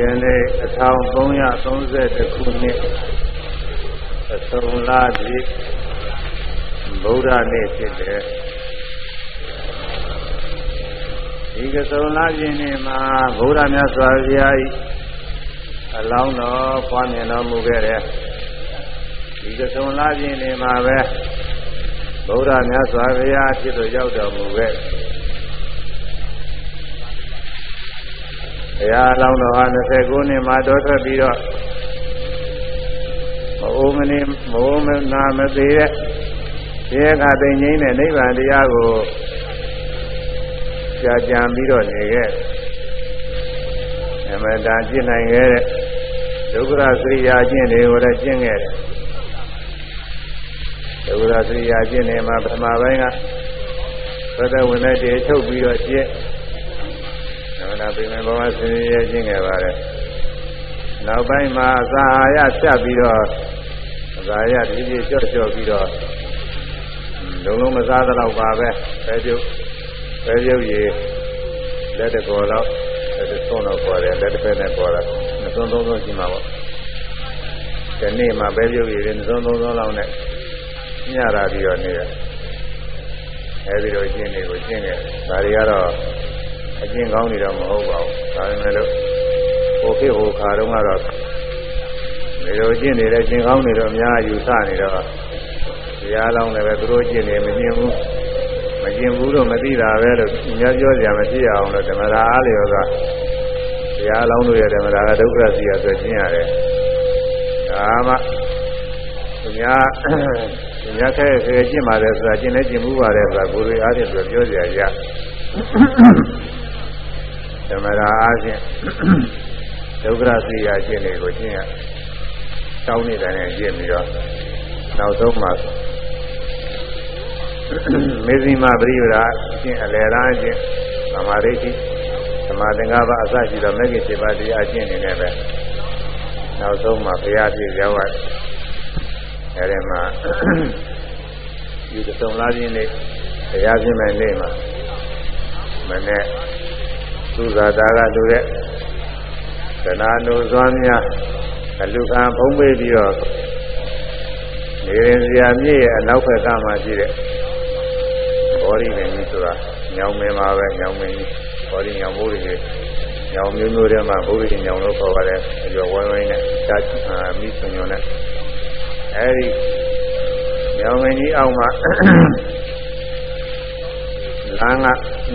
ကနေ့1330ခုနှစ်အစုံလာပြီဗုဒ္ဓနေ့ဖြစ်တယ်ဒီကစုံလာခြင်းနေ့မှာဗုဒ္ဓမြတ်စွာဘုရား၏အလောင်းတော်ဖွားမြင်တော်မူခဲ့တယ်ဒီကစုံလာခြင်းနေ့မှာပဲဗုဒ္ဓမြတ်စွာဘုရားဖြစ်တော်ရောက်တော်မူခဲ့ ဘုရားအလောင်းတော်ဟာ29နှစ်မှာတော်ထွက်ပြီးတော့မအိုးမနေမအိုးမနာမသေးတဲ့ဒီအခါသိငိမ့်တဲ့နိဗ္ဗာန်တရားကိုကြာကြံပြီးတော့နေခဲ့အမတာကျင့်နိုင်ခဲ့တဲ့ဒုက္ခရစရိယာကျင့်တွေကိုလည်းကျင့်ခဲ့တယ်ဒုက္ခရစရိယာကျင့်နေမှာပထမပိုင်းကသဒ္ဒဝင်တဲ့တေထုတ်ပြီးတော့ကျင့် သမဏပိမေဘဝဆင်းရဲခြင်းခဲ့ပါတယ်နောက်ပိုင်းမှာသာဟာရဖြတ်ပြီးတော့သာရဒီပြည့်ကြော့ကြော့ပြီးတော့လုံးလုံးမစားသလောက်ပါပဲပဲပြုတ်ပဲပြုတ်ရည်လက်တကောတော့လက်တဆုံးတော့ခေါ်တယ်လက်တစ်ဖက်နဲ့ခေါ်တာနှစ်ဆုံးသုံးဆုံးရှိမှာပေါ့ဒီနေ့မှပဲပြုတ်ရည်နှစ်ဆုံးသုံးဆုံးလောက်နဲ့ညရာပြီးတော့နေတယ်အဲဒီလိုကျင့်နေကိုကျင့်တယ်ဒါတွေကတော့ အကျင့်ကောင်းနေတော့မဟုတ်ပါဘူးဒါပေမဲ့လို့ဟိုခေတ်ဟိုခါတုန်းကတော့ဒီလိုကျင့်နေတဲ့ကျင့်ကောင်းနေတော့အများယူဆနေတော့တရားလောင်းလည်းပဲသူတို့ကျင့်နေမကျင့်ဘူးမကျင့်ဘူးလို့မသိတာပဲလို့ညပြောကြမဖြစ်အောင်လို့ဓမ္မရာအားလျော်ကတရားလောင်းတို့ရဲ့ဓမ္မရာကဒုက္ခစီရဆိုကျင့်ရတယ်ဒါမှသူများသူများခဲခဲကျင့်ပါတယ်ဆိုတာကျင့်နေကျင့်မှုပါတယ်ဆိုတာကိုယ်တွေအားဖြင့်ပြောကြရရ ဓမ္မရာအားဖြင့်ဒုက္ခစီရကျင့်တွေကိုကျင့်ရတောင်းနေတဲ့နဲ့ကျင့်ပြီးတော့နောက်ဆုံးမှာမေဇိမပရိယရာအကျင့်အလယ်လားအကျင့်သမာဓိရှိသမာသင်္ကပ္ပအစရှိတော့မဂ္ဂင်7ပါးတရားအကျင့်နေနဲ့ပဲနောက်ဆုံးမှာဘုရားပြည့်ရောက်ရတယ်အဲဒီမှာဒီသုံးလားခြင်းနေ့ဘုရားပြည့်မဲ့နေ့မှာမနေ့ သုဇာတာကလူတဲ့သနာနုဇွမ်းများအလူခံဖုံးပေးပြီးတော့နေရင်စရာမြည့်ရဲ့အနောက်ဘက်ကမှရှိတဲ့ဘောရီပင်ကြီးဆိုတာညောင်မင်းပါပဲညောင်မင်းကြီးဘောရီညောင်မိုးတွေညောင်မျိုးမျိုးတွေမှာဘုရားညောင်လို့ခေါ်ပါတယ်အကျော်ဝိုင်းဝိုင်းနဲ့တာမိဆွန်ညွန်နဲ့အဲဒီညောင်မင်းကြီးအောက်မှာလမ်းက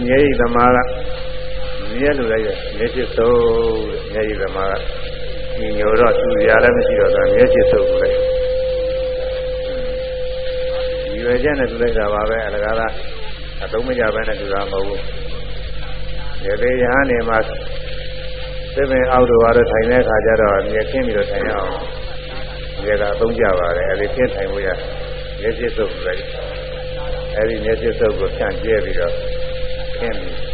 ငြိသမားက မြဲလူလိုက်ရဲ့မျက်စိသုံးမျက်ရည်သမားကညီညိုတော့သူရလည်းမရှိတော့တာမျက်စိသုံးလိုက်ဒီရွယ်ချက်နဲ့သူလိုက်တာပါပဲအလကားလားအသုံးမကြဘဲနဲ့သူတာမဟုတ်ဘူးဒီလေးရဟန်းနေမှာသစ်ပင်အောက်တို့ကတော့ထိုင်တဲ့အခါကျတော့မြက်ခင်းပြီးတော့ထိုင်ရအောင်မြက်ကအသုံးကြပါတယ်အဲဒီခင်းထိုင်ဖို့ရမျက်စိသုံးလိုက်အဲဒီမျက်စိသုံးကိုဖြန့်ကျဲပြီးတော့ခင်းပြီး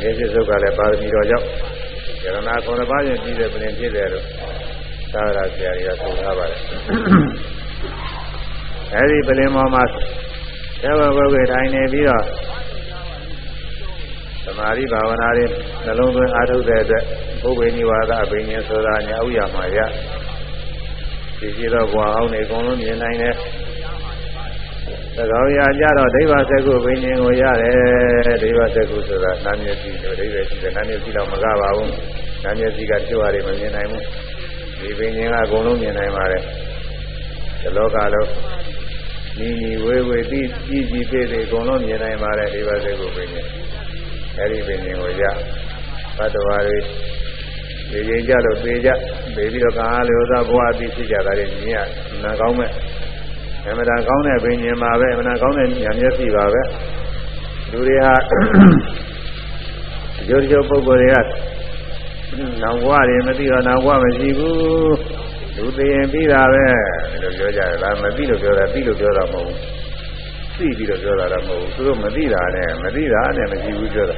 မျက်စိသုတ်ကလည်းပါရမီတော်ကြောင့်ယရနာခုနှစ်ပါးချင်းပြည့်တဲ့ပြင်ဖြစ်တယ်လို့သာရဆရာကြီးကဆိုထားပါတယ်အဲဒီပြင်ပေါ်မှာသေဝဘုရားထိုင်နေပြီးတော့သမာဓိဘာဝနာတွေနှလုံးသွင်းအားထုတ်တဲ့အတွက်ပုဗ္ဗေနိဝါဒအဘိညာဆိုတာညာဥရမှာရဒီကြည့်တော့ဘွာအောင်နေအကုန်လုံးမြင်နိုင်တယ် သကောင်းရာကြတော့ဒိဗ္ဗစကုဘိညာဉ်ကိုရတယ်ဒိဗ္ဗစကုဆိုတာနာမျက်စိတို့ဒိဗ္ဗရှိတယ်နာမျက်စိတော့မကပါဘူးနာမျက်စိကကျိုးရတယ်မမြင်နိုင်ဘူးဒီဘိညာဉ်ကအကုန်လုံးမြင်နိုင်ပါတယ်ဒီလောကလုံးညီညီဝေဝေတိကြည်ကြည်သေးသေးအကုန်လုံးမြင်နိုင်ပါတယ်ဒိဗ္ဗစကုဘိညာဉ်အဲဒီဘိညာဉ်ကိုရဘတ်တော်ရီဒီရင်ကြတော့သေကြသေပြီးတော့ကာလျောသာဘဝအသိဖြစ်ကြတာတွေမြင်ရနာကောင်းမဲ့ အမှန်တန်ကောင်းတဲ့ဘိညာဉ်ပါပဲအမှန်တန်ကောင်းတဲ့ဉာဏ်မျက်စိပါပဲလူတွေဟာရိုးရိုးပုဂ္ဂိုလ်တွေကနောင်ဘဝတွေမသိတော့နောင်ဘဝမရှိဘူးလူသိရင်ပြီးတာပဲဒီလိုပြောကြတယ်လားမသိလို့ပြောတာသိလို့ပြောတာမဟုတ်ဘူးသိပြီးတော့ပြောတာတော့မဟုတ်ဘူးသူတို့မသိတာနဲ့မသိတာနဲ့မရှိဘူးပြောတာ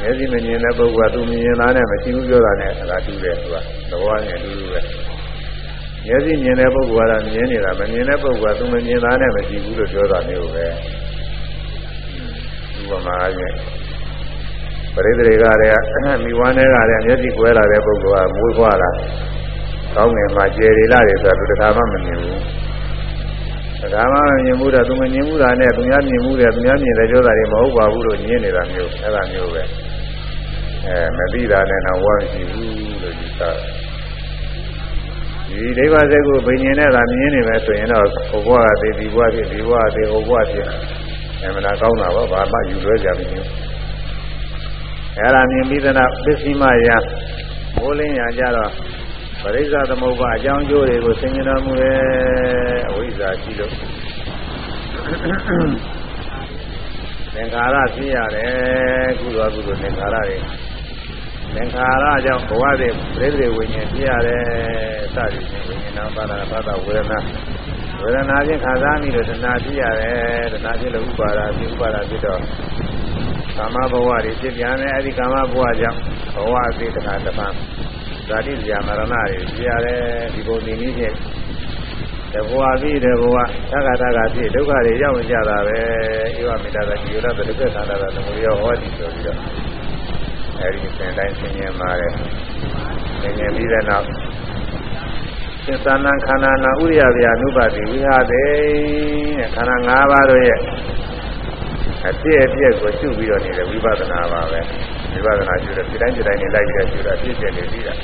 မျက်စိမမြင်တဲ့ပုဂ္ဂိုလ်ကသူမြင်တာနဲ့မရှိဘူးပြောတာနဲ့အလားတူတယ်သူကသဘောနဲ့အတူတူပဲ မျက်စိမြင်တဲ့ပုဂ္ဂိုလ်ကတော့မြင်နေတာမမြင်တဲ့ပုဂ္ဂိုလ်ကသူမမြင်တာနဲ့မရှိဘူးလို့ပြောတာမျိုးပဲဥပမာအားဖြင့်ပရိသေတွေကလည်းမိဝမ်းတွေကလည်းမျက်စိကွဲလာတဲ့ပုဂ္ဂိုလ်ကမွေးဖွားလာကောင်းငယ်မှာကျေရီလာတယ်ဆိုတော့သူတစ်ခါမှမမြင်ဘူးတစ်ခါမှမမြင်ဘူးတော့သူမမြင်ဘူးတာနဲ့သူများမြင်ဘူးတယ်သူများမြင်တယ်ပြောတာတွေမဟုတ်ပါဘူးလို့ညင်းနေတာမျိုးအဲ့ဒါမျိုးပဲအဲမသိတာနဲ့တော့ဝါမရှိဘူးလို့ယူဆတယ် ဒီဒိဗ္ဗစက်ကိုဘိညာဉ်နဲ့သာမြင်နေမယ်ဆိုရင်တော့ဟိုဘဝကသေဒီဘဝဖြစ်ဒီဘဝသေဟိုဘဝဖြစ်အမှန်ကောင်းတာပေါ့ဘာမှယူလွဲကြမလို့အဲ့ဒါမြင်ပြီးတဲ့နောက်ပစ္စည်းမယမိုးလင်းရကြတော့ပရိစ္ဆသမုပ္ပါအကြောင်းကျိုးတွေကိုသင်ញတော်မူရဲ့အဝိဇ္ဇာရှိလို့သင်္ခါရဖြစ်ရတယ်ကုသိုလ်ကုသိုလ်သင်္ခါရတွေ သင်္ခါရကြောင့်ဘဝတွေပြိတိဝိညာဉ်ဖြစ်ရတယ်စသည်ဖြင့်ဝိညာဏပါဒနာပါဒဝေဒနာဝေဒနာချင်းခံစားမိလို့တဏှာဖြစ်ရတယ်တဏှာဖြစ်လို့ဥပါဒဖြစ်ဥပါဒဖြစ်တော့ကာမဘဝတွေဖြစ်ပြန်တယ်အဲဒီကာမဘဝကြောင့်ဘဝအသေးတခါတစ်ပန်းဇာတိဇာမရဏတွေဖြစ်ရတယ်ဒီပုံဒီနည်းဖြင့်တဘဝပြီးတဘဝသက္ကတကဖြစ်ဒုက္ခတွေရောက်ကြတာပဲဧဝမေတ္တာကဒီလိုတော့တကယ်ခန္ဓာကသမုဒယဟောဒီဆိုပြီးတော့ အဲဒီစင်တိုင်းဆင်းရဲမှာတဲ့ဆင်းရဲပြီးတဲ့နောက်သစ္စာနာခန္ဓာနာဥရိယဗျာနုပါတိဝိဟာတေတဲ့ခန္ဓာ၅ပါးတို့ရဲ့အပြည့်အပြည့်ကိုရှုပြီးတော့နေတဲ့ဝိပဿနာပါပဲဝိပဿနာရှုတဲ့ဒီတိုင်းဒီတိုင်းနေလိုက်ပြီးတော့ရှုတာအပြည့်အပြည့်နေပြီးတာ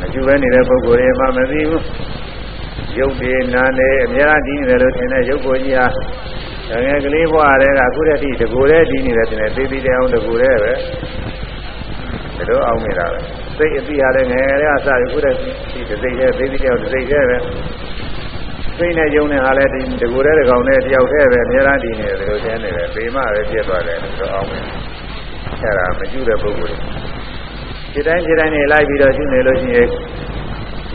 မရှုဘဲနေတဲ့ပုဂ္ဂိုလ်တွေမှမသိဘူးရုပ်တွေနာနေအများကြီးနေတယ်လို့ထင်တဲ့ရုပ်ကိုကြီးဟာ ငယ်ကလေးဘဝတည်းကအခုတည်းကတကူတည်းဒီနေတယ်တင်သေးသေးတဲ့အောင်တကူတည်းပဲဒါတော့အောင်နေတာပဲစိတ်အတိဟာလည်းငယ်ကလေးအစအခုတည်းဒီစိတ်ရဲ့သေးသေးတဲ့အောင်စိတ်ရဲ့ပဲစိတ်နဲ့ယုံနေဟာလည်းဒီတကူတည်းတကောင်နဲ့တယောက်တည်းပဲအများကြီးနေတယ်လို့ကျင်းနေတယ်ပေမပဲပြည့်သွားတယ်ဆိုအောင်မယ်အဲ့ဒါမကျူတဲ့ပုဂ္ဂိုလ်ဒီတိုင်းဒီတိုင်းနေလိုက်ပြီးတော့ရှိနေလို့ရှိရင်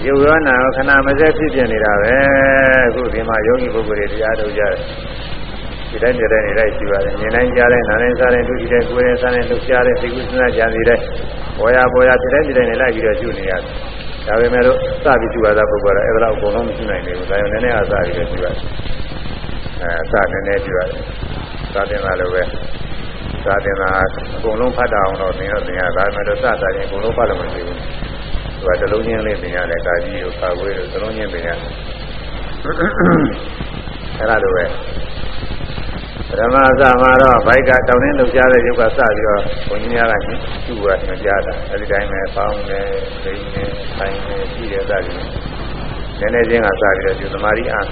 ရုပ်ရောနာရောခဏမစက်ဖြစ်ပြနေတာပဲအခုဒီမှာယောဂီပုဂ္ဂိုလ်တွေတရားထုတ်ကြတယ် ဒီတိုင်းဒီတိုင်းနေလိုက်ရှိပါတယ်မြင်တိုင်းကြားတိုင်းနားတိုင်းစားတိုင်းဒုတိယကိုယ်တိုင်းစားတိုင်းလှုပ်ရှားတဲ့သိကုသနာကြံစီတဲ့ဘောရဘောရဒီတိုင်းဒီတိုင်းနေလိုက်ပြီးတော့ရှုနေရတယ်ဒါပေမဲ့လို့စပြီးရှုရတာပုဂ္ဂိုလ်ကအဲ့ဒါတော့အကုန်လုံးမရှုနိုင်ဘူးဒါကြောင့်နည်းနည်းအားစားပြီးတော့ရှုရတယ်အဲစနည်းနည်းရှုရတယ်သာတင်လာလို့ပဲသာတင်လာအကုန်လုံးဖတ်တာအောင်တော့သင်ရသင်ရဒါပေမဲ့လို့စတာချင်းအကုန်လုံးဖတ်လို့မရှိဘူးသူကတလုံးချင်းလေးသင်ရတယ်ကာကြီးကိုခါခွေးကိုတလုံးချင်းသင်ရတယ်အဲ့ဒါလိုပဲ ပရမအစမှာတော့ဘိုက်ကတောင်းတင်းလှုပ်ရှားတဲ့ယုတ်ကစပြီးတော့ဘုန်းကြီးများကသူ့ကညွှန်ကြားတာအဲဒီတိုင်းပဲပေါင်းတယ်၊ဒိန်းတယ်၊ဆိုင်တယ်ရှိတယ်စသည်နည်းနည်းချင်းကစပြီးတော့ဒီသမာဓိအား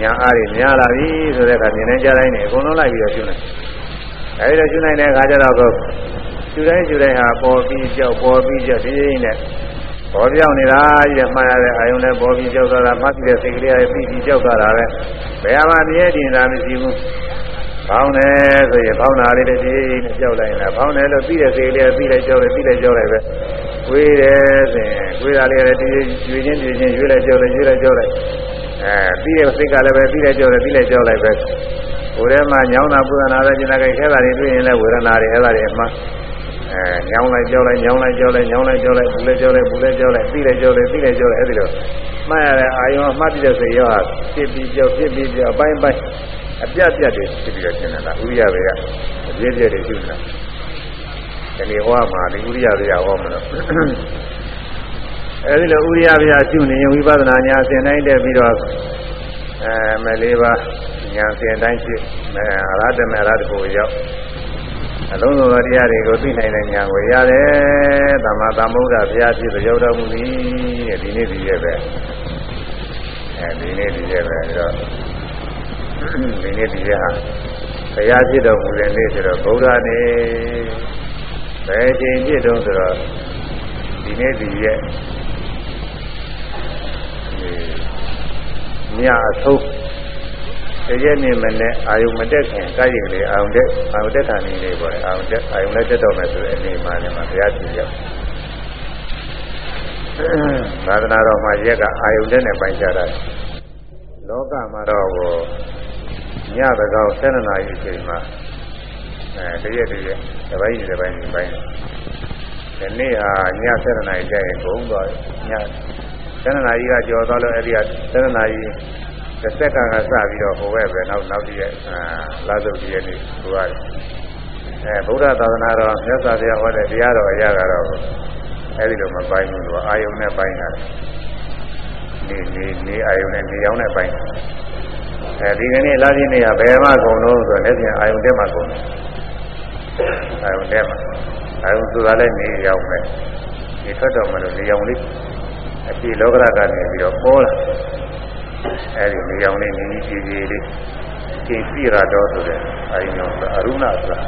ညာအားတွေများလာပြီဆိုတဲ့အခါမြင်နေကြတိုင်းနေအကုန်လုံးလိုက်ပြီးတော့ကျွနေအဲဒီတော့ကျွနိုင်တဲ့အခါကျတော့ကိုကျွတိုင်းကျွတိုင်းဟာပေါ်ပြီးကြောက်ပေါ်ပြီးကြောက်ဒီရင်းနဲ့ပေါ်ပြောင်းနေတာကြီးမှန်ရတဲ့အာယုံနဲ့ပေါ်ပြီးကြောက်သွားတာမှတ်ပြီးတဲ့စိတ်ကလေးရဲ့ပြီးပြီးကြောက်သွားတာပဲဘယ်မှာမြဲတည်နေတာမရှိဘူး ဖောင်းတယ်ဆိုရင်ဖောင်းတာလေးတစ်ပြေးနဲ့ကြောက်လိုက်တာဖောင်းတယ်လို့ပြီးတဲ့စိတ်လေးပြီးလိုက်ကြောက်လိုက်ပြီးလိုက်ကြောက်လိုက်ပဲဝေးတယ်ဆိုရင်ဝေးတာလေးလည်းဒီရွေချင်းရွေချင်းရွေးလိုက်ကြောက်လိုက်ရွေးလိုက်ကြောက်လိုက်အဲပြီးတဲ့စိတ်ကလည်းပဲပြီးလိုက်ကြောက်လိုက်ပြီးလိုက်ကြောက်လိုက်ပဲဟိုထဲမှာညောင်းတာပူဇနာတဲ့ကျင်နာကြိုက်ခဲတာတွေတွေ့ရင်လည်းဝေဒနာတွေအဲ့ဒါတွေအမှအဲညောင်းလိုက်ကြောက်လိုက်ညောင်းလိုက်ကြောက်လိုက်ညောင်းလိုက်ကြောက်လိုက်ပူလဲကြောက်လိုက်ပူလဲကြောက်လိုက်ပြီးလိုက်ကြောက်လိုက်ပြီးလိုက်ကြောက်လိုက်အဲ့ဒီလိုမှတ်ရတဲ့အာယုံမှတ်ပြီးတဲ့စိတ်ရောဟာဖြစ်ပြီးကြောက်ဖြစ်ပြီးကြောက်အပိုင်းပိုင်း အပြတ်ပြတ်တွေဖြစ်ပြီးတော့ရှင်းနေတာဥရိယဘေကအပြည့်ပြည့်တွေရှင်းနေတာဒီနေ့ဟောမှာဒီဥရိယဘေကဟောမလို့အဲဒီလိုဥရိယဘေကရှင်းနေရင်ဝိပဿနာညာသင်တိုင်းတက်ပြီးတော့အဲမလေးပါညာသင်တိုင်းဖြစ်အဲအရဟတမေအရဟတကိုရောက်အလုံးစုံသောတရားတွေကိုသိနိုင်တဲ့ညာကိုရတယ်သမ္မာသမ္ဗုဒ္ဓဘုရားဖြစ်ပြောတော်မူသည်တဲ့ဒီနေ့ဒီရက်ပဲအဲဒီနေ့ဒီရက်ပဲအဲတော့ ဒီနေ့ဒီရက်ဟာဘုရားဖြစ်တော်မူတဲ့နေ့ဆိုတော့ဗုဒ္ဓနေ့ဘယ်ချိန်ဖြစ်တော့ဆိုတော့ဒီနေ့ဒီရက်ညအဆုံးတရက်နေ့မနဲ့အာယုံမတက်ခင်ကာယင်လေးအာယုံတက်အာယုံတက်တာနေလေးပေါ့အာယုံတက်အာယုံလည်းတက်တော့မယ်ဆိုတဲ့အနေမှာလည်းမှာဘုရားဖြစ်ရောက်သာသနာတော်မှာရက်ကအာယုံတက်နဲ့ပိုင်းခြားတာလောကမှာတော့ ညတကောက်7နာရီအချိန်မှာအဲတရက်တရက်တစ်ပိုင်းတစ်ပိုင်းတစ်ပိုင်းဒီနေ့ဟာည7နာရီကျရင်ဘုံသွားည7နာရီကကြော်သွားလို့အဲ့ဒီက7နာရီတစ်ဆက်ကကစပြီးတော့ဟိုဘက်ပဲနောက်နောက်တည်းအာလာစုပ်တည်းနေ့ဟိုကအဲဗုဒ္ဓသာသနာတော်မြတ်စွာဘုရားဟောတဲ့တရားတော်အရာကတော့အဲဒီလိုမပိုင်းဘူးသူအာယုံနဲ့ပိုင်းတာနေနေနေအာယုံနဲ့နေရောင်းနဲ့ပိုင်း အဲဒီကနေ့လာပြင်းနေရဘယ်မှကုန်လို့ဆိုတော့လက်ပြန်အာယုံတက်မှကုန်တယ်အာယုံတက်မှအာယုံဆိုတာလည်းနေရောင်းပဲဒီထွက်တော်မလို့နေရောင်းလေးအပြည့်လောကရကနေပြီးတော့ပေါ်လာအဲဒီနေရောင်းလေးနေကြီးကြီးလေးကျင်ပြရတော့ဆိုတဲ့အာယုံရောအရုဏဆိုတာ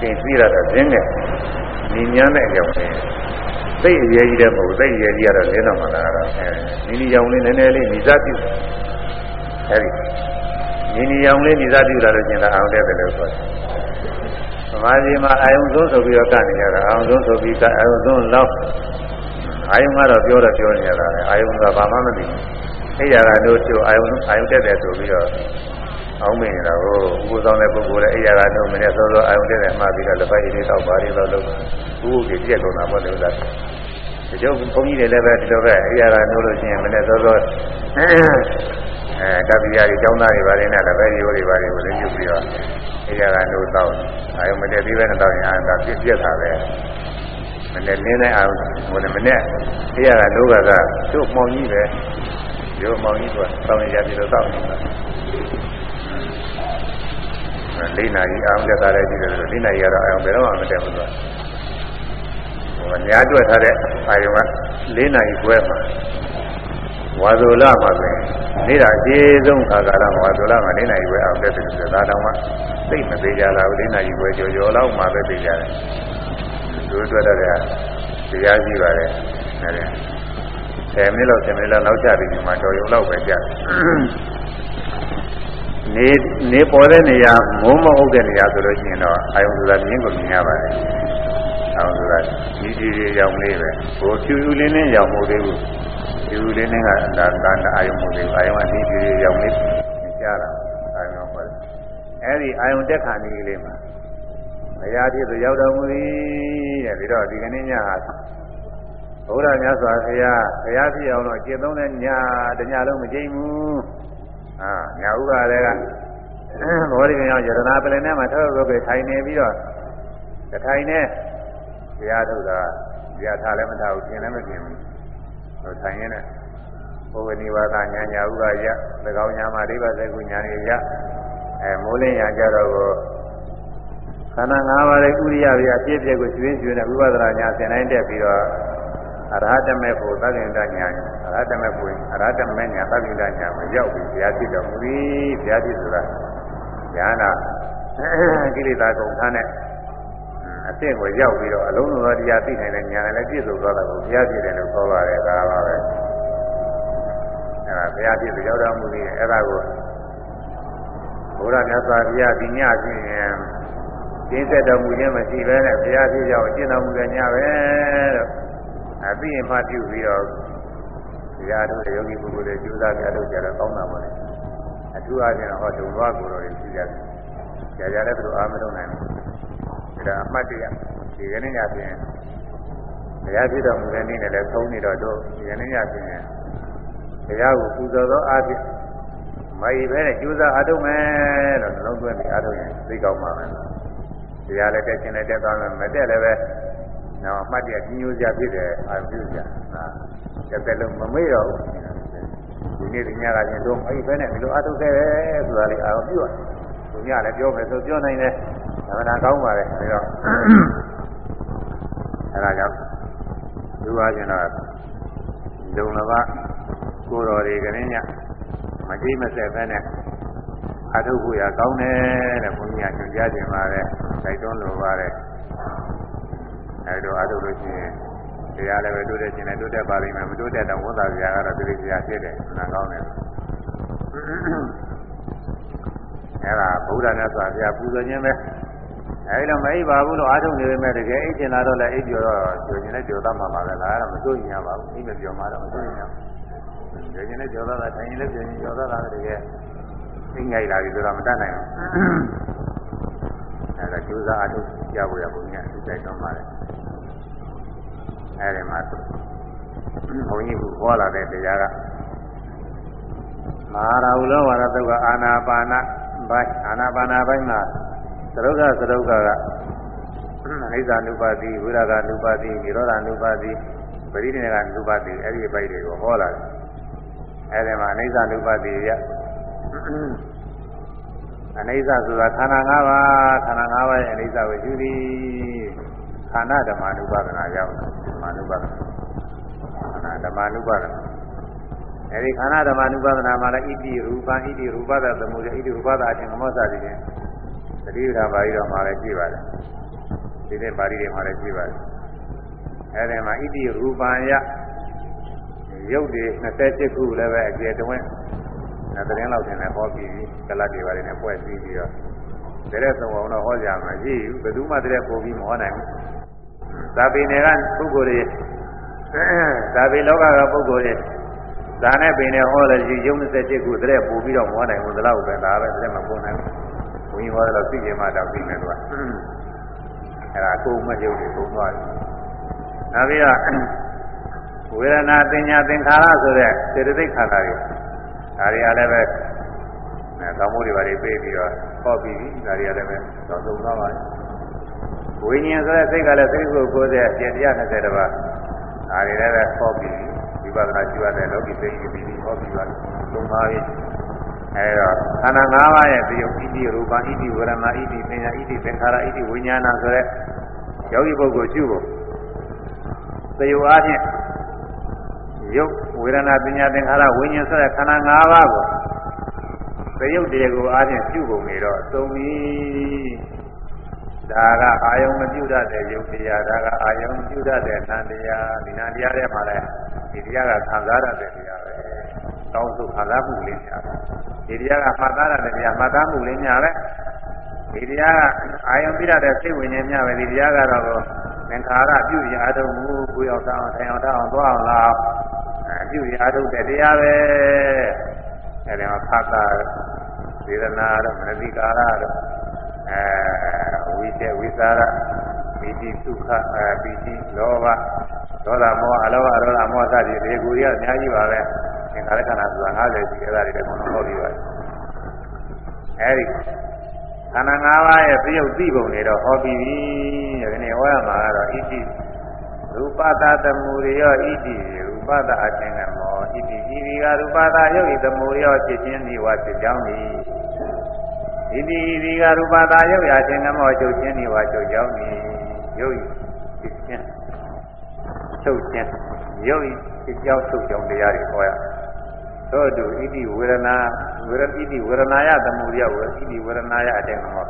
ကျင်ပြရတာဇင်းနဲ့ညီညာနဲ့အကြောင်းလေးသိအရေးကြီးတယ်မဟုတ်သိအရေးကြီးရတော့လင်းတော့မှလာတော့အဲနီနီရောင်လေးနည်းနည်းလေးညီစားပြု အဲဒီညီနီရောင်လေးညီစားပြုလာလို့ကျင်တာအောင်တဲ့တယ်လို့ဆိုတယ်သမာဓိမှာအာယုံဆုံးဆိုပြီးတော့ကနေရတာအာယုံဆုံးဆိုပြီးကအာယုံဆုံးလောက်အာယုံကတော့ပြောတော့ပြောနေရတာလေအာယုံကဘာမှမသိဘူးအဲ့ရတာတို့တို့အာယုံအာယုံတက်တယ်ဆိုပြီးတော့အောင်မင်းနေတာကိုဥပဆောင်တဲ့ပုဂ္ဂိုလ်လည်းအဲ့ရတာတို့မင်းစောစောအာယုံတက်တယ်မှပြီးတော့လက်ပိုက်ရည်တော့ဘာတွေတော့လုပ်ဘူးဒီပြည့်ကုန်တာပေါ့လေဥစ္စာ ဒီကျုပ်ဘုန်းကြီးတွေလည်းပဲဒီလိုပဲအဲ့ရတာတို့လို့ရှိရင်မင်းစောစောအဲကပ္ပိယကြီးကျောင်းသားတွေပါတယ်နဲ့လည်းပဲရိုးတွေပါတယ်ကိုလည်းပြုပြီးတော့အဲ့ရတာတို့တော့အာယုံမတက်သေးပဲနဲ့တော့ညာကပြည့်ပြည့်တာပဲမနေ့နင်းတဲ့အောင်ဟိုမနေ့အဲ့ရတာတို့ကကသူ့မောင်ကြီးပဲရိုးမောင်ကြီးကတောင်းရပြီးတော့တောင်းနေတာလေးနာရီအောင်တက်တာလည်းရှိတယ်လို့လေးနာရီကတော့အောင်ဘယ်တော့မှမတက်ဘူးသူက ဟိုညာကျွတ်ထားတဲ့အာယုံကလေးနာရီခွဲမှာဝါဇုလမှာပဲနေတာအကျေဆုံးခါကာလမှာဝါဇုလမှာလေးနာရီခွဲအောင်တက်တယ်ဆိုတော့ဒါတောင်မှသိမသေးကြလားလေးနာရီခွဲကျော်ကျော်လောက်မှပဲသိကြတယ်သူတို့တော့တရားရှိပါတယ်နဲ့10မိနစ်လောက်10မိနစ်လောက်နောက်ကျပြီးဒီမှာတော်ရုံလောက်ပဲကြာနေနေပေါ်တဲ့နေရာမိုးမဟုတ်တဲ့နေရာဆိုလို့ရှိရင်တော့အာယုံဆိုတာမြင်းကိုမြင်ရပါတယ် အာယုံဆိုတာဒီဒီလေးရောင်လေးပဲဟိုဖြူဖြူလေးနဲ့ရောင်မှုသေးဘူးဖြူဖြူလေးနဲ့ကဒါကအာယုံမှုသေးဘူးအာယုံအဒီဒီလေးရောင်လေးကြားတာအာယုံဟောတယ်အဲ့ဒီအာယုံတက်ခါနေလေးမှာဘုရားတည်းဆိုရောက်တော်မူသည်တဲ့ပြီးတော့ဒီကနေ့ညဟာဘုရားမြတ်စွာဘုရားဘုရားဖြစ်အောင်တော့ကျင့်သုံးတဲ့ညတညလုံးမကြိမ်ဘူးအာညာဥပါလည်းကဘောဓိပင်ရောက်ယတနာပလင်ထဲမှာထောက်ထုတ်ပဲထိုင်နေပြီးတော့တထိုင်နေ ဘုရားထုတ်တာဘုရားထားလည်းမထားဘူးပြင်လည်းမပြင်ဘူးဟိုထိုင်ရင်းနဲ့ဘုဝနိဝါဒညာညာဥပါယသကောင်းညာမှာဒိဗ္ဗစကုညာနေရအဲမိုးလင်းရကြတော့ကိုခန္ဓာ၅ပါးရဲ့ဥရိယတွေအပြည့်ပြည့်ကိုကျွင်းကျွင်းနဲ့ဝိပဿနာညာသင်တိုင်းတက်ပြီးတော့အရဟတမေဖို့သဗ္ဗညတညာအရဟတမေဖို့အရဟတမေညာသဗ္ဗညတညာကိုရောက်ပြီးဘုရားဖြစ်တော်မူသည်ဘုရားဖြစ်ဆိုတာဉာဏကိလေသာကုန်ထားတဲ့ အစ်စ်ကိုရောက်ပြီးတော့အလုံးစုံသောတရားသိနိုင်တဲ့ဉာဏ်လည်းပြည့်စုံသွားတာကိုဘုရားဖြစ်တယ်လို့ခေါ်ပါတယ်ဒါပါပဲအဲဒါဘုရားဖြစ်လို့ရောက်တော်မူသည်အဲ့ဒါကိုဘုရားမြတ်စွာဘုရားဒီညချင်းကျင်းသက်တော်မူခြင်းမရှိဘဲနဲ့ဘုရားဖြစ်ရောက်ကျင့်တော်မူတဲ့ညပဲတော့အပြီးရင်မှပြုပြီးတော့ဘုရားတို့ယောဂီပုဂ္ဂိုလ်တွေကျူးစားကြလို့ကြတော့ကောင်းတာပါလေအထူးအားဖြင့်ဟောဒုံသွားကိုယ်တော်တွေရှိကြတယ်ကြာကြာလည်းသူတို့အားမထုတ်နိုင်ဘူး ဒါအမှတ်တရဒီကနေ့ညပြင်ဘုရားဖြစ်တော်မူတဲ့နေ့နဲ့လည်းသုံးနေတော့တို့ဒီကနေ့ညပြင်ဘုရားကိုပူဇော်သောအားဖြင့်မိုက်ပဲနဲ့ကျူးစားအားထုတ်မယ်တော့နှလုံးသွင်းပြီးအားထုတ်ရင်သိကောင်းပါမယ်တရားလည်းတက်ခြင်းလည်းတက်သွားမယ်မတက်လည်းပဲနော်အမှတ်တရကြီးညိုးကြဖြစ်တယ်အာပြုကြဟာတစ်သက်လုံးမမေ့တော့ဘူးဒီနေ့ဒီညကချင်းတို့အဲ့ဒီပဲနဲ့ဒီလိုအထုတ်ခဲ့တယ်ဆိုတာလေးအာပြုရ သူညလည်းပြောမယ်ဆိုပြောနိုင်တယ်ဒါမှန်ကောင်းပါလေဒါတော့အဲ့ဒါကြောင့်သူအားဖြင့်တော့ဒုံလဘကိုတော်တွေကနေ့ညမကြည့်မဆက်ပဲနဲ့အထုတ်ဖို့ရကောင်းတယ်တဲ့ဘုန်းကြီးကညွှန်ကြားခြင်းပါတယ်တိုက်တွန်းလိုပါတယ်အဲဒါအထုတ်လို့ရှိရင်တရားလည်းပဲတိုးတက်ခြင်းနဲ့တိုးတက်ပါလိမ့်မယ်မတိုးတက်တော့ဝန်သာစရာကတော့တိရိစ္ဆာဖြစ်တယ်နာကောင်းတယ် အဲဒါဗုဒ္ဓမြတ်စွာဘုရားပူဇော်ခြင်းပဲအဲဒီတော့မအိပ်ပါဘူးလို့အားထုတ်နေပေမဲ့တကယ်အိပ်ကျင်လာတော့လည်းအိပ်ပြောတော့ကျော်ခြင်းနဲ့ကျော်သားမှာပါပဲလားအဲ့ဒါမစိုးရင်ရပါဘူးအိပ်မပြောမှတော့မစိုးရင်ရဘူးကျော်ခြင်းနဲ့ကျော်သားတာထိုင်ရင်လည်းကျော်ခြင်းကျော်သားတာတကယ်သိငိုက်လာပြီဆိုတော့မတတ်နိုင်ဘူးအဲဒါကျိုးစားအားထုတ်ကြဖို့ရဘုရားအတိုက်တော်ပါတယ်အဲဒီမှာဘုန်းကြီးကဟောလာတဲ့တရားကမဟာရာဟုလောဝါရတုကအာနာပါန ပိုင်းအာနာပါနာပိုင်းမှာသရုပ်ကသရုပ်ကအိဇာနုပါတိဝိရာဂနုပါတိနိရောဓနုပါတိပရိနိဗ္ဗာန်နုပါတိအဲ့ဒီပိုက်တွေကိုဟောလာတယ်အဲ့ဒီမှာအိဇာနုပါတိရအနိစ္စဆိုတာခန္ဓာ၅ပါးခန္ဓာ၅ပါးရဲ့အနိစ္စဝေရှိသည်ခန္ဓာဓမ္မနုပါဒနာရောက်ဓမ္မနုပါဒနာဓမ္မနုပါဒနာ အဲဒီခန္ဓာဓမ္မ ानु ပါဒနာမှာလည်းဣတိရူပံဣတိရူပဒသမုဒယဣတိရူပဒအချင်းကမောသတိချင်းသတိဓာပါဠိတော်မှာလည်းကြည့်ပါတယ်ဒီတဲ့ပါဠိတွေမှာလည်းကြည့်ပါတယ်အဲဒီမှာဣတိရူပံယရုပ်တွေ27ခုလည်းပဲအကျေတဝင်းနဲ့သတင်းလောက်တင်လည်းဟောပြီးပြီကလတ်တွေပါတယ်နဲ့ပွဲပြီးပြီးတော့တရက်သုံးအောင်တော့ဟောကြမှာရှိဘူးဘယ်သူမှတရက်ပို့ပြီးမဟောနိုင်ဘူးသာပေနယ်ကပုဂ္ဂိုလ်တွေသာပေလောကကပုဂ္ဂိုလ်တွေ ဒါနဲ့ပင်နဲ့ဟောတယ်ရုပ်27ခုတရက်ပို့ပြီးတော့မဟောနိုင်ဘူးဒီလောက်ပဲဒါပဲတရက်မပို့နိုင်ဘူးဘုန်းကြီးဟောတယ်လို့သိကြမှတော့ပြီးမယ်သူကအဲ့ဒါကိုယ်မရုပ်တွေသုံးသွားတယ်နောက်ပြီးတော့ဝေဒနာတင်ညာသင်္ခါရဆိုတဲ့စေတသိက်ခန္ဓာတွေဒါတွေကလည်းပဲအဲကောင်းမှုတွေပါလေးပေးပြီးတော့ဟောပြီးပြီဒါတွေကလည်းပဲတော့သုံးသွားပါဝိညာဉ်ဆိုတဲ့စိတ်ကလည်းစိတ်ကိုကိုယ်တဲ့ကျေတရား20တပါးဒါတွေလည်းပဲဟောပြီးဝိ ပဿနာရှိရတဲ့လောကီသိပြီးပြီးဟောပြီးပါသုံးပါပြီအဲတော့ခန္ဓာ၅ပါးရဲ့ဒီယုတ်ဣတိရူပဣတိဝရဏဣတိပညာဣတိသင်္ခါရဣတိဝိညာဏဆိုတဲ့ယောဂီပုဂ္ဂိုလ်ရှုဖို့သေယုအားဖြင့်ရုပ်ဝေဒနာပညာသင်္ခါရဝိညာဉ်ဆိုတဲ့ခန္ဓာ၅ပါးကိုသရုပ်တွေကိုအားဖြင့်ပြုပုံနေတော့သုံးပြီးဒါကအာယုံမပြုတတ်တဲ့ယုတ်တရားဒါကအာယုံပြုတတ်တဲ့နန္တရားဒီနန္တရားထဲမှာလည်း ဒီတရားကခံစားရတဲ့တရားပဲတောင်းဆိုခံစားမှုလေးညာဒီတရားကမှတ်သားရတဲ့တရားမှတ်သားမှုလေးညာပဲဒီတရားကအာယုံပြုတတ်တဲ့စိတ်ဝိညာဉ်များပဲဒီတရားကတော့သင်္ခါရပြုရအထုံးမှုကိုရောက်အောင်ထိုင်အောင်ထားအောင်သွားအောင်လားအပြုရအထုံးတဲ့တရားပဲအဲဒီမှာဖတ်တာဝေဒနာတော့မနတိကာရတော့အဲဝိတေဝိသရ ပီတိဒုက္ခအဲပီတိလောဘဒေါသမောဟအလောဘအရောဓမောဟစသည်ဒီကိုကြီးကအများကြီးပါပဲသင်္ခါရခန္ဓာဆိုတာ50ရှိအဲ့ဒါတွေလည်းဘုံတော်ဟောပြီးပါတယ်အဲဒီခန္ဓာ၅ပါးရဲ့ပြုတ်သိပုံတွေတော့ဟောပြီးပြီဒီနေ့ဟောရမှာကတော့ဣတိရူပတာတမူရိယောဣတိရူပတာအခြင်းကမောဣတိဤဒီကရူပတာယုတ်ဤတမူရိယောဖြစ်ခြင်းဒီဝါဖြစ်ကြောင်းဤဣတိဤဒီကရူပတာယုတ်ရာခြင်းကမောချုပ်ခြင်းဒီဝါချုပ်ကြောင်း ဤယုတ်ဖြစ်ခြင်းချုပ်ခြင်းယုတ်ဖြစ်ကြောင်းချုပ်ကြောင်းတရားတွေဟောရသောတုဣတိဝေဒနာဝေရဣတိဝေဒနာယတမူရိယောဝေဣတိဝေဒနာယအခြင်းကမော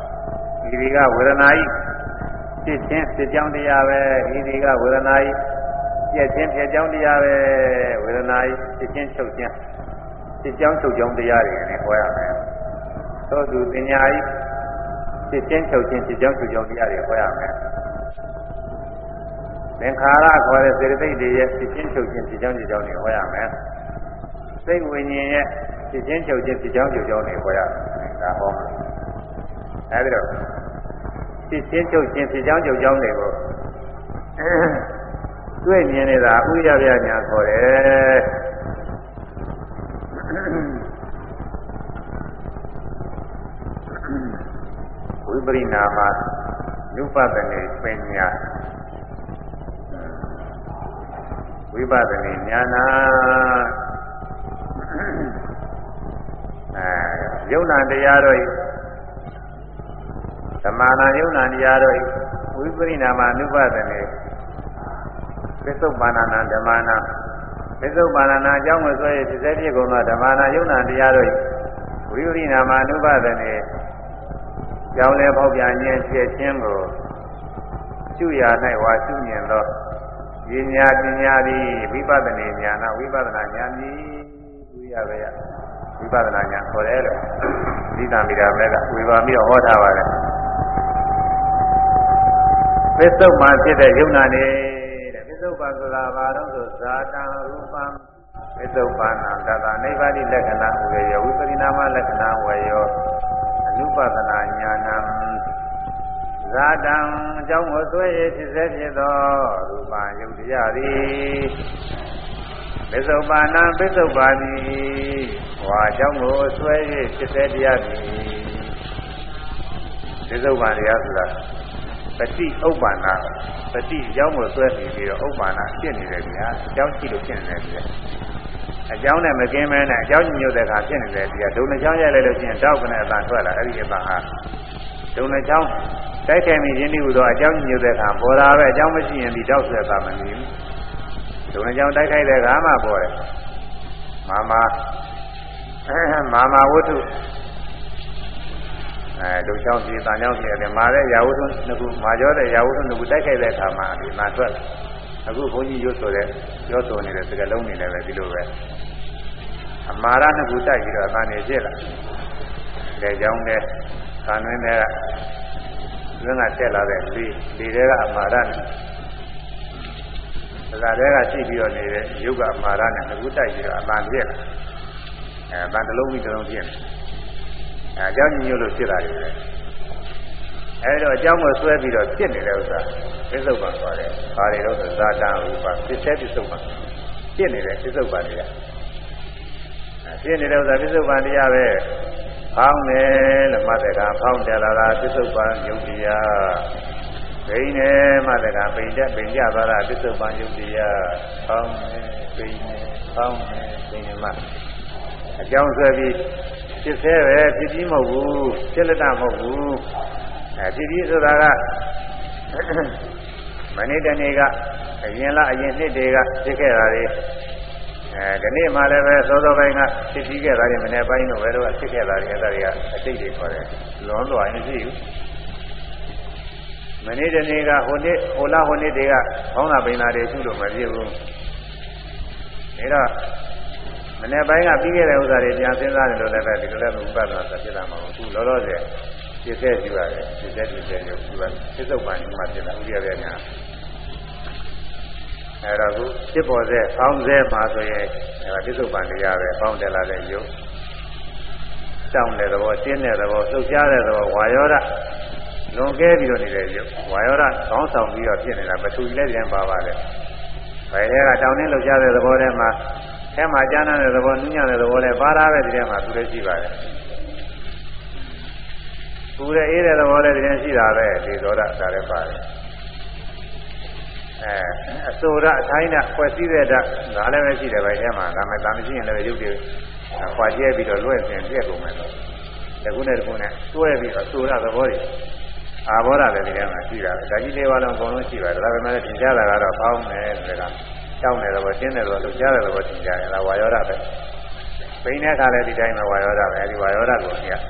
ဤဒီကဝေဒနာဤဖြစ်ခြင်းဖြစ်ကြောင်းတရားပဲဤဒီကဝေဒနာဤပြည့်ခြင်းဖြစ်ကြောင်းတရားပဲဝေဒနာဤဖြစ်ခြင်းချုပ်ခြင်းဖြစ်ကြောင်းချုပ်ကြောင်းတရားတွေနဲ့ဟောရမယ်သောသူပညာဤဖြစ်ခြင်းချုပ်ခြင်းဖြစ်ကြောင်းချုပ်ကြောင်းတရားတွေဟောရမယ် သင်္ခါရခေါ်တဲ့စေတသိက်တွေရဲ့ဖြစ်ခြင်းချုပ်ခြင်းဖြစ်ကြောင်းချုပ်ကြောင်းတွေဟောရမယ်စိတ်ဝိညာဉ်ရဲ့ဖြစ်ခြင်းချုပ်ခြင်းဖြစ်ကြောင်းချုပ်ကြောင်းတွေဟောရမယ်ဒါဟောမယ်အဲဒီတော့ဖြစ်ချင်းချုပ်ချင်းဖြစ်ကြောင်းချုပ်ကြောင်းတွေကိုတွေ့မြင်နေတာဥရပြညာခေါ်တယ်ဝိပရိနာမနုပဒနေပညာ ဝိပဒနေဉာဏအဲယုံနာတရားတို့ဓမ္မနာယုံနာတရားတို့ဝိပရိနာမနုပဒနေပစ္စုပ္ပန္နာဓမ္မနာပစ္စုပ္ပန္နာအကြောင်းကိုဆိုရဖြစ်စေဖြစ်ကုန်သောဓမ္မနာယုံနာတရားတို့ဝိပရိနာမနုပဒနေကြောင်းလဲပေါက်ပြန်ခြင်းဖြစ်ခြင်းကိုရှုရ၌ဝါရှုမြင်သော ပညာပညာသည်ဝိပဿနာဉာဏဝိပဿနာဉာဏ်သည်ဝိရပဲရဝိပဿနာဉာဏ်ခေါ်တယ်လို့သီတံမိတာမဲ့ကဝေဘာပြီးတော့ဟောထားပါတယ်ပစ္စုပ္ပန်ဖြစ်တဲ့ယုံနာနေတဲ့ပစ္စုပ္ပန်ဆိုတာဘာလို့ဆိုဇာတံရူပံပစ္စုပ္ပန္နတတနိဗ္ဗာတိလက္ခဏာဝေယောဝိပရိနာမလက္ခဏာဝေယောအနုပဒနာညာဏံဇာ တံအကြောင်းကိုဆွဲရဖြစ်စေဖြစ်သောရူပံယုတ်တရားသည်ပစ္စုပ္ပန္နပစ္စုပ္ပန်သည်ဟွာအကြောင်းကိုဆွဲရဖြစ်စေတရားသည်ပစ္စုပ္ပန်တရားဆိုတာပฏิဥပ္ပန္နာပฏิအကြောင်းကိုဆွဲပြီးပြီးတော့ဥပ္ပန္နာဖြစ်နေတယ်ဗျာအကြောင်းရှိလို့ဖြစ်နေတယ်ဗျာအကြောင်းနဲ့မကင်းမဲနဲ့အကြောင်းညွတ်တဲ့အခါဖြစ်နေတယ်ဗျာဒုံနှချောင်းရိုက်လိုက်လို့ရှိရင်တောက်ကနေအတန်ထွက်လာအဲ့ဒီအတန်ဟာဒုံနှချောင်း တိုက်ခိုက်မိရင်းနှီးဟူသောအကြောင်းညွတ်တဲ့အခါပေါ်တာပဲအကြောင်းမရှိရင်ဒီတောက်ဆွဲတာမမြင်ဘူးဒုံနှချောင်းတိုက်ခိုက်တဲ့အခါမှပေါ်တယ်မာမာမာမာဝတ္ထုအဲဒုချောင်းပြည်တန်ချောင်းပြည်တယ်မာတဲ့ရာဝတ္ထုနှစ်ခုမာကျော်တဲ့ရာဝတ္ထုနှစ်ခုတိုက်ခိုက်တဲ့အခါမှာဒီမှာထွက်အခုဘုန်းကြီးရွတ်ဆိုတဲ့ပြောဆိုနေတဲ့စကားလုံးတွေလည်းပဲဒီလိုပဲအမာရနှစ်ခုတိုက်ပြီးတော့အတန်နေဖြစ်လာတဲ့ကြောင်းတဲ့ခံရင်းတဲ့က သွင်းကတက်လာတဲ့လေလေတွေကအမာရနဲ့ဒါကတည်းကရှိပြီးတော့နေတဲ့ယုတ်ကအမာရနဲ့နှစ်ခုတိုက်ပြီးတော့အတန်ဖြစ်လာအဲအတန်တစ်လုံးပြီးတစ်လုံးဖြစ်နေအဲအကြောင်းညို့လို့ဖြစ်တာတွေပဲအဲဒီတော့အကြောင်းကိုဆွဲပြီးတော့ဖြစ်နေတဲ့ဥစ္စာပစ္စုပန်ခေါ်တယ်။ဘာတွေလို့ဆိုဇာတံရူပပစ္စေပစ္စုပန်ဖြစ်နေတဲ့ပစ္စုပန်တရားဖြစ်နေတဲ့ဥစ္စာပစ္စုပန်တရားပဲ ဖောင်းတယ်လို့မှတ်တဲ့ကဖောင်းတယ်လာတာပစ္စုပန်ယုတ်တရားဘိနေမှတ်တဲ့ကပိန်တဲ့ပိန်ကြသွားတာပစ္စုပန်ယုတ်တရားဖောင်းတယ်ပိန်တယ်ဖောင်းတယ်ပိန်တယ်မှအကြောင်းဆွဲပြီးဖြစ်သေးပဲဖြစ်ပြီးမဟုတ်ဘူးဖြစ်လက်တမဟုတ်ဘူးအဲဖြစ်ပြီးဆိုတာကမနေ့တနေ့ကအရင်လားအရင်နှစ်တွေကဖြစ်ခဲ့တာတွေ အဲဒီနေ့မှလည်းပဲသောသောပိုင်းကဖြစ်ပြီးခဲ့တာတွေမနေ့ပိုင်းတော့ဘယ်လိုဖြစ်ခဲ့တာတွေအဲ့ဒါတွေကအတိတ်တွေခေါ်တယ်လွန်သွားရင်ရှိဘူးမနေ့တနေ့ကဟိုနေ့ဟိုလားဟိုနေ့တွေကဘောင်းလာပိန်လာတွေရှိလို့မပြည့်ဘူးဒါတော့မနေ့ပိုင်းကပြီးခဲ့တဲ့ဥစ္စာတွေပြန်စဉ်းစားတယ်လို့လည်းပဲဒီလိုလည်းဥပဒနာဆိုဖြစ်လာမှာမဟုတ်ဘူးလောလောဆယ်ဖြစ်တဲ့ကြည့်ရတယ်ဖြစ်တဲ့ဖြစ်တဲ့ရုပ်ကြည့်ရတယ်ဖြစ်စုပ်ပန်မှာဖြစ်လာဥရတဲ့ညာ အဲတော့ခုဖြစ်ပေါ်တဲ့အောင်းသေးမှာဆိုရင်အဲဖြစ်စုပ်ပန်တရားပဲပေါင်းတယ်လာတဲ့ရုပ်တောင်းတဲ့သဘောတင်းတဲ့သဘောလှုပ်ရှားတဲ့သဘောဝါယောဓလွန်ကဲပြီးတော့နေတဲ့ရုပ်ဝါယောဓခေါင်းဆောင်ပြီးတော့ဖြစ်နေတာပထူကြီးလည်းပြန်ပါပါတယ်ဘယ်ထဲကတောင်းနေလှုပ်ရှားတဲ့သဘောထဲမှာအဲမှာကျမ်းတဲ့သဘောနူးညံ့တဲ့သဘောလည်းပါတာပဲဒီထဲမှာသူလည်းရှိပါတယ်ပူတဲ့အေးတဲ့သဘောလည်းဒီထဲရှိတာပဲဒီသောတာဒါလည်းပါတယ် အဲအစိုးရအထိုင်းနဲ့ဖွယ်စည်းတဲ့ဓာတ်ဒါလည်းပဲရှိတယ်ပဲအဲမှာဒါမဲ့ဒါမရှိရင်လည်းရုပ်တွေခွာကျဲပြီးတော့လွဲ့စင်ပြက်ကုန်မယ်လို့တခုနဲ့တခုနဲ့တွဲပြီးတော့အစိုးရသဘောတွေအာဘောဓလည်းဒီထဲမှာရှိတာဒါကြီးလေးပါလုံးအကုန်လုံးရှိပါတယ်ဒါပေမဲ့သင်ကြားတာကတော့ပေါင်းတယ်ဆိုတာတောင်းတယ်တော့တင်းတယ်တော့ကြားတယ်တော့သင်ကြားတယ်ဒါဝါယောဓပဲပိန်တဲ့အခါလည်းဒီတိုင်းပဲဝါယောဓပဲအဲဒီဝါယောဓကိုကြည့်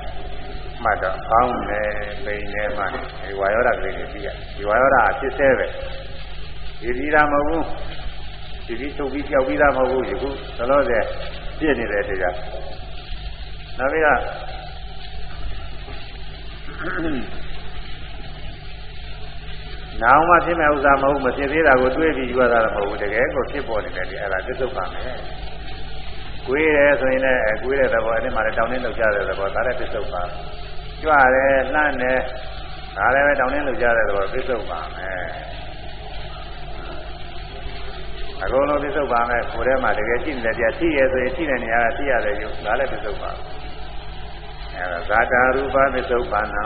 မှတ်တော့ပေါင်းတယ်ပိန်တယ်မှဒီဝါယောဓကလေးတွေပြီးရဒီဝါယောဓအဖြစ်သေးပဲ ဒီဒီတာမဟုတ်ဘူးဒီဒီချုပ်ပြီးကြောက်ပြီးသားမဟုတ်ဘူးယခုသလို့တဲ့ပြည့်နေတဲ့တရားနောက်ပြီးတော့နောင်မှဖြစ်မဲ့ဥစ္စာမဟုတ်မဖြစ်သေးတာကိုတွေးပြီးယူရတာမဟုတ်ဘူးတကယ်ကိုဖြစ်ပေါ်နေတယ်ဒီအဲ့ဒါသစ္စုပ္ပန်ပဲကွေးတယ်ဆိုရင်လည်းကွေးတဲ့သဘောအဲ့ဒီမှာလည်းတောင်းတင်းလောက်ကြတဲ့သဘောဒါလည်းသစ္စုပ္ပန်ကြွတယ်လှမ်းတယ်ဒါလည်းပဲတောင်းတင်းလောက်ကြတဲ့သဘောသစ္စုပ္ပန်ပဲ အကုန်လုံးသစ္စုပ္ပန်ပဲကိုယ်ထဲမှာတကယ်ရှိနေတယ်ပြရှိရဲဆိုရင်ရှိတဲ့နေရာကရှိရတယ်ယူဒါလည်းသစ္စုပ္ပန်အဲ့ဒါဇာတာရူပသစ္စုပ္ပန်နံ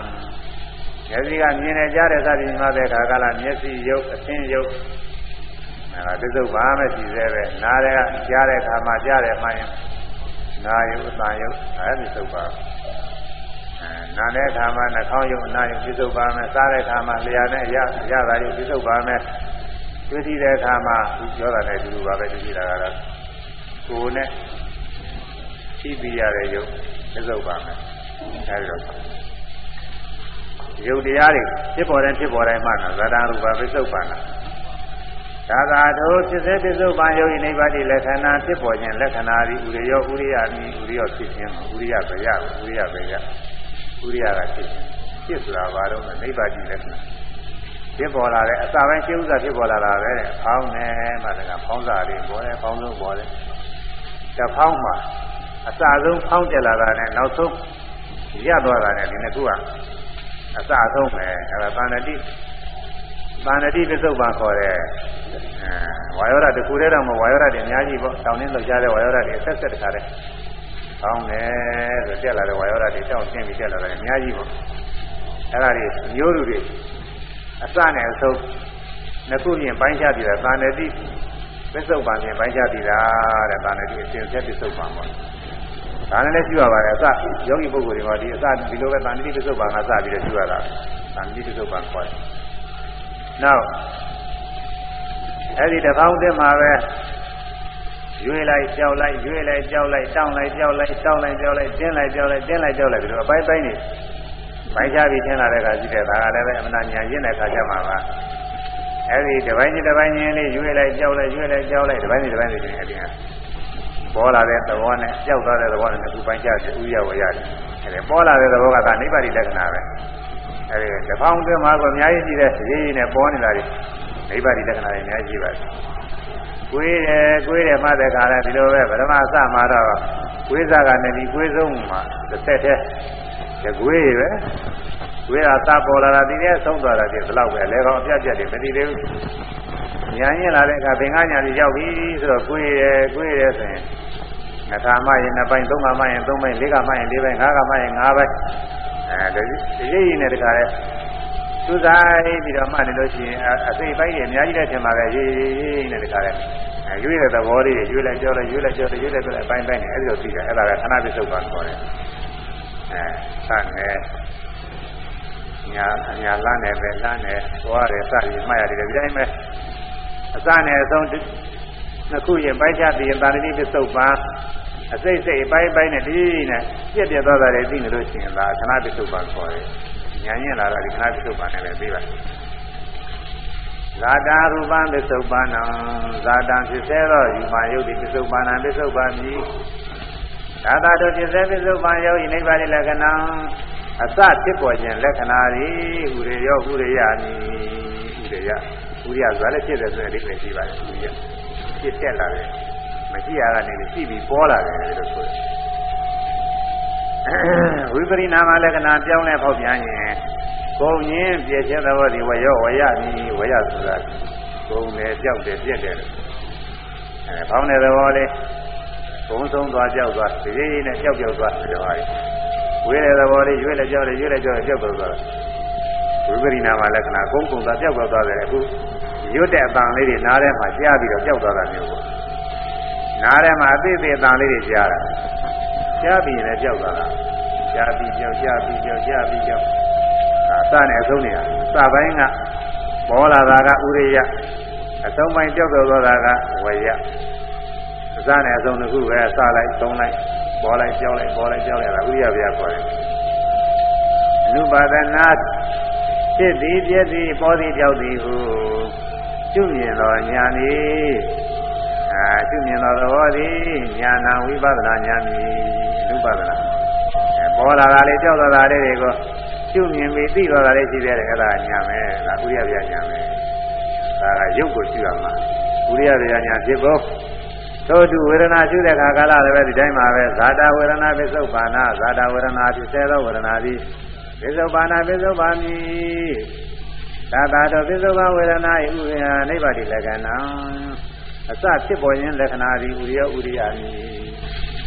မျက်စိကမြင်နေကြတဲ့သတိမှတဲ့ခါကလာမျက်စိရုပ်အသင်းရုပ်အဲဒါသစ္စုပ္ပန်မရှိသေးပဲနားတဲ့ကကြားတဲ့ခါမှကြားတယ်မှရင်နာယုအတန်ယုအဲဒီသစ္စုပ္ပန်အဲနာတဲ့ခါမှနှာခေါင်းယုနာယုသစ္စုပ္ပန်မဲ့စားတဲ့ခါမှလျှာနဲ့ရရတာယုသစ္စုပ္ပန်မဲ့ တွေ့ထိတဲ့အခါမှာသူပြောတာနဲ့ဒီလိုပါပဲတွေ့ထိတာကတော့ကိုယ်နဲ့ရှိပြီးရတဲ့ယုတ်သစ္စုပ္ပန်မဲ့အဲဒီတော့ယုတ်တရားတွေဖြစ်ပေါ်တဲ့ဖြစ်ပေါ်တိုင်းမှာဇာတာရူပပစ္စုပ္ပန်သာသာတို့ဖြစ်စေပစ္စုပ္ပန်ယုတ်ဤနိဗ္ဗာန်လက္ခဏာဖြစ်ပေါ်ခြင်းလက္ခဏာဤဥရိယောဥရိယမိဥရိယောဖြစ်ခြင်းဥရိယဘယဥရိယဘယဥရိယကဖြစ်ခြင်းဖြစ်ဆိုတာဘာလို့လဲနိဗ္ဗာန်လက္ခဏာ ဖြစ်ပေါ်လာတဲ့အစာပိုင်းရှင်းဥစ္စာဖြစ်ပေါ်လာတာပဲ။ဖောင်းနေမှတကဖောင်းစားလေးပေါ်တယ်ဖောင်းဆုံးပေါ်တယ်။တဖောင်းမှာအစာဆုံးဖောင်းကျလာတာနဲ့နောက်ဆုံးရသွားတာနဲ့ဒီနှစ်ခုကအစာဆုံးပဲအဲဒါပါဏတိပါဏတိပစ္စုပ္ပန်ခေါ်တဲ့အဲဝါယောဓာတခုတည်းတော့မဝါယောဓာတွေအများကြီးပေါ့တောင်းနှင်းလောက်ကြတဲ့ဝါယောဓာတွေဆက်ဆက်တခါတည်းဖောင်းတယ်ဆိုတက်လာတဲ့ဝါယောဓာတွေတောင်းဆင်းပြီးတက်လာတယ်အများကြီးပေါ့အဲ့ဒါတွေမျိုးလူတွေ အစနဲ့အဆုံးနှစ်ခုပြင်ပိုင်းခြားပြီးတာသာဏတိပစ္စုပန်ပြင်ပိုင်းခြားပြီးတာတဲ့သာဏတိအစဉ်ဆက်ပစ္စုပန်ပေါ့ဒါနဲ့လည်းရှိရပါတယ်အစယောဂီပုဂ္ဂိုလ်တွေမှာဒီအစဒီလိုပဲသာဏတိပစ္စုပန်ကစပြီးတော့ရှိရတာသာဏတိပစ္စုပန်ခေါ်တယ်နောက်အဲ့ဒီတစ်ပေါင်းတည်းမှာပဲရွေးလိုက်ကြောက်လိုက်ရွေးလိုက်ကြောက်လိုက်တောင်းလိုက်ကြောက်လိုက်တောင်းလိုက်ကြောက်လိုက်တင်းလိုက်ကြောက်လိုက်တင်းလိုက်ကြောက်လိုက်ပြီးတော့အပိုင်းပိုင်းနေ ပိုင်းခြားပြီးထင်လာတဲ့အခါရှိတဲ့ဒါကလည်းပဲအမှန်ညာရင်းတဲ့အခါကျမှပါအဲဒီတစ်ပိုင်းချင်းတစ်ပိုင်းချင်းလေးရွေးလိုက်ကြောက်လိုက်ရွေးလိုက်ကြောက်လိုက်တစ်ပိုင်းချင်းတစ်ပိုင်းချင်းအပြင်ပေါ်လာတဲ့သဘောနဲ့ကြောက်သွားတဲ့သဘောနဲ့အခုပိုင်းခြားပြီးဥရဝရတယ်အဲဒီပေါ်လာတဲ့သဘောကဒါနိဗ္ဗာန်လက္ခဏာပဲအဲဒီတစ်ပေါင်းအတွင်းမှာကအများကြီးရှိတဲ့ရေးရည်နဲ့ပေါ်နေတာတွေနိဗ္ဗာန်လက္ခဏာတွေအများကြီးပါတယ်ကိုယ်တယ်ကိုယ်တယ်မှတဲ့ခါလဲဒီလိုပဲဗရမအစမှာတော့ကိုယ်စားကနေဒီကိုယ်ဆုံးမှာတစ်သက်တည်း တကွေးပဲကွေးတာသပေါ်လာတာဒီနေ့ဆုံးသွားတာဒီလောက်ပဲလေကောင်အပြတ်ပြတ်တွေမသိသေးဘူးညာရင်လာတဲ့အခါသင်္ကညာကြီးရောက်ပြီဆိုတော့ကွေးတယ်ကွေးတယ်ဆိုရင်ငါးခါမှရင်နှစ်ပိုင်းသုံးခါမှရင်သုံးပိုင်းလေးခါမှရင်လေးပိုင်းငါးခါမှရင်ငါးပိုင်းအဲဒီရေးရည်နဲ့တခါလဲသူစားပြီးတော့မှနေလို့ရှိရင်အစိတ်ပိုင်းတွေအများကြီးလည်းထင်ပါပဲရေးရေးနဲ့တခါလဲရွေးတဲ့သဘောလေးတွေရွေးလိုက်ကြောလိုက်ရွေးလိုက်ကြောလိုက်ရွေးလိုက်ကြောလိုက်အပိုင်းပိုင်းနဲ့အဲဒီလိုသိတယ်အဲ့ဒါကခဏပစ္စုပ္ပန်ခေါ်တယ် အဲစနဲ့ညာညာလမ်းနဲ့ပဲလမ်းနဲ့သွားတယ်စပြီးမှတ်ရတယ်ဒီတိုင်းပဲအစနဲ့အဆုံးနှစ်ခုရင်ပိုင်းခြားပြီးရင်တာဏိပစ္စုပ္ပန်အစိတ်စိတ်ပိုင်းပိုင်းနဲ့ဒီနဲ့ပြည့်ပြည့်သွားတာတွေသိနေလို့ရှိရင်ဒါခဏပစ္စုပ္ပန်ခေါ်တယ်ညာရင်လာတာဒီခဏပစ္စုပ္ပန်နဲ့ပဲပြီးပါဇာတာရူပံပစ္စုပ္ပန္နံဇာတံဖြစ်စေသောယူမာယုတ်တိပစ္စုပ္ပန္နံပစ္စုပ္ပန်မိ သာသာတို့ဖြစ်စေပစ္စုပ္ပန်ယုတ်ဤနိဗ္ဗာန်လက္ခဏာအစဖြစ်ပေါ်ခြင်းလက္ခဏာသည်ဥရိယောဥရိယနိဥရိယဥရိယဆိုတာလည်းဖြစ်တယ်ဆိုတဲ့အဓိပ္ပာယ်ရှိပါတယ်ဥရိယဖြစ်တက်လာတယ်မရှိရကနေရှိပြီးပေါ်လာတယ်လို့ဆိုတယ်ဝိပရိနာမလက္ခဏာပြောင်းလဲဖောက်ပြန်ရင်ကုန်ရင်းပြည့်ခြင်းသဘောဒီဝရောဝရမီဝရဆိုတာကုန်တယ်ကြောက်တယ်ပြက်တယ်အဲဖောင်းတဲ့သဘောလေး ဘုံဆုံးသွားကြောက်သွားဒီလေးနဲ့ကြောက်ကြောက်သွားတယ်ဟာဝေးတဲ့သဘောလေးရွေးလည်းကြောက်တယ်ရွေးလည်းကြောက်တယ်ကြောက်သွားသွားဝိပရိနာမလက္ခဏာကုန်ကုန်သွားကြောက်သွားတယ်အခုရွတ်တဲ့အပံလေးတွေနားထဲမှာကြားပြီးတော့ကြောက်သွားတာမျိုးပေါ့နားထဲမှာအသေးသေးအပံလေးတွေကြားတာကြားပြီးရင်လည်းကြောက်သွားတာကြားပြီးကြောက်ကြားပြီးကြောက်ကြားပြီးကြောက်စနဲ့အဆုံးနေရစပိုင်းကပေါ်လာတာကဥရိယအဆုံးပိုင်းကြောက်တော်သွားတာကဝေယ အစနဲ့အဆုံးတစ်ခုပဲစလိုက်သုံးလိုက်ပေါ်လိုက်ကြောက်လိုက်ပေါ်လိုက်ကြောက်လိုက်တာဥရိယဗျာခေါ်တယ်အနုပါဒနာဖြစ်သည်ပြည့်သည်ပေါ်သည်ကြောက်သည်ဟုကျွမြင်တော်ညာနေအာကျွမြင်တော်သဘောသည်ညာနာဝိပဿနာညာမည်အနုပါဒနာပေါ်လာတာလေးကြောက်တော်တာလေးတွေကိုရှုမြင်ပြီးသိတော့တာလေးရှိသေးတယ်အဲ့ဒါညာမယ်ဒါဥရိယဗျာညာမယ်ဒါကရုပ်ကိုရှုရမှာဥရိယဗျာညာဖြစ်ဖို့ သို့တူဝေဒနာရှုတဲ့ခါကာလလည်းပဲဒီတိုင်းမှာပဲဇာတာဝေဒနာပစ္စုပ္ပန္နာဇာတာဝေဒနာဖြစ်စေသောဝေဒနာသည်ပစ္စုပ္ပန္နာပစ္စုပ္ပန်မိသာသာတော်ပစ္စုပ္ပန်ဝေဒနာ၏ဥရိယနိဗ္ဗာတိလက္ခဏာအစဖြစ်ပေါ်ခြင်းလက္ခဏာသည်ဥရိယဥရိယာမိ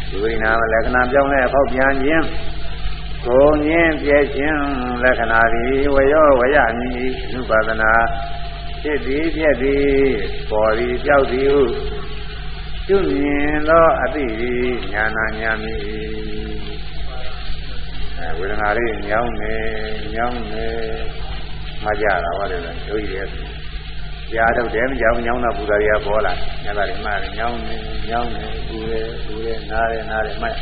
ဒီဝိနာလက္ခဏာပြောင်းလဲဖောက်ပြန်ခြင်းကိုငင်းပြည့်ခြင်းလက္ခဏာသည်ဝရောဝရမည်အနုပါဒနာဖြစ်သည်ပြည့်သည်ပေါ်သည်ကြောက်သည်ဟု ကျွမြင်သောအသိသည်ညာနာညာမည်အဲဝေဒနာလေးညောင်းနေညောင်းနေမကြတာဟုတ်တယ်ဒုကြီးရဲ့ကြားတော့တယ်မကြောင်ညောင်းတာပူဇာတွေကပေါ်လာညတာတွေမှလည်းညောင်းနေညောင်းနေပူရဲပူရဲနားရဲနားရဲမှတ်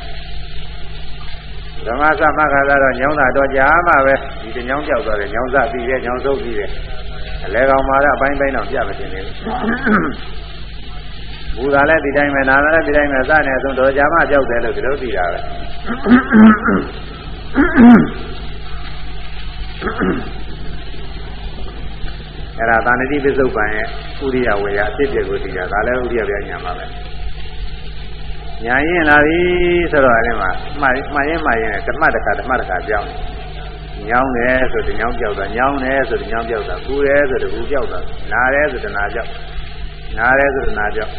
ဓမ္မသမခါကတော့ညောင်းတာတော့ကြာမှပဲဒီတညောင်းကြောက်သွားတယ်ညောင်းစပြီးတယ်ညောင်းဆုံးပြီးတယ်အလဲကောင်မှာတော့အပိုင်းပိုင်းတော့ပြမတင်နေဘူး ဘူသာလည်းဒီတိုင်းပဲနာလည်းဒီတိုင်းပဲစနေဆုံးတော့ကြာမှကြောက်တယ်လို့ဒီလိုသိတာပဲအဲ့ဒါသာဏတိပစ္စုပန်ရဲ့ဥရိယဝေယအဖြစ်ပြကိုသိတာဒါလည်းဥရိယပြညာမှာပဲညာရင်လာပြီဆိုတော့အဲ့ဒီမှာမှတ်မှတ်ရင်မှတ်ရင်ဓမ္မတက္ကဓမ္မတက္ကပြောင်းညောင်းတယ်ဆိုတော့ညောင်းပြောက်တာညောင်းတယ်ဆိုတော့ညောင်းပြောက်တာကူတယ်ဆိုတော့ကူပြောက်တာနားတယ်ဆိုတော့နာပြောက်နားတယ်ဆိုတော့နာပြောက်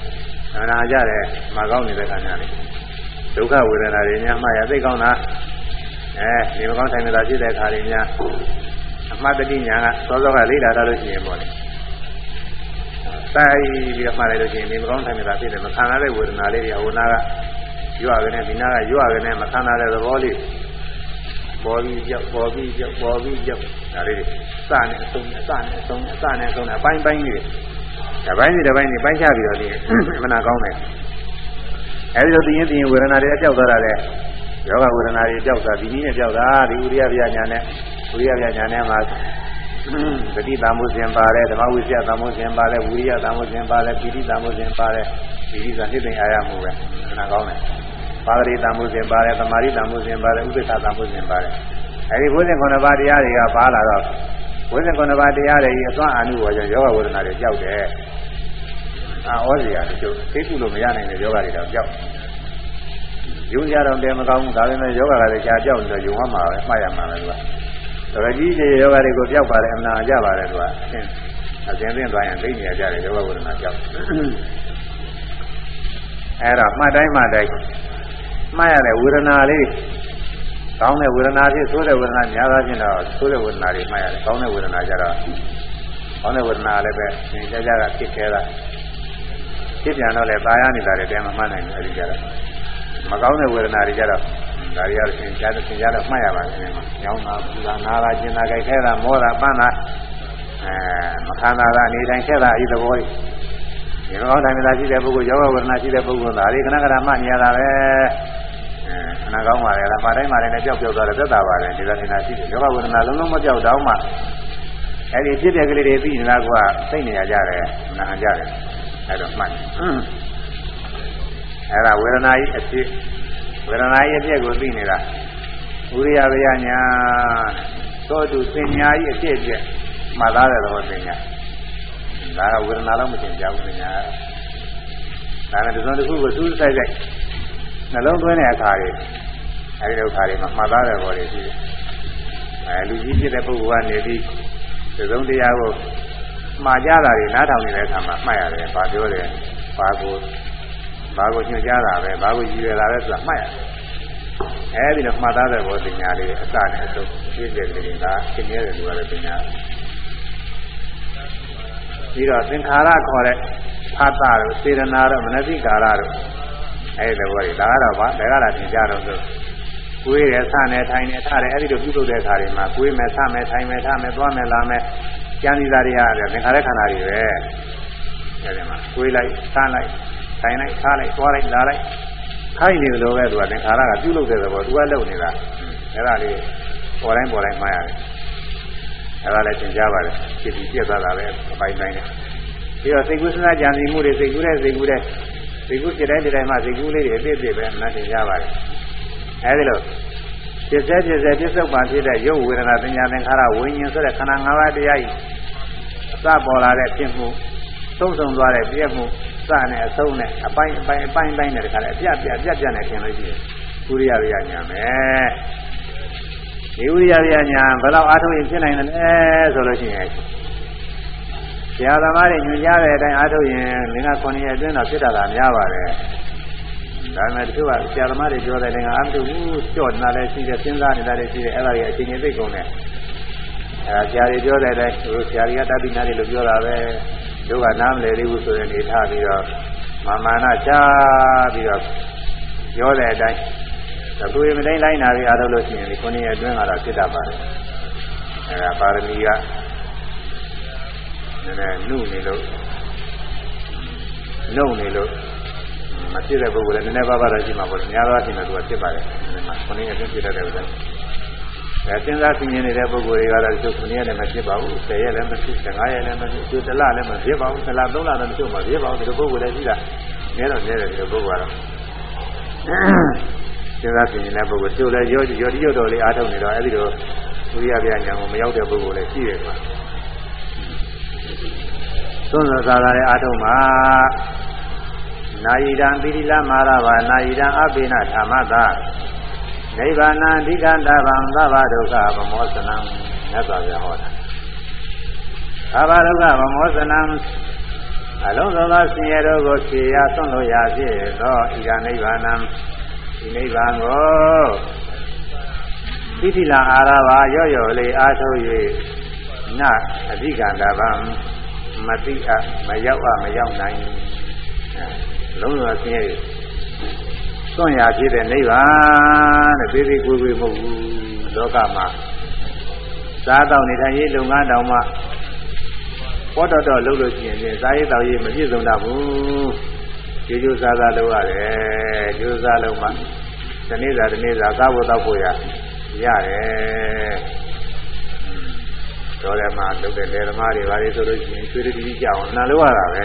နာကြတယ်မကောင်းနေတဲ့ခါညာလေးဒုက္ခဝေဒနာတွေများမှရသိကောင်းတာအဲဒီမကောင်းဆိုင်နေတာဖြစ်တဲ့ခါတွေများအမှတ်တတိညာကစောစောကလေ့လာထားလို့ရှိရင်ပေါ့လေစိုက်ပြီးတော့မှတ်လိုက်လို့ရှိရင်ဒီမကောင်းတိုင်းတာဖြစ်တယ်မခံရတဲ့ဝေဒနာလေးတွေဟိုနာကရွရကနေဒီနာကရွရကနေမခံရတဲ့သဘောလေးပေါ်ပြီးကြောက်ပေါ်ပြီးကြောက်ပေါ်ပြီးကြောက်ဒါလေးတွေစနဲ့အဆုံးအစနဲ့အဆုံးအစနဲ့အဆုံးနဲ့အပိုင်းပိုင်းလေးတွေ တစ်ပိုင်းစီတစ်ပိုင်းစီပိုင်းချပြီးတော့ဒီမနာကောင်းတယ်အဲဒီလိုသိရင်သိရင်ဝေဒနာတွေအကြောက်သွားတာလေယောဂဝေဒနာတွေကြောက်တာဒီနည်းနဲ့ကြောက်တာဒီဥရိယပြညာနဲ့ဥရိယပြညာနဲ့မှာသတိတမှုစဉ်ပါတယ်ဓမ္မဝိဇ္ဇတမှုစဉ်ပါတယ်ဝိရိယတမှုစဉ်ပါတယ်ပိဋိတမှုစဉ်ပါတယ်ပိဋိဆိုနှိမ့်သိအားရမှုပဲနာကောင်းတယ်ပါရိတမှုစဉ်ပါတယ်သမာဓိတမှုစဉ်ပါတယ်ဥပ္ပခတမှုစဉ်ပါတယ်အဲဒီဘုဇင်9ပါးတရားတွေကပါလာတော့ ဘုဇင်9ပါးတရားတွေအစွမ်းအာနုဘောကြောင့်ယောဂဝေဒနာတွေကြောက်တယ်အာဩဇေယတချို့သိကုလို့မရနိုင်တဲ့ယောဂတွေတော့ကြောက်ယုံကြတော့တယ်မကောင်းဘူးဒါပေမဲ့ယောဂကလည်းကြာကြောက်နေတော့ယုံမှမှာပဲမှားရမှာပဲသူကတော်ကြီးကြီးယောဂတွေကိုပြောက်ပါတယ်အမှန်အကြပါတယ်သူကအရှင်းအစဉ်သိသွားရင်သိနေကြတယ်ယောဂဝေဒနာကြောက်အဲ့တော့မှတ်တိုင်းမှတ်တိုင်းမှတ်ရတဲ့ဝေဒနာလေး ကောင်းတဲ့ဝေဒနာဖြစ်ဆိုးတဲ့ဝေဒနာများသောဖြင့်တော့ဆိုးတဲ့ဝေဒနာတွေမှတ်ရတယ်ကောင်းတဲ့ဝေဒနာကြတော့ကောင်းတဲ့ဝေဒနာလည်းပဲသင်ကြားကြတာဖြစ်ခဲတာဖြစ်ပြန်တော့လေပါရနေတာတွေတဲမမှတ်နိုင်ဘူးအဲဒီကြတော့မကောင်းတဲ့ဝေဒနာတွေကြတော့ဒါတွေရသင်ကြားတဲ့သင်ကြားတော့မှတ်ရပါတယ်။ညောင်းတာပူတာနာတာကျင်တာကြိုက်ခဲတာမောတာပန်းတာအဲမခံတာကနေတိုင်းခဲတာဤသဘောကြီးဒီကောင်းတိုင်းသာရှိတဲ့ပုဂ္ဂိုလ်ယောဂဝေဒနာရှိတဲ့ပုဂ္ဂိုလ်ဒါလေးခဏခဏမှတ်နေရတာပဲ အဲခဏကောင်းပါလေလားပါတိုင်းပါတိုင်းနဲ့ကြောက်ကြောက်သွားတယ်သက်သာပါတယ်ဒီလိုနေတာရှိတယ်ယောဂဝေဒနာလုံးလုံးမကြောက်တော့မှအဲ့ဒီဖြစ်တဲ့ကလေးတွေပြီးနေတာကစိတ်နေရကြတယ်နာကြတယ်အဲ့တော့မှတ်အဲ့ဒါဝေဒနာကြီးအဖြစ်ဝေဒနာကြီးအဖြစ်ကိုသိနေတာဝိရိယဗျာညာသောတုစင်ညာကြီးအဖြစ်အဖြစ်မှတ်သားတဲ့သဘောစင်ညာဒါကဝေဒနာတော့မသင်ကြဘူးစင်ညာဒါနဲ့ဒီစုံတစ်ခုကိုစူးစိုက်လိုက် နှလုံးသွင်းတဲ့အခါတွေအဲဒီလိုအခါတွေမှာမှတ်သားတဲ့ဘောတွေရှိတယ်အဲလူကြီးဖြစ်တဲ့ပုဂ္ဂိုလ်ကနေပြီးဒီစုံတရားကိုမှားကြတာတွေနားထောင်နေတဲ့အခါမှာမှတ်ရတယ်။ဘာပြောတယ်။ဘာကိုဘာကိုညွှန်ကြားတာပဲဘာကိုရည်ရွယ်တာပဲဆိုတာမှတ်ရတယ်။အဲဒီတော့မှတ်သားတဲ့ဘောပညာလေးအစနဲ့အဆုံးပြည့်တဲ့ကလေးကသင်ရတဲ့လူကလည်းပညာပြီးတော့သင်္ခါရခေါ်တဲ့ဖတ်တာတို့စေရနာတို့မနတိကာရတို့ အဲဒီဘောတွေဒါကတော့ဗာဒါကတော့သင်ကြတော့ဆိုကိုယ်ရဲ့ဆနဲ့ထိုင်နေထားတယ်အဲဒီလိုပြုလုပ်တဲ့အခါတွေမှာကိုယ်မဲ့ဆမဲ့ထိုင်မဲ့ထားမဲ့သွားမဲ့လာမဲ့ကျန်စီသားတွေရတယ်သင်္ခါရခန္ဓာတွေပဲအဲဒီမှာကိုယ်လိုက်ဆလိုက်ထိုင်လိုက်ထားလိုက်သွားလိုက်လာလိုက်ခိုင်းနေတယ်လို့ပဲသူကသင်္ခါရကပြုလုပ်တဲ့သဘောသူကလုပ်နေတာအဲဒါလေးပေါ်တိုင်းပေါ်တိုင်းမှားရတယ်အဲဒါလည်းသင်ကြားပါတယ်ဖြစ်ပြီးပြက်သွားတာပဲအပိုင်းတိုင်းနဲ့ပြီးတော့စိတ်ကူးစဉ်းစားကြံစည်မှုတွေစိတ်ကူးတဲ့စိတ်ကူးတဲ့ စိတ်ကူးဖြစ်တိုင်းဖြစ်တိုင်းမှာစိတ်ကူးလေးတွေအပြည့်အပြည့်ပဲမှတ်သင်ကြားပါတယ်အဲဒီလိုဖြစ်စေဖြစ်စေပြစ္ဆုတ်ပါဖြစ်တဲ့ရုပ်ဝေဒနာပညာသင်္ခါရဝိညာဉ်ဆိုတဲ့ခန္ဓာ၅ပါးတရားဤအစပေါ်လာတဲ့ဖြစ်မှုသုံးဆောင်သွားတဲ့ပြည့်မှုစနဲ့အဆုံးနဲ့အပိုင်းအပိုင်းအပိုင်းပိုင်းနဲ့တခါလေအပြပြပြပြနဲ့ခင်လို့ရှိရင်ဥရိယရိယညာမယ်ဒီဥရိယရိယညာဘယ်တော့အားထုတ်ရင်ဖြစ်နိုင်တယ်လဲဆိုလို့ရှိရင် ဆရာသမားတွေညွှန်ကြားတဲ့အတိုင်းအားထုတ်ရင်လင်္ကာ9ရက်အတွင်းတော့ဖြစ်တာကများပါတယ်ဒါပေမဲ့တချို့ကဆရာသမားတွေပြောတယ်လည်းအားမထုတ်ဘူးကြော့နေတာလည်းရှိတယ်စဉ်းစားနေတာလည်းရှိတယ်အဲ့ဒါကြီးအချိန်ကြီးသိကုန်တယ်အဲဆရာတွေပြောတဲ့အတိုင်းဟိုဆရာတွေကတတိနာတွေလို့ပြောတာပဲတို့ကနားမလည်သေးဘူးဆိုရင်နေထားပြီးတော့မာမာနချပြီးတော့ပြောတဲ့အတိုင်းသူရမတိုင်းလိုက်နာပြီးအားထုတ်လို့ရှိရင်ဒီခုနှစ်ရက်အတွင်းကတော့ဖြစ်တတ်ပါတယ်အဲဒါပါရမီကန ည်းနည်းနှုတ်နေလို့နှုတ်နေလို့မဖြစ်တဲ့ပုဂ္ဂိုလ်လည်းနည်းနည်းပါးပါးတော့ရှိမှာပေါ့လေများသောအားဖြင့်တော့သူကဖြစ်ပါတယ်ဒီမှာခုနှစ်ရက်အတွင်းဖြစ်တတ်တယ်ဥစ္စာအဲစဉ်းစားသိမြင်နေတဲ့ပုဂ္ဂိုလ်တွေကတော့သူခုနှစ်ရက်လည်းမဖြစ်ပါဘူး10ရက်လည်းမဖြစ်15ရက်လည်းမဖြစ်သူတစ်လလည်းမဖြစ်ပါဘူးတစ်လသုံးလလည်းမဖြစ်ပါဘူးဖြစ်ပါဘူးဒီလိုပုဂ္ဂိုလ်လည်းရှိတာနည်းတော့နည်းတယ်ဒီလိုပုဂ္ဂိုလ်ကတော့စဉ်းစားသိမြင်တဲ့ပုဂ္ဂိုလ်သူလည်းရောရောတိရောတော်လေးအားထုတ်နေတော့အဲဒီလိုဝိရိယပြညာကိုမရောက်တဲ့ပုဂ္ဂိုလ်လည်းရှိတယ်ကွာ သွန်သာသာရဲ့အားထုတ်မှာနာယိတံပိရိလမာရဘာနာယိတံအပိနဓမ္မသာနိဗ္ဗာန်အဓိကတဗံသဗ္ဗဒုက္ခဗမောစနံမြတ်စွာဘုရားဟောတာသဗ္ဗဒုက္ခဗမောစနံအလုံးစုံသောဆင်းရဲတို့ကိုဖြေရဆွံ့လို့ရဖြစ်သောဤကနိဗ္ဗာန်ဒီနိဗ္ဗာန်ကိုပိဋိလာအာရဘာရော့ရော့လေးအားထုတ်၍နအဓိကန္တဗံ မတိအမရောက်အမရောက်နိုင်လုံးဝဆင်းရဲသွန့်ရဖြစ်တဲ့နိဗ္ဗာန်တဲ့သေးသေးကိုယ်ကိုယ်မဟုတ်ဘူးလောကမှာစားတော့နေထိုင်ရေးလုပ်ငန်းတောင်မှပေါ်တော်တော်လုပ်လို့ရှိရင်ပြင်စားရေးတောက်ရေးမပြည့်စုံတော့ဘူးကြိုးကြိုးစားစားလုပ်ရတယ်ကြိုးစားလုပ်မှဒီနေ့သာဒီနေ့သာစားဖို့တောက်ဖို့ရရတယ် တော်တယ်မှာလုပ်တဲ့လေသမားတွေဘာတွေဆိုလို့ရှိရင်ချွေးတိကြအောင်နာလို့ရတာပဲ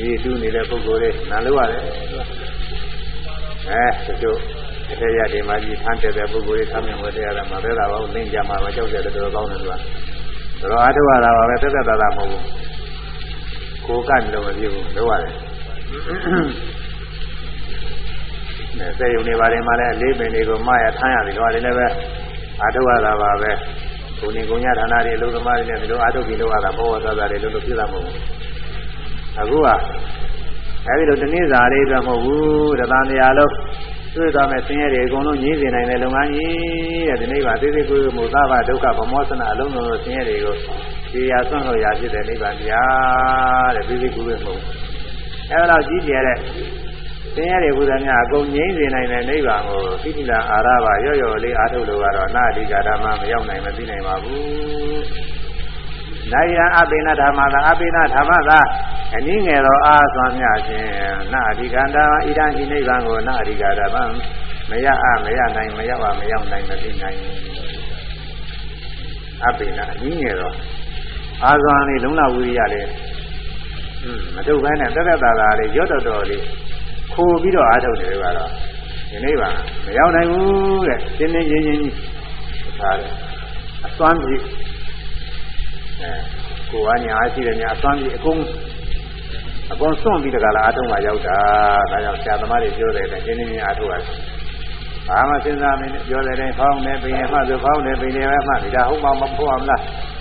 ရေတူးနေတဲ့ပုဂ္ဂိုလ်တွေနာလို့ရတယ်အဲတချို့အထေရတွေမှာကြီးထမ်းတဲ့ပုဂ္ဂိုလ်တွေဆမ်းမြင်ဝဲတရားတယ်မှာပဲလာပါဦးလင်းကြမှာပဲကြောက်တယ်တော်တော်ကောင်းတယ်သူကတော်အားထုတ်ရတာပါပဲတက်တက်တာတာမဟုတ်ဘူးကိုကတ်လို့မဖြစ်ဘူးလို့ရတယ်နဲ့စေယုံနေပါတယ်မှာလည်းအလေးပင်တွေကိုမရထမ်းရတယ်တော့ဒီလည်းပဲအားထုတ်ရတာပါပဲ ကိုနေကုညဌာနတွေအလုပ်သမားတွေနဲ့ဒီလိုအားထုတ်ပြီးလုပ်ရတာဘောဝသွားတာတွေလို့လို့ဖြစ်တာမဟုတ်ဘူးအခုကအဲဒီလိုတနည်းစာလေးတော့မဟုတ်ဘူးတသံတရားလုံးတွေ့သွားမဲ့ဆင်းရဲတွေအကုန်လုံးညှင်းစေနိုင်တဲ့လုပ်ငန်းကြီးတဲ့ဒီနေ့ပါသေးသေးကိုယ်မူသဘာဒုက္ခဗမောသနာအလုံးစုံသောဆင်းရဲတွေကိုဒီရာဆွန့်လို့ရဖြစ်တဲ့နိဗ္ဗာန်တရားတဲ့သေးသေးကိုယ်ပဲမဟုတ်အဲဒါတော့ကြီးကျယ်တဲ့ ဆင်းရဲတွေဘုရားများအကုန်ငြိမ့်စေနိုင်တဲ့နိဗ္ဗာန်ကိုသိတိလာအာရပါရော့ရော့လေးအားထုတ်လို့ကတော့နာအဓိကဓမ္မမရောက်နိုင်မသိနိုင်ပါဘူး။နိုင်ရန်အပိဏဓမ္မသာအပိဏဓမ္မသာအနည်းငယ်သောအားသွမ်းမြခြင်းနာအဓိကန္တာဣဒံဒီနိဗ္ဗာန်ကိုနာအဓိကဓမ္မမရအမရနိုင်မရောက်အမရောက်နိုင်မသိနိုင်အပိဏအနည်းငယ်သောအားသွမ်းလေးလုံလဝိရိယလေးမထုတ်ဘဲနဲ့တက်တက်တာတာလေးရော့တော်တော်လေး ခိုးပြီးတော့အားထုတ်တယ်ကတော့ဒီနေ့ပါမရောက်နိုင်ဘူးတဲ့ရှင်းရှင်းချင်းချင်းကြီးထားတယ်အသွမ်းပြီးအဲကိုယ်ကညာရှိတယ်ညာအသွမ်းပြီးအကုန်အကုန်စွန့်ပြီးတကလားအားထုတ်မှရောက်တာဒါကြောင့်ဆရာသမားတွေပြောတယ်တဲ့ရှင်းရှင်းချင်းအားထုတ်ရတယ်ဘာမှစဉ်းစားမင်းပြောတယ်တဲ့ဖောင်းနေပင်ရမှဆိုဖောင်းနေပင်ရပဲမှဒီဒါဟုတ်မှမဖို့အောင်လား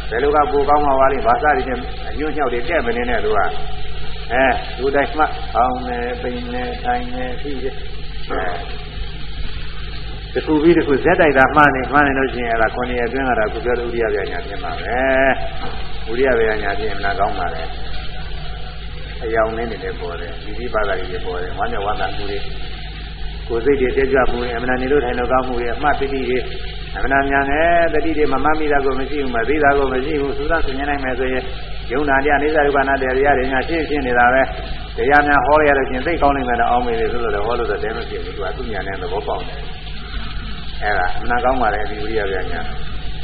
ဘယ်လိုကပူကောင်းမှာပါလိမ့်ဘာသာတွေနဲ့အညွှန်းညှောက်တွေတဲ့မနေနဲ့သူက အဲလူတိုင်းမှအောင်းနေပိန်နေထိုင်နေပြီးတယ်အဲတခုပြီးတခုဇက်တိုက်တာမှားနေမှားနေလို့ရှိရင်အဲ့ဒါ9ရက်အတွင်းကတော့ခုပြောတဲ့ဥရိယဗျာညာပြင်ပါပဲဥရိယဗျာညာပြင်မနာကောင်းပါလေအယောင်နေနေလည်းပေါ်တယ်ဒီဒီပါတာကြီးပေါ်တယ်ဝမ်းမြောက်ဝမ်းသာမှုတွေကိုယ်စိတ်တွေတက်ကြွမှုတွေအမှန်နေလို့ထိုင်လို့ကောင်းမှုတွေအမှတ်တတိတွေ အမှန်များနဲ့တတိတွေမမမိတာကိုမရှိဘူးမသိတာကိုမရှိဘူးသုသဆင်ញနိုင်မယ်ဆိုရင်ယုံနာတရားနေစာယုကနာတရားတွေညာရှင်းရှင်းနေတာပဲတရားများဟောရရလို့ချင်းသိကောင်းနိုင်မယ်တော့အောင်းမေးတယ်ဆိုတော့ဟောလို့တော့တဲမဖြစ်ဘူးသူကသူ့ညာနဲ့သဘောပေါက်တယ်အဲ့ဒါအနာကောင်းပါလေဒီဝိရိယပြညာ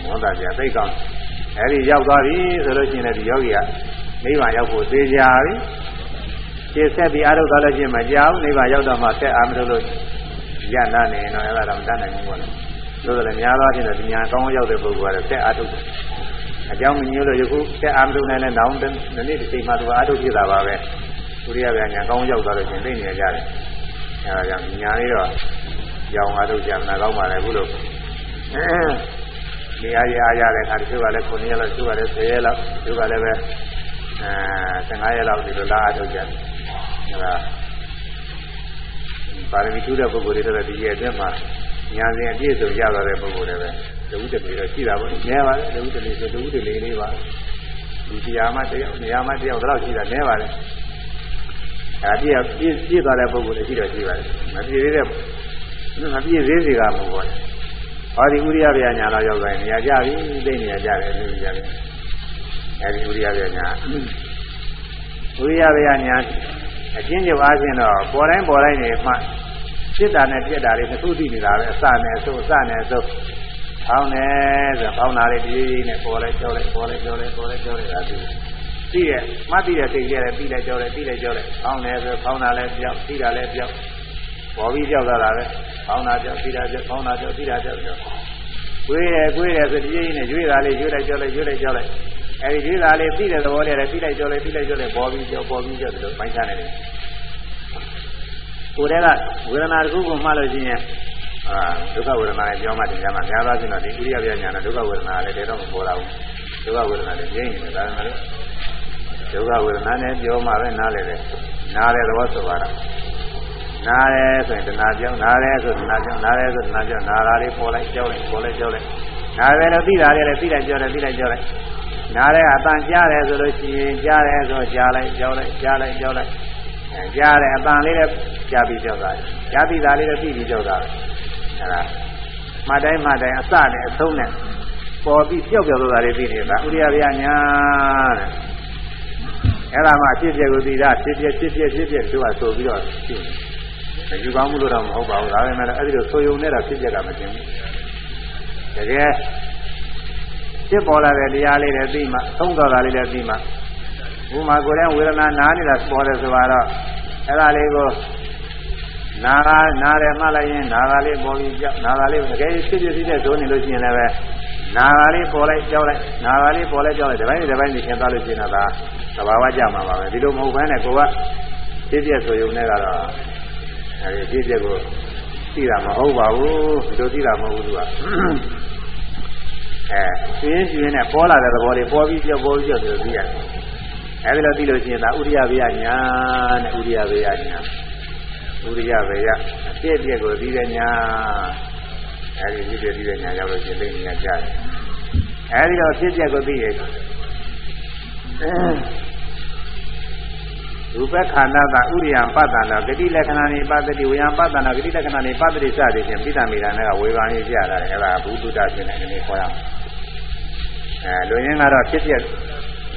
မောတာပြသိကောင်းအဲ့ဒီရောက်သွားပြီဆိုလို့ရှိရင်ဒီယောဂီကနိဗ္ဗာန်ရောက်ဖို့သေချာပြီကျေဆက်ပြီးအားထုတ်သွားလို့ရှိရင်မကြောက်နိဗ္ဗာန်ရောက်တော့မှဆက်အားမထုတ်လို့ရနာနေတော့အဲ့ဒါတော့မတတ်နိုင်ဘူးပေါ့လေ လို့ဆိုလည်းများသောအားဖြင့်ဒီညာကောင်းရောက်တဲ့ပုဂ္ဂိုလ်ကဆက်အားထုတ်တယ်အကြောင်းမညို့လို့ယခုဆက်အားမထုတ်နိုင်တဲ့နောင်တနေ့တစ်ချိန်မှသူအားထုတ်ဖြစ်တာပါပဲဥရိယဗျာညာကောင်းရောက်သွားလို့ရှင်သိနေကြတယ်အဲဒါကြောင့်ညာလေးတော့ကြောင်အားထုတ်ကြမှာကောင်းပါလေခုလို့နေရာရအားရတဲ့အခါတချို့ကလည်း9ရက်လောက်တချို့ကလည်း10ရက်လောက်တချို့ကလည်းပဲအဲ15ရက်လောက်ဒီလိုလာအားထုတ်ကြတယ်အဲဒါပါရမီထူးတဲ့ပုဂ္ဂိုလ်တွေတော့ဒီရဲ့အတွင်းမှာ ညာစဉ်အပြည့်စုံရသွားတဲ့ပုဂ္ဂိုလ်တွေပဲတဝုတ္တမေတော့ရှိတာပေါ့နည်းပါလေတဝုတ္တမေဆိုတဝုတ္တလေလေးပါဒီတရားမှတယောက်နေရာမှတယောက်တော့ရှိတာနည်းပါလေအဲပြည့်ပြည့်ပြည့်သွားတဲ့ပုဂ္ဂိုလ်တွေရှိတော့ရှိပါတယ်မပြည့်သေးတဲ့မပြည့်သေးစေကမဟုတ်ပါဘူးဟောဒီဥရိယဗျာညာတော့ရောက်သွားရင်နေရာကြပြီသိနေရာကြတယ်လို့ကြတယ်အဲဒီဥရိယဗျာညာဥရိယဗျာညာအချင်းချင်းအားဖြင့်တော့ပေါ်တိုင်းပေါ်တိုင်းနေမှ ဖြစ်တာနဲ့ပြက်တာတွေနှစ်ခုသိနေတာပဲအစနဲ့အစိုးအစနဲ့အစိုးဖောင်းနေဆိုဖောင်းတာလေးဒီနဲ့ပေါ်လိုက်ကြောလိုက်ပေါ်လိုက်ကြောလိုက်ပေါ်လိုက်ကြောလိုက်ဒါသိသိရဲ့မှတ်သိတဲ့စိတ်ကြီးရတယ်ပြီးလိုက်ကြောလိုက်ပြီးလိုက်ကြောလိုက်ဖောင်းနေဆိုဖောင်းတာလည်းပြောက်သိတာလည်းပြောက်ပေါ်ပြီးကြောက်လာတာပဲဖောင်းတာကြောက်သိတာကြောက်ဖောင်းတာကြောက်သိတာကြောက်ကြောက်ကွေးတယ်ကွေးတယ်ဆိုဒီကြီးနဲ့ရွေးတာလေးရွေးလိုက်ကြောလိုက်ရွေးလိုက်ကြောလိုက်အဲဒီရွေးတာလေးသိတဲ့သဘောတည်းလည်းပြီးလိုက်ကြောလိုက်ပြီးလိုက်ကြောလိုက်ပေါ်ပြီးကြောက်ပေါ်ပြီးကြောက်တယ်လို့ပိုင်းခြားနေတယ် ကိုယ်တည်းကဝေဒနာတစ်ခုကိုမှတ်လို့ရှိရင်အာဒုက္ခဝေဒနာရဲ့ပြောမှတင်ကြမှာများသောအားဖြင့်တော့ဒီဥရိယပြညာနဲ့ဒုက္ခဝေဒနာလည်းတည်းတော့မပေါ်လာဘူးဒုက္ခဝေဒနာလည်းငြိမ့်နေတယ်ဒါပေမဲ့ဒုက္ခဝေဒနာနဲ့ပြောမှပဲနားလေတယ်နားလေသဘောဆိုပါတော့နားတယ်ဆိုရင်တဏှာပြောင်းနားတယ်ဆိုတဏှာပြောင်းနားတယ်ဆိုတဏှာပြောင်းနားတာလေးပေါ်လိုက်ကြောက်လိုက်ပေါ်လိုက်ကြောက်လိုက်နားတယ်လို့သိတာလေးလည်းသိလိုက်ကြောက်လိုက်သိလိုက်ကြောက်လိုက်နားတယ်အတန်ကြားတယ်ဆိုလို့ရှိရင်ကြားတယ်ဆိုကြားလိုက်ကြောက်လိုက်ကြားလိုက်ကြောက်လိုက်အဲ ကြားတယ်အတန်လေးလည်းကြားပြီးကြောက်တာကြားပြီးတာလေးလည်းသိပြီးကြောက်တာအဲဒါမှတ်တိုင်းမှတ်တိုင်းအစနဲ့အဆုံးနဲ့ပေါ်ပြီးပြောက်ပြောက်သွားတာလေးသိနေတာဥရိယဗျာညာတဲ့အဲ့ဒါမှဖြစ်ပြကိုသိတာဖြစ်ပြဖြစ်ပြဖြစ်ပြသူကဆိုပြီးတော့ရှိတယ်မယူကောင်းမှုလို့တော့မဟုတ်ပါဘူးဒါပေမဲ့အဲ့ဒီလိုဆိုယုံနေတာဖြစ်ပြကမတင်ဘူးတကယ်ဖြစ်ပေါ်လာတဲ့တရားလေးတွေသိမှသုံးတော်တာလေးတွေသိမှ ဘုမာကိုယ်တိုင်ဝေဒနာနားနေတာပေါ်တယ်ဆိုတော့အဲ့ဒါလေးကိုနာကနားတယ်မှလိုက်ရင်နာကလေးပေါ်ပြီးကြောက်နာကလေးတကယ်ဖြစ်ဖြစ်ဖြစ်တဲ့ဇုံးနေလို့ရှိရင်လည်းပဲနာကလေးပေါ်လိုက်ကြောက်လိုက်နာကလေးပေါ်လိုက်ကြောက်လိုက်ဒီပိုင်းဒီပိုင်းနေသင်သွားလို့ရှိရင်တော့သဘာဝကြမှာပါပဲဒီလိုမဟုတ်ဘဲနဲ့ကိုကဖြစ်ဖြစ်ဆိုရုံနဲ့ကတော့အဲဒီဖြစ်ဖြစ်ကိုသိတာမဟုတ်ပါဘူးဒီလိုသိတာမဟုတ်ဘူးသူကအဲရှင်းရှင်းနဲ့ပေါ်လာတဲ့သဘောတွေပေါ်ပြီးကြောက်ပေါ်ပြီးကြောက်တယ်သိရတယ် အဲဒီလိုသိလို့ရှိရင်ဒါဥရိယဘေယညာနဲ့ဥရိယဘေယညာဥရိယဘေယအဖြစ်အပျက်ကိုသိတဲ့ညာအဲဒီဖြစ်ဖြစ်သိတဲ့ညာရောက်လို့ရှိရင်သိဉာဏ်ကြတယ်အဲဒီတော့ဖြစ်ပျက်ကိုသိရဲ့ရူပခန္ဓာကဥရိယံပတ္တနာဂတိလက္ခဏာနေပတ္တိဝေယံပတ္တနာဂတိလက္ခဏာနေပတ္တိစသည်ဖြင့်ပိဋကမေရနဲ့ကဝေဘာနေပြတာလေအဲ့ဒါဘုဒ္ဓတာဖြစ်နေတယ်ခေါ်ရအောင်အဲလူရင်းကတော့ဖြစ်ဖြစ်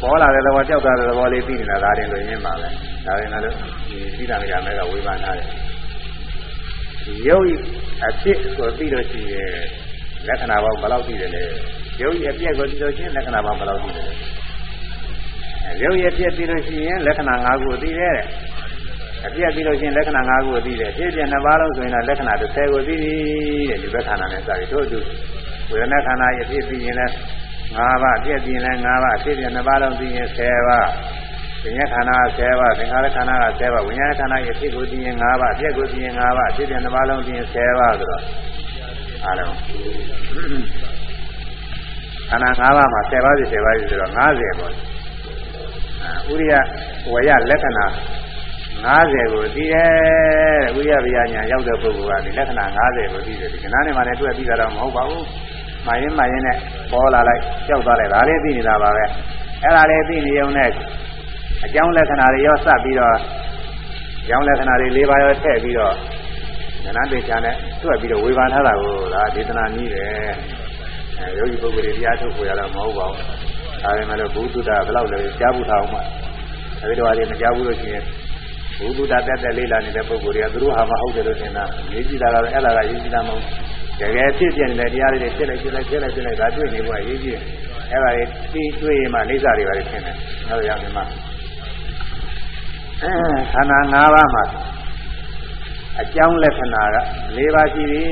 ပေါ်လာတဲ့သဘောကြောက်တာတဲ့သဘောလေးသိနေတာဒါရင်လူရင်းပါပဲဒါရင်လည်းဒီပိဋကမေရနဲ့ကဝေဘာနာတယ်ရုပ်အဖြစ်ကိုသိလို့ရှိရင်လက္ခဏာပေါင်းဘယ်လောက်သိတယ်လဲရုပ်ရဲ့အပြည့်ကိုသိလို့ရှိရင်လက္ခဏာပေါင်းဘယ်လောက်သိတယ်လဲရုပ်ရပြက်ပြီးလို့ရှိရင်လက္ခဏာ၅ခုသိတယ်အပြက်ပြီးလို့ရှိရင်လက္ခဏာ၅ခုသိတယ်ဖြစ်ပြနှစ်ပါးလုံးဆိုရင်လည်းလက္ခဏာ30ကိုသိတယ်ဒီဘက်ခန္ဓာနဲ့စပြီးတို့သူဝေဒနာခန္ဓာရဲ့ဖြစ်ပြီးရင်လည်း ၅ပါးပြက်ပြီးရင်လည်း၅ပါးဖြစ်ပြနှစ်ပါးလုံးသိရင်10ပါးပညာခန္ဓာ10ပါးသင်္ခါရခန္ဓာက10ပါးဝိညာဉ်ခန္ဓာရဲ့ဖြစ်ကိုသိရင်5ပါးပြက်ကိုသိရင်5ပါးဖြစ်ပြနှစ်ပါးလုံးသိရင်10ပါးဆိုတော့အားလုံးခန္ဓာ၅ပါးမှာ10ပါးစီ10ပါးစီဆိုတော့50ပေါ့ဥရိယဝရလက္ခဏာ90ကိုသိတယ်ဥရိယဗျာညာရောက်တဲ့ပုဂ္ဂိုလ်ကဒီလက္ခဏာ90ကိုသိတယ်ဒီကနားနဲ့မှလည်းတွေ့ပြီးတာတော့မဟုတ်ပါဘူး။ မှရင်မှရင်နဲ့ပေါ်လာလိုက်ကြောက်သွားလိုက်ဒါလေးသိနေတာပါပဲ။အဲ့ဒါလေးသိနေုံနဲ့အကြောင်းလက္ခဏာတွေရောစပ်ပြီးတော့အကြောင်းလက္ခဏာတွေ၄ပါးရောထည့်ပြီးတော့ကနာတေချာနဲ့တွေ့ပြီးတော့ဝေဘာထားတာကိုဒါဒေသနာနည်းတယ်။အဲယောဂီပုဂ္ဂိုလ်တွေတရားထုတ်ကိုရတော့မဟုတ်ပါဘူး။ဒါပေမဲ့လို့ဘုဒ္ဓတာဘယ်လောက်လဲကြားဘူးထားအောင်မှအဲဒီတော့အရင်မကြားဘူးလို့ရှိရင်ဘုဒ္ဓတာတက်တက်လေးလာနေတဲ့ပုဂ္ဂိုလ်တွေကသူတို့ဟာမဟုတ်တယ်လို့ထင်တာရေးကြည့်တာကလည်းအဲ့ဒါကရေးကြည့်တာမဟုတ် တကယ်ဖြစ်ပြနေတဲ့တရားတွေဖြစ်လိုက်ဖြစ်လိုက်ဖြစ်လိုက်ဖြစ်လိုက်ဒါတွေ့နေဖို့ရေးကြည့်အဲ့ဒါတွေပြီးတွေ့ရင်မှအိဋ္ဌာတွေပါလေထင်တယ်နောက်ရမယ်မှာခန္ဓာ၅ပါးမှာအကြောင်းလက္ခဏာက၄ပါးရှိပြီ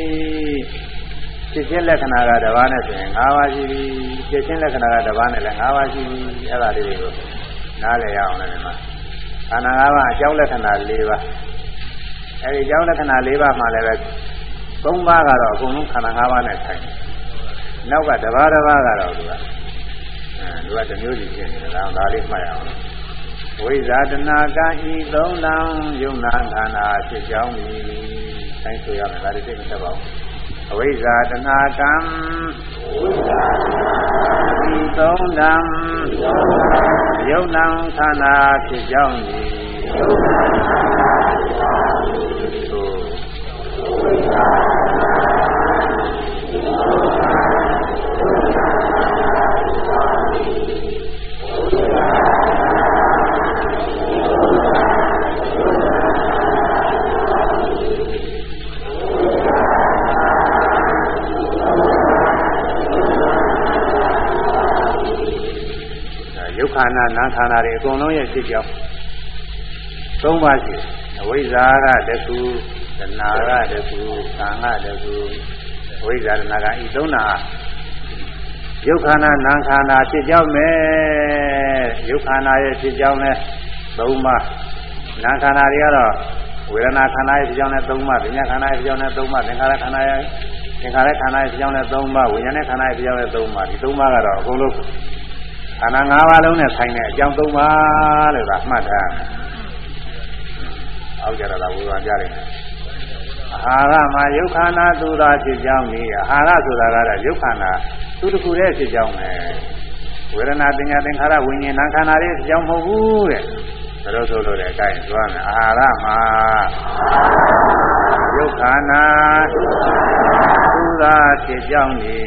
ဖြစ်ခြင်းလက္ခဏာကတစ်ပါးနဲ့ဆိုရင်၅ပါးရှိပြီဖြစ်ခြင်းလက္ခဏာကတစ်ပါးနဲ့လည်း၅ပါးရှိပြီအဲ့ဒါလေးတွေကိုနားလည်ရအောင်လည်းဒီမှာခန္ဓာ၅ပါးအကြောင်းလက္ခဏာ၄ပါးအဲ့ဒီအကြောင်းလက္ခဏာ၄ပါးမှလည်းပဲ ၃ပါးကတော့အကုန်လုံးခန္ဓာ၅ပါးနဲ့ဆိုင်တယ်နောက်ကတစ်ပါးတစ်ပါးကတော့သူကအဲသူကတစ်မျိုးစီဖြစ်နေတယ်ဒါဒါလေးမှတ်ရအောင်ဝိဇာတနာကံဤသုံးလံယုံနာခန္ဓာဖြစ်ကြောင်းဤဆိုင်ဆိုရမယ်ဒါလေးသိမသက်ပါဘူးအဝိဇ္ဇာတဏှာကံဒီသုံးတံယုံနံခန္ဓာဖြစ်ကြောင်းသည်သို့ဝိဇ္ဇာခန္ဓာ နာခန္ဓာတွေအကုန်လုံးရဲ့ဖြစ်ကြောင်းသုံးပါးရှိအဝိဇ္ဇာကတခုတဏှာကတခုသံဃကတခုအဝိဇ္ဇာတဏှာကဤသုံးနာယုတ်ခန္ဓာနာခန္ဓာဖြစ်ကြောင်းမယ်ယုတ်ခန္ဓာရဲ့ဖြစ်ကြောင်းလဲသုံးပါးနာခန္ဓာတွေကတော့ဝေဒနာခန္ဓာရဲ့ဖြစ်ကြောင်းနဲ့သုံးပါး၊ဉာဏ်ခန္ဓာရဲ့ဖြစ်ကြောင်းနဲ့သုံးပါး၊သင်္ခါရခန္ဓာရဲ့သင်္ခါရခန္ဓာရဲ့ဖြစ်ကြောင်းနဲ့သုံးပါး၊ဝိညာဉ်နဲ့ခန္ဓာရဲ့ဖြစ်ကြောင်းနဲ့သုံးပါးဒီသုံးပါးကတော့အကုန်လုံး ခန္ဓာ၅ပါးလုံးနဲ့ဆိုင်တဲ့အကြောင်း၃ပါးလို့ကမှတ်ထားအဲအောက်ကြတာဝေဘာကြလိုက်တယ်အာဟာရမှာယုတ်ခန္ဓာသူသာဖြစ်ကြောင်းနေအာဟာရဆိုတာကတော့ယုတ်ခန္ဓာသူတစ်ခုတည်းဖြစ်ကြောင်းပဲဝေဒနာပညာသင်္ခါရဝိညာဉ်နာခန္ဓာတွေဖြစ်ကြောင်းမဟုတ်ဘူးတဲ့ဒါလို့ဆိုလို့လည်းအကိုင်းသွားမယ်အာဟာရမှာယုတ်ခန္ဓာသူသာဖြစ်ကြောင်းနေ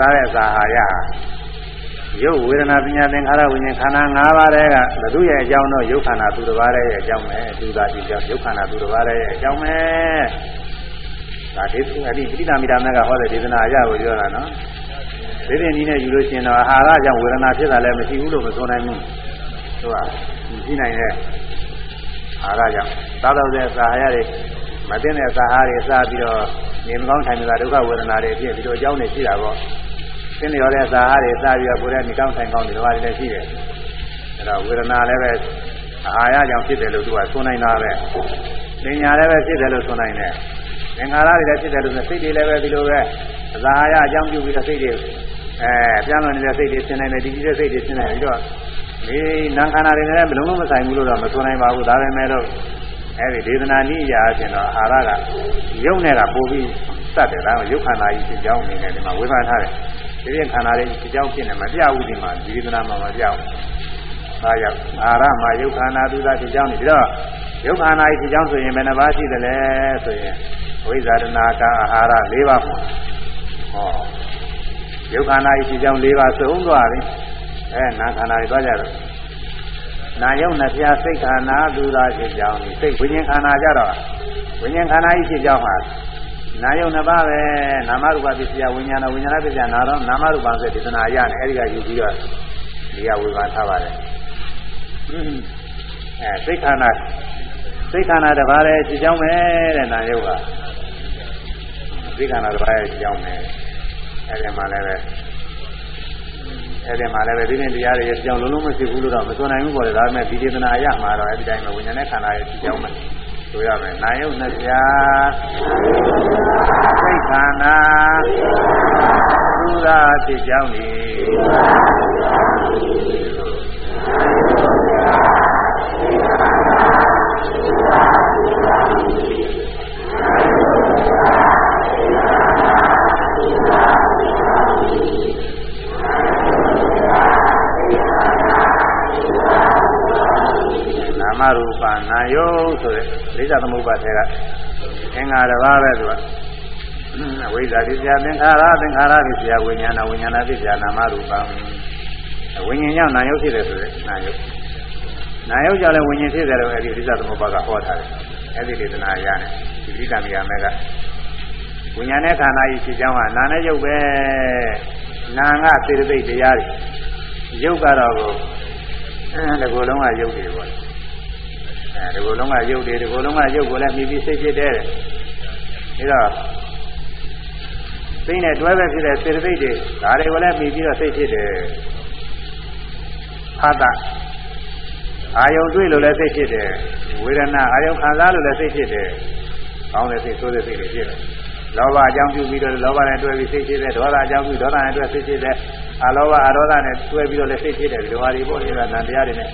စားတဲ့သာဟာရရုပ်ဝေဒနာပညာသင်္ခါရဝိညာဉ်ခန္ဓာ၅ပါးတည်းကဘုသူရဲ့အကြောင်းတော့ရုပ်ခန္ဓာသူတစ်ပါးတည်းရဲ့အကြောင်းပဲသူသာဒီကြောင့်ရုပ်ခန္ဓာသူတစ်ပါးတည်းရဲ့အကြောင်းပဲ ဒါဒီအဒီပိဋကမိတာမကဟောတဲ့ဒေသနာအရကိုပြောတာနော်ဒီပြင်ဒီနဲ့ယူလို့ရှိရင်တော့အာဟာရကြောင့်ဝေဒနာဖြစ်တာလည်းမရှိဘူးလို့မဆိုနိုင်ဘူးသူကမရှိနိုင်တဲ့အာဟာရကြောင့်သာတော့တဲ့သာဟာရတွေမသိတဲ့သာဟာရတွေစပြီးတော့နေမကောင်းထိုင်နေတာဒုက္ခဝေဒနာတွေဖြစ်ပြီးတော့အကြောင်းတွေရှိတာပေါ့သင်လျော်တဲ့သာဟာတွေစပြီးတော့ကိုယ်ရဲ့နေကောင်းထိုင်ကောင်းတွေတော့လည်းရှိတယ်အဲတော့ဝေဒနာလည်းပဲအာဟာရကြောင့်ဖြစ်တယ်လို့သူကဆိုနိုင်တာပဲပညာလည်းပဲဖြစ်တယ်လို့ဆိုနိုင်တယ် သင်္ခါရတွေလည်းဖြစ်တယ်လို့စိတ်တွေလည်းပဲဒီလိုပဲသာဟာရအကြောင်းပြုပြီးတော့စိတ်တွေအဲပြန်လို့နေတဲ့စိတ်တွေရှင်းနိုင်တယ်ဒီကြီးတဲ့စိတ်တွေရှင်းနိုင်ပြီးတော့ဒီနာခန္ဓာတွေနဲ့ဘယ်လုံးမဆိုင်ဘူးလို့တော့မဆိုနိုင်ပါဘူးဒါပေမဲ့လို့အဲဒီဒေသနာနည်းအရာအချင်းတော့အာဟာရကရုပ်နဲ့ကပို့ပြီးစက်တယ်ဒါကရုပ်ခန္ဓာကြီးဖြစ်ကြောင်းအနေနဲ့ဒီမှာဝေဖန်ထားတယ်ဒီရင်ခန္ဓာလေးဖြစ်ကြောင်းဖြစ်နေမှာပြဘူးဒီမှာဒီဒေသနာမှာမပြဘူးဒါကြောင့်အာရမှာရုပ်ခန္ဓာသူသာဖြစ်ကြောင်းနေပြီးတော့ရုပ်ခန္ဓာကြီးဖြစ်ကြောင်းဆိုရင်ဘယ်နှပါးရှိသလဲဆိုရင် ဝိဇာရဏကအာဟာရ၄ပါးပေါ့ဟောရုပ်ခန္ဓာကြီးဖြစ်ကြောင်း၄ပါးသုံးသွားပြီအဲနာခန္ဓာကြီးသွားကြတော့နာယုံနှပြစိတ်ခန္ဓာသူသာဖြစ်ကြောင်းဒီစိတ်ဝိညာဉ်ခန္ဓာကြတော့ဝိညာဉ်ခန္ဓာကြီးဖြစ်ကြောင်းဟာနာယုံနှစ်ပါးပဲနာမရူပပစ္စယဝိညာဏဝိညာဏပစ္စယနာတော့နာမရူပဆိုဒေသနာရနေအဲဒီကယူပြီးတော့ဒီကဝေဘာထားပါတယ်အဲစိတ်ခန္ဓာစိတ်ခန္ဓာတစ်ပါးလည်းဖြစ်ကြောင်းပဲတဲ့နာယုတ်ဟာ စိတ်ခန္ဓာတစ်ပါးရဲ့ဖြစ်ကြောင်းပဲအဲဒီမှာလည်းပဲအဲဒီမှာလည်းပဲဒီနေ့တရားတွေရဲ့ကြောင်းလုံးလုံးမဖြစ်ဘူးလို့တော့မဆိုနိုင်ဘူးပေါ့လေဒါပေမဲ့ဒီဒေသနာရမှာတော့အဲဒီတိုင်းပဲဝိညာဉ်နဲ့ခန္ဓာရဲ့ဖြစ်ကြောင်းပဲဆိုရမယ်နာယုတ်နှစ်ပြားစိတ်ခန္ဓာသူသာဖြစ်ကြောင်းမ ယုဆိုတဲ့ဒိဋ္ဌသမုပ္ပါထဲကအင်္ဂါတစ်ပါးပဲသူကအဝိဇ္ဇာပစ္စယသင်္ခါရသင်္ခါရပစ္စယဝိညာဏဝိညာဏပစ္စယနာမရူပံဝိညာဉ်ကြောင့်နာယုဖြစ်တယ်ဆိုတဲ့နာယုနာယုကြောင့်လည်းဝိညာဉ်ဖြစ်တယ်လို့အဲဒီဒိဋ္ဌသမုပ္ပါကဟောထားတယ်အဲဒီဒေသနာရနဲ့ဒီဒိဋ္ဌမယမဲကဝိညာဉ်နဲ့ခန္ဓာကြီးဖြစ်ကြောင်းကနာနဲ့ယုတ်ပဲနာငါစေတသိက်တရားတွေယုတ်ကတော့ကိုအဲဒီကိုယ်လုံးကယုတ်တယ်ပေါ့ အဲဒီကိုယ်လုံးကရုပ်တွေဒီကိုယ်လုံးကရုပ်ကိုလည်းမြည်ပြီးစိတ်ဖြစ်တဲ့အဲဒါစိတ်နဲ့တွဲပဲဖြစ်တဲ့စေတသိက်တွေဒါတွေကိုလည်းမြည်ပြီးတော့စိတ်ဖြစ်တယ်ဖတ်တာအာယုံတွေ့လို့လည်းစိတ်ဖြစ်တယ်ဝေဒနာအာယုံခံစားလို့လည်းစိတ်ဖြစ်တယ်ကောင်းတဲ့စိတ်ဆိုးတဲ့စိတ်တွေဖြစ်တယ်လောဘအကြောင်းပြုပြီးတော့လောဘနဲ့တွဲပြီးစိတ်ဖြစ်တယ်ဒေါသအကြောင်းပြုဒေါသနဲ့တွဲစိတ်ဖြစ်တယ်အလောဘအရောဓနဲ့တွဲပြီးတော့လည်းစိတ်ဖြစ်တယ်ဒီလိုဟာတွေပေါ့လေကနန္တရားတွေနဲ့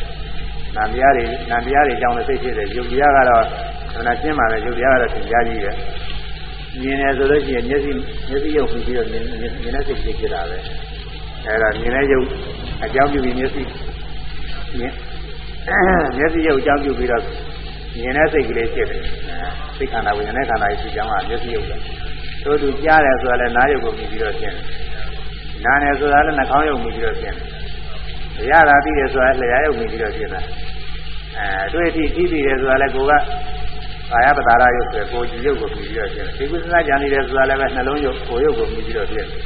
နာတရားတွေနာတရားတွေအကြောင်းလည်းသိဖြစ်တယ်ယုတ်တရားကတော့ခဏရှင်းပါလေယုတ်တရားကတော့သင်ကြားကြီးတယ်မြင်တယ်ဆိုလို့ရှိရင်မျက်စိမျက်စိရုပ်ပြီးပြီးတော့မြင်မြင်တဲ့စိတ်ဖြစ်တာပဲအဲဒါမြင်တဲ့ယုတ်အကြောင်းပြုပြီးမျက်စိမြင်မျက်စိရုပ်အကြောင်းပြုပြီးတော့မြင်တဲ့စိတ်ကလေးဖြစ်တယ်စိတ်ခန္ဓာဝိညာဉ်နဲ့ခန္ဓာရဲ့ဖြစ်ကြောင်းကမျက်စိရုပ်ပဲသို့သူကြားတယ်ဆိုတာလည်းနားရုပ်ကိုမြင်ပြီးတော့ရှင်းတယ်နားတယ်ဆိုတာလည်းနှာခေါင်းရုပ်မြင်ပြီးတော့ရှင်းတယ် ရတာပြီးတယ်ဆိုတာလျှာရုပ်မြင်ပြီးတော့ရှင်းတာအဲတွေ့ထိပြီးပြီးတယ်ဆိုတာလည်းကိုကကာယပဒါရရုပ်ဆိုကိုကြည်ရုပ်ကိုမြင်ပြီးတော့ရှင်းတယ်ဒီကုသနာကြံနေတယ်ဆိုတာလည်းပဲနှလုံးရုပ်ကိုရုပ်ကိုမြင်ပြီးတော့ရှင်းတယ်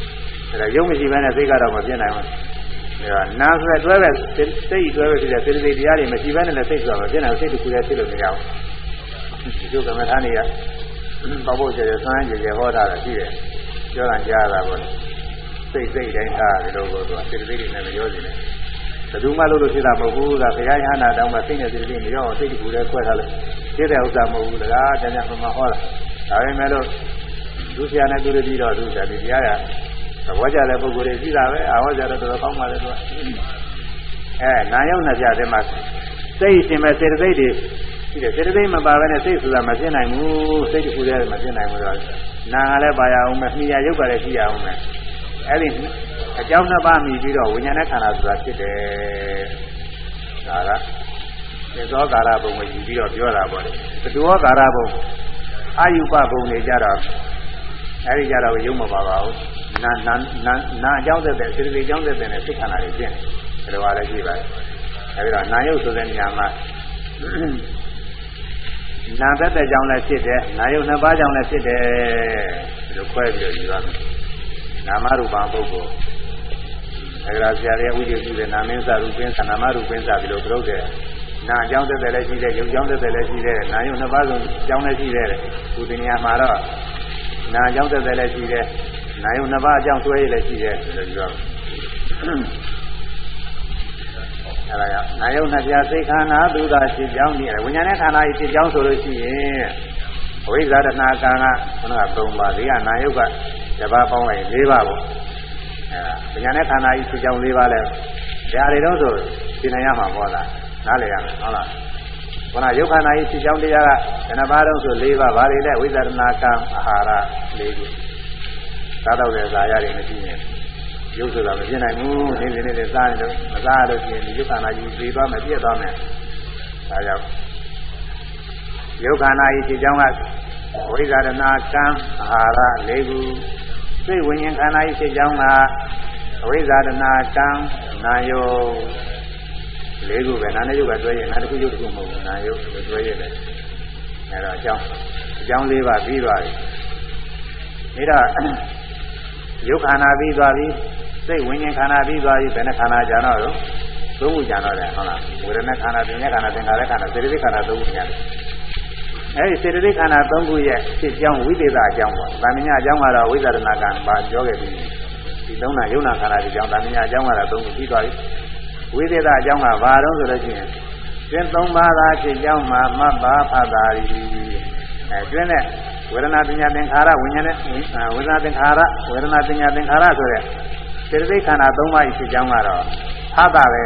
အဲဒါရုပ်မရှိဘဲနဲ့စိတ်ကတော့မပြင်းနိုင်ဘူးအဲဒါနာဆိုတွဲပဲစိတ်တွဲပဲဖြစ်တဲ့စေတသိက်တရားတွေမရှိဘဲနဲ့လည်းစိတ်ဆိုတာမပြင်းနိုင်ဘူးစိတ်တစ်ခုတည်းဖြစ်လို့မရဘူးဒီလိုကမ္မထာနေရပေါ့ပေါ့ကျကျဆွမ်းကြကြဟောတာရှိတယ်ပြောတာကြားတာပေါ့စိတ်စိတ်တိုင်းထားတယ်လို့ဆိုတော့စေတသိက်တွေနဲ့မပြောစီနဲ့ ဘယ်သူမှလို့လို့ဖြစ်တာမဟုတ်ဘူးဒါဘုရားရဟနာတောင်းမှစိတ်နဲ့စိတ်ချင်းမရောစိတ်တကူလည်းခွဲထားလို့ဖြစ်တဲ့ဥစ္စာမဟုတ်ဘူးလားတကယ်ကြမှာဟောတာဒါပေမဲ့လို့သူဆရာနဲ့သူတို့ပြီးတော့သူဆရာဒီတရားရသဘောကျတဲ့ပုဂ္ဂိုလ်တွေရှိတာပဲအာဟောကြတော့တော်တော်ကောင်းပါလေသူကအဲနာယုံနှစ်ပြတဲ့မှာစိတ်ရှင်မဲ့စေတသိက်တွေရှိတယ်စေတသိက်မပါဘဲနဲ့စိတ်ဆိုတာမဖြစ်နိုင်ဘူးစိတ်တခုတည်းမဖြစ်နိုင်ဘူးတော့နာကလည်းပါရအောင်မယ်မိယာရုပ်ကလည်းရှိရအောင်မယ် အဲ့ဒီအကြောင်းနှစ်ပါးမြည်ပြီးတော့ဝိညာဉ်နဲ့ခန္ဓာဆိုတာဖြစ်တယ်ဒါကသေသောကာရဘုံကိုယူပြီးတော့ပြောတာပေါ့လေဘဒုဝကာရဘုံအာယုပဘုံတွေကြတော့အဲ့ဒီကြတော့ရုံမပါပါဘူးနာနာနာနာအကြောင်းသက်သက်စေတသိက်အကြောင်းသက်သက်နဲ့စိတ်ခန္ဓာတွေဖြစ်တယ်ဒါလိုပါလည်းရှိပါတယ်အဲဒီတော့နာယုတ်ဆိုတဲ့နေရာမှာနာသက်သက်ကြောင့်လည်းဖြစ်တယ်နာယုတ်နှစ်ပါးကြောင့်လည်းဖြစ်တယ်ဒီလိုခွဲပြီးတော့ယူရမယ် နာမရူပပုဂ္ဂိုလ်အဲဒါဆရာရဲ့ဥဒိပြုတဲ့နာမင်းစာရူပင်းသနာမရူပင်းစာပြီးလို့ပြုလုပ်တယ်နာအကြောင်းသက်သက်လည်းရှိတယ်ယုတ်ကြောင်းသက်သက်လည်းရှိတယ်နာယုတ်နှစ်ပါးဆုံးအကြောင်းလည်းရှိတယ်ဒီတင်ညာမှာတော့နာအကြောင်းသက်သက်လည်းရှိတယ်နာယုတ်နှစ်ပါးအကြောင်းဆွဲရလည်းရှိတယ်လို့ပြောအဲဒါကြောင့်နာယုတ်နှစ်ပြားစိတ်ခန္ဓာသူသာရှိကြောင်းနေတယ်ဝိညာဉ်နဲ့ခန္ဓာကြီးရှိကြောင်းဆိုလို့ရှိရင်အဝိဇ္ဇာတဏှာကံကခုနက၃ပါးဒီကနာယုတ်က တပါးပေါင်းလိုက်၄ပါးပေါ့အဲဝိညာဉ်နဲ့ခန္ဓာကြီးရှိကြောင်း၄ပါးလဲဒါတွေတော့ဆိုရှင်းနိုင်ရမှာပေါ့လားနားလည်ရမယ်ဟုတ်လားခုနယုတ်ခန္ဓာကြီးရှိကြောင်းတရားကဘယ်နှပါးတော့ဆို၄ပါးဘာတွေလဲဝိဇ္ဇာတဏှာကံအာဟာရ၄ခုသာတော့တဲ့ဇာရတွေမရှိရင်ရုပ်ဆိုတာမဖြစ်နိုင်ဘူးနေနေနေစားနေလို့မစားလို့ရှိရင်ဒီယုတ်ခန္ဓာကြီးပြေးသွားမယ်ပြည့်သွားမယ်ဒါကြောင့်ယုတ်ခန္ဓာကြီးဒီကြောင့်ကဝိဇာရဏကံအာဟာရ၄ခု စိတ်ဝိညာဉ်ခန္ဓာကြီးဒီကြောင့်ကအဝိဇာရဏကံနာယော၄ခုပဲနာနဲ့ယုတ်ကတွဲရင်နာတစ်ခုယုတ်တစ်ခုမဟုတ်ဘူးနာယုတ်တွဲရတယ်အဲတော့အကြောင်းအကြောင်း၄ပါးပြီးသွားပြီဒါတော့ယုတ်ခန္ဓာပြီးသွားပြီစိတ်ဝိညာဉ်ခန္ဓာပြီးသွားပြီဘယ်နှခန္ဓာကြတော့တော့သုံးခုကြတော့တယ်ဟုတ်လားဝေဒနာခန္ဓာပညာခန္ဓာသင်္ခါရခန္ဓာစေတသိက်ခန္ဓာသုံးခုကြတယ် အဲဒီစေတသိက်ခန္ဓာသုံးခုရဲ့ဖြစ်ကြောင်းဝိသေသအကြောင်းပေါ့ဗာမညာအကြောင်းကတော့ဝိသရဏကံပါပြောခဲ့ပြီးဒီသုံးနာယုံနာခန္ဓာဒီကြောင်းဗာမညာအကြောင်းကတော့သုံးခုပြီးသွားပြီဝိသေသအကြောင်းကဘာတော့ဆိုလို့ရှိရင်ကျင်းသုံးပါးသာဖြစ်ကြောင်းမှာမတ်ပါဖတ်တာရီအဲကျင်းတဲ့ဝေဒနာပညာသင်္ခါရဝိညာဉ်နဲ့ဝေဒနာသင်္ခါရဝေဒနာပညာသင်္ခါရဆိုတဲ့စေတသိက်ခန္ဓာ၃ပါးရှိကြောင်းကတော့ဖတ်တာပဲ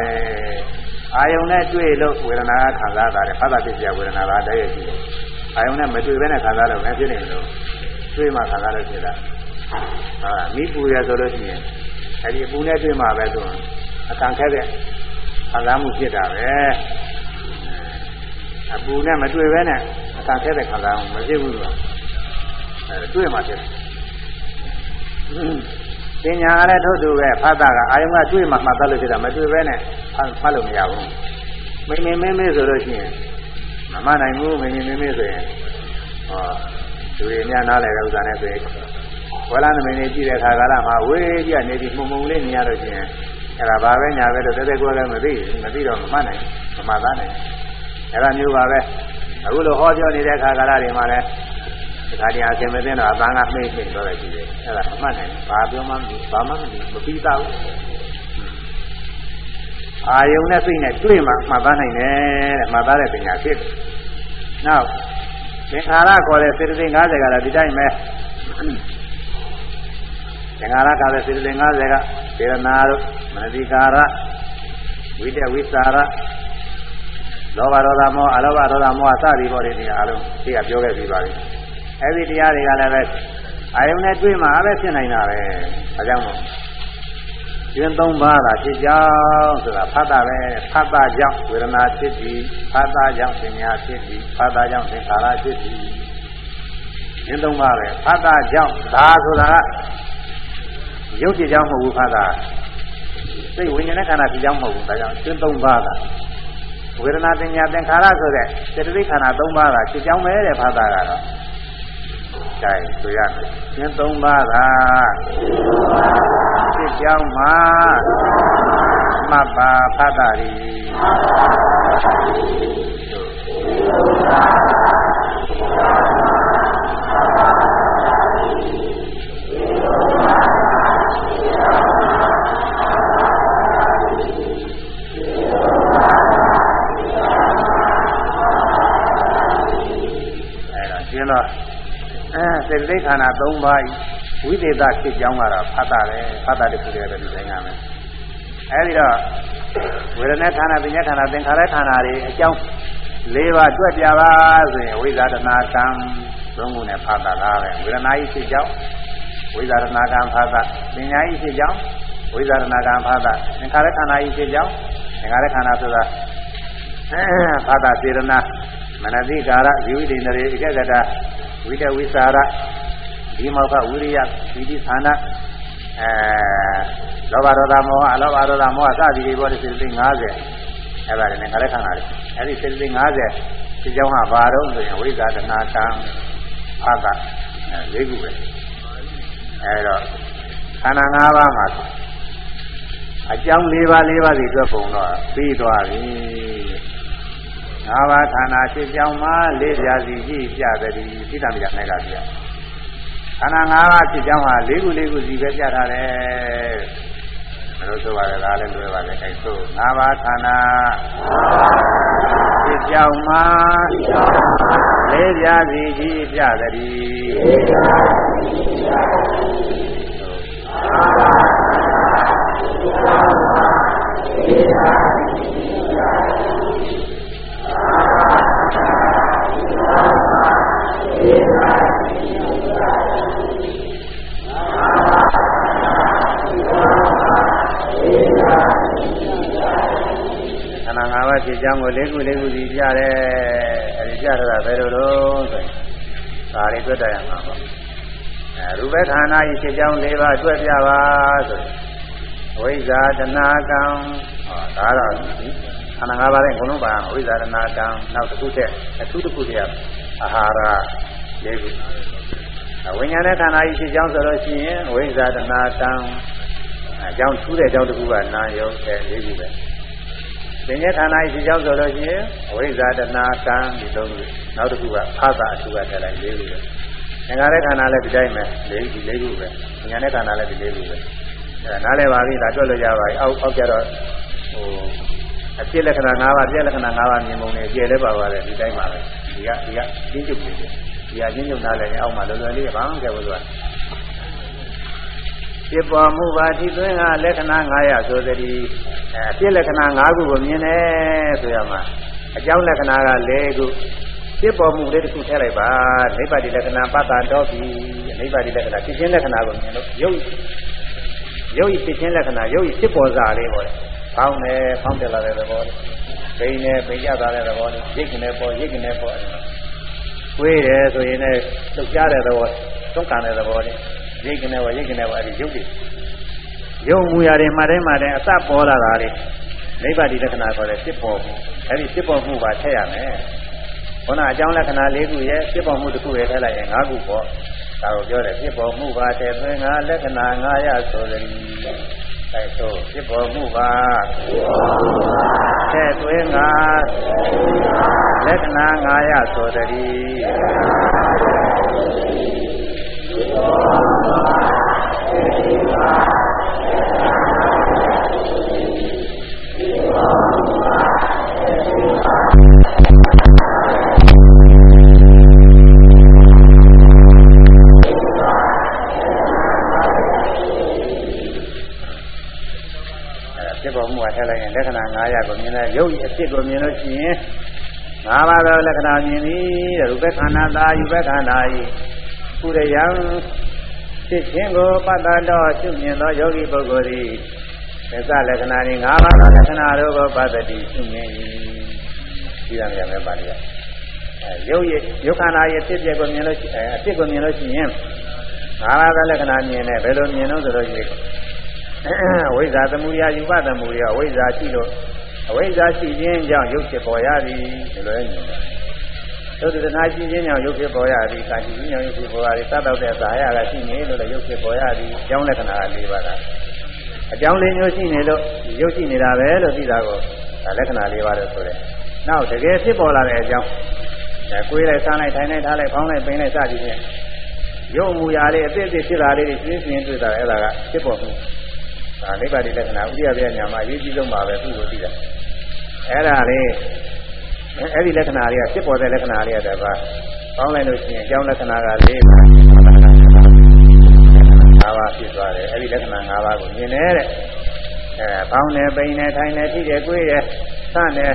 အာယုန်နဲ့တွေ့လို့ဝေဒနာကခံစားတာတယ်ဖတ်တာဖြစ်ပြဝေဒနာကတည်းရဲ့ရှိတယ် အာယုန်နဲ့မတွေ့ဘဲနဲ့ခံစားလို့မဖြစ်နိုင်လို့တွေ့မှခံစားလို့ဖြစ်တာဟာမိပူရဆိုလို့ရှိရင်အဲဒီအပူနဲ့တွေ့မှပဲသူအကံခဲတဲ့ခံစားမှုဖြစ်တာပဲအပူနဲ့မတွေ့ဘဲနဲ့အကံခဲတဲ့ခံစားမှုမဖြစ်ဘူးလို့အဲတွေ့မှဖြစ်တယ်ပညာကလည်းထို့တူပဲဖတ်တာကအာယုံကတွေ့မှမှတ်သလို့ဖြစ်တာမတွေ့ဘဲနဲ့ဖတ်လို့မရဘူးမိမင်းမင်းမေးဆိုလို့ရှိရင် မမနိုင်ဘူးမိမင်းမင်းမေးဆိုရင်ဟောလူတွေများနားလည်တဲ့ဥစ္စာနဲ့ဆိုရင်ဝလာနမင်းလေးကြည့်တဲ့အခါကာလမှာဝေးကြနေပြီးမှုံမှုံလေးနေရလို့ရှိရင်အဲ့ဒါဘာပဲညာပဲလို့တဲတဲကွဲလည်းမသိမသိတော့မမှတ်နိုင်မမှတ်သားနိုင်အဲ့ဒါမျိုးပါပဲအခုလိုဟောပြောနေတဲ့အခါကာလတွေမှာလည်းဒါတရားအရှင်မသိတော့အပန်းကမှိတ်မှိတ်တော့လည်းရှိတယ်အဲ့ဒါအမှတ်နိုင်ဘာပြောမှဘာမှမသိမပြီးသားဘူး အာယုံနဲ့စိတ်နဲ့တွေ့မှမှတ်သားနိုင်တယ်တဲ့မှတ်သားတဲ့ပညာဖြစ်တယ်နောက်သင်္ခါရခေါ်တဲ့စေတသိက်50ကလည်းဒီတိုင်းပဲသင်္ခါရခေါ်တဲ့စေတသိက်50ကစေရနာတို့မနတိကာရဝိတဝိသရလောဘဒေါသမောအလောဘဒေါသမောအစသည်ပေါ်တဲ့နေရာအလုံးသိကပြောခဲ့ပြီးပါပြီအဲ့ဒီတရားတွေကလည်းပဲအာယုန်နဲ့တွေ့မှပဲဖြစ်နိုင်တာပဲဒါကြောင့်မို့ ကျင်းသုံးပါးသာဖြစ်ကြောင်းဆိုတာဖတ်တာပဲဖတ်တာကြောင့်ဝေဒနာဖြစ်ပြီးဖတ်တာကြောင့်ပညာဖြစ်ပြီးဖတ်တာကြောင့်သင်္ခါရဖြစ်ပြီးကျင်းသုံးပါးပဲဖတ်တာကြောင့်ဒါဆိုတာကရုပ်ဖြစ်ကြောင်းမဟုတ်ဘူးဖတ်တာစိတ်ဝိညာဉ်နဲ့ခန္ဓာဖြစ်ကြောင်းမဟုတ်ဘူးဒါကြောင့်ကျင်းသုံးပါးသာဝေဒနာပညာသင်္ခါရဆိုတဲ့စေတသိက်ခန္ဓာ၃ပါးကဖြစ်ကြောင်းပဲတဲ့ဖတ်တာကတော့ ကြိုင်ဆိုရမယ်ကျင်းသုံးပါးသာဖြစ်ကြောင်းမှာမတ်ပါဖတ်တာရီစေတသိ က်ခန္ဓာ၃ပါးဝိသေသဖြစ်ကြောင်းကတော့ဖတ်တာပဲဖတ်တာတခုတည်းပဲဒီတိုင်းကမယ်အဲဒီတော့ဝေဒနာခန္ဓာပညာခန္ဓာသင်္ခါရခန္ဓာတွေအကြောင်း၄ပါးတွက်ပြပါဆိုရင်ဝိဇာတနာကံသုံးခုနဲ့ဖတ်တာလားပဲဝေဒနာဤဖြစ်ကြောင်းဝိဇာတနာကံဖတ်တာပညာဤဖြစ်ကြောင်းဝိဇာတနာကံဖတ်တာသင်္ခါရခန္ဓာဤဖြစ်ကြောင်းသင်္ခါရခန္ဓာဆိုတာဖတ်တာစေရနာမနတိကာရဇီဝိတေနရေဧကဂတ ဝိတဝိสารဒီမောကဝိရိယဝိတိဌာနအဲလောဘဒေါသမောဟအလောဘဒေါသမောဟစသည်တွေပေါ်တဲ့စေတသိက်50အဲ့ဒါလည်းငါလည်းခံတာလေအဲ့ဒီစေတသိက်50ဒီကြောင့်ဟာဘာတော့ဆိုရင်ဝိဇာတနာကံအာသလေးခုပဲအဲ့တော့ခန္ဓာ၅ပါးမှာအကြောင်း၄ပါး၄ပါးစီအတွက်ပုံတော့ပြီးသွားပြီ ငါးပါးခန္ဓာဖြစ်ကြောင်းမှာလေးပြာစီရှိပြသည်သိတာမြတ်နဲ့ကပြခန္ဓာ၅ပါးဖြစ်ကြောင်းဟာ၄ခု၄ခုစီပဲပြထားတယ်ဘယ်လိုဆိုပါလဲဒါလည်းလွယ်ပါလေအဲဆို၅ပါးခန္ဓာဖြစ်ကြောင်းမှာလေးပြာစီရှိပြသည်လေးပြာစီရှိပြသည် ဖြစ်ကြောင်းကိုလေးခုလေးခုစီပြတယ်အဲဒီပြတာဘယ်လိုတော့ဆိုရင်ဒါလေးတွေ့တတ်ရမှာပါအဲရူပခန္ဓာဤဖြစ်ကြောင်း၄ပါးတွေ့ပြပါဆိုရင်ဝိဇာတနာကံဟောဒါတော့ခန္ဓာ၅ပါးနဲ့အကုန်လုံးပါဝိဇာတနာကံနောက်တစ်ခုတည်းအထူးတစ်ခုတည်းအာဟာရလေးခုဝိညာဉ်နဲ့ခန္ဓာဤဖြစ်ကြောင်းဆိုလို့ရှိရင်ဝိဇာတနာကံအကြောင်းထူးတဲ့အကြောင်းတစ်ခုကနာယုတ်တဲ့လေးခုပဲ သင်္ကြန်ဌာနရှိကြောင်းဆိုလို့ရှိရင်ဝိဇာတနာကံဒီသုံးခုနောက်တစ်ခုကဖသအထူကထည့်လိုက်လေးခုပဲသင်္ခါရခန္ဓာလည်းဒီတိုင်းပဲလေးဒီလေးခုပဲဉာဏ်နဲ့ခန္ဓာလည်းဒီလေးခုပဲအဲနားလည်ပါပြီဒါတွက်လို့ရပါပြီအောက်အောက်ကြတော့ဟိုအဖြစ်လက္ခဏာ၅ပါးပြည့်လက္ခဏာ၅ပါးမြင်ပုံနဲ့ပြည့်လဲပါပါတယ်ဒီတိုင်းပါပဲဒီကဒီကကျင်းကျုပ်နေတယ်ဒီကကျင်းကျုပ်နားလည်းအောက်မှာလောလောလေးဘာမှမကြဘူးဆိုတာ ဖြစ်ပေါ်မှုပါဒီသွင်းကလက္ခဏာ900ဆိုသည်အဲအဖြစ်လက္ခဏာ9ခုကိုမြင်တယ်ဆိုရမှာအကြောင်းလက္ခဏာက4ခုဖြစ်ပေါ်မှုလေးတစ်ခုထည့်လိုက်ပါနိဗ္ဗာန်လက္ခဏာပတ္တတော်ပြီနိဗ္ဗာန်လက္ခဏာဖြစ်ခြင်းလက္ခဏာကိုမြင်လို့ရုပ်ရုပ်ဤဖြစ်ခြင်းလက္ခဏာရုပ်ဤဖြစ်ပေါ်စာလေးပေါ့။ဖောင်းတယ်ဖောင်းတယ်လာတဲ့သဘောလေး။ပိန်တယ်ပိန်ရတာတဲ့သဘောလေး။ရိတ်ကနေပေါ်ရိတ်ကနေပေါ်။ကိုယ်တယ်ဆိုရင်လည်းလှုပ်ရှားတဲ့သဘောသုံးကန်တဲ့သဘောလေး။ ရိတ်ကနေဝရိတ်ကနေဝအဲ့ဒီရုပ်တွေရုပ်မူရာတွေမှတိုင်းမှတိုင်းအစပေါ်လာတာလေနိဗ္ဗာန်ဒီလက္ခဏာခေါ်တဲ့ဖြစ်ပေါ်မှုအဲ့ဒီဖြစ်ပေါ်မှုပါထည့်ရမယ်ခုနအကြောင်းလက္ခဏာ၄ခုရဲ့ဖြစ်ပေါ်မှုတစ်ခုရဲ့ထည့်လိုက်ရင်၅ခုပေါ့ဒါကိုပြောတယ်ဖြစ်ပေါ်မှုပါတဲ့သွင်းငါလက္ခဏာ၅ရဆိုတယ်အဲဆိုဖြစ်ပေါ်မှုပါတဲ့သွင်းငါလက္ခဏာ၅ရဆိုတယ် ရင်လက္ခဏာ900ကိုမြင်တဲ့ရုပ်အဖြစ်ကိုမြင်လို့ရှိရင်၅ပါးသောလက္ခဏာမြင်သည်တဲ့ရူပခန္ဓာသာယူပခန္ဓာဤ ကုရယံဖြစ်ခြင်းကိုပတ္တတော်ရှုမြင်သောယောဂီပုဂ္ဂိုလ်သည်သစ္စာလက္ခဏာဤ၅ပါးသောလက္ခဏာတို့ကိုပတ္တတိရှုမြင်၏ဒီရမယ်ပဲပါဠိကအဲရုပ်ရယုခန္ဓာရဲ့ဖြစ်ပျက်ကိုမြင်လို့အဲအဖြစ်ကိုမြင်လို့ရှိရင်၅ပါးသောလက္ခဏာမြင်တယ်ဘယ်လိုမြင်လို့ဆိုတော့ရှိဝိဇ္ဇာသမုဒယယူပသမုဒယဝိဇ္ဇာရှိလို့အဝိဇ္ဇာရှိခြင်းကြောင့်ရုပ်ဖြစ်ပေါ်ရသည်ဒီလိုမြင်တယ် သုတ္တနာရှိခြင်းကြောင့်ရုပ်ဖြစ်ပေါ်ရသည်ကာရှိခြင်းကြောင့်ရုပ်ဖြစ်ပေါ်ရသည်သတ်တော့တဲ့သာရကရှိနေလို့လည်းရုပ်ဖြစ်ပေါ်ရသည်အကြောင်းလက္ခဏာ၄ပါးလားအကြောင်းလေးမျိုးရှိနေလို့ရုပ်ရှိနေတာပဲလို့သိတာကိုဒါလက္ခဏာ၄ပါးလို့ဆိုတယ်။နောက်တကယ်ဖြစ်ပေါ်လာတဲ့အကြောင်းအဲကိုယ်လိုက်ဆန်းလိုက်ထိုင်လိုက်ထားလိုက်ဖောင်းလိုက်ပိန်လိုက်စသည်ဖြင့်ရုပ်မူရာလေးအသစ်အသစ်ဖြစ်လာလေးတွေရှင်းရှင်းတွေ့တာအဲ့ဒါကဖြစ်ပေါ်မှုဒါနိဗ္ဗာန်လက္ခဏာဥဒိယပြညာမှာအရေးကြီးဆုံးပါပဲသူ့ကိုသိတာအဲ့ဒါလေး အဲ့ဒီလက္ခဏာတွေကဖြစ်ပေါ်တဲ့လက္ခဏာတွေကတည်းကပေါင်းလိုက်လို့ရှိရင်အကြောင်းလက္ခဏာက၄ပါး၅ပါးဖြစ်သွားတယ်အဲ့ဒီလက္ခဏာ၅ပါးကိုမြင်နေတဲ့အဲပေါင်းနေပိန်နေထိုင်နေထိတယ်ကိုယ်ရဲ့စနေ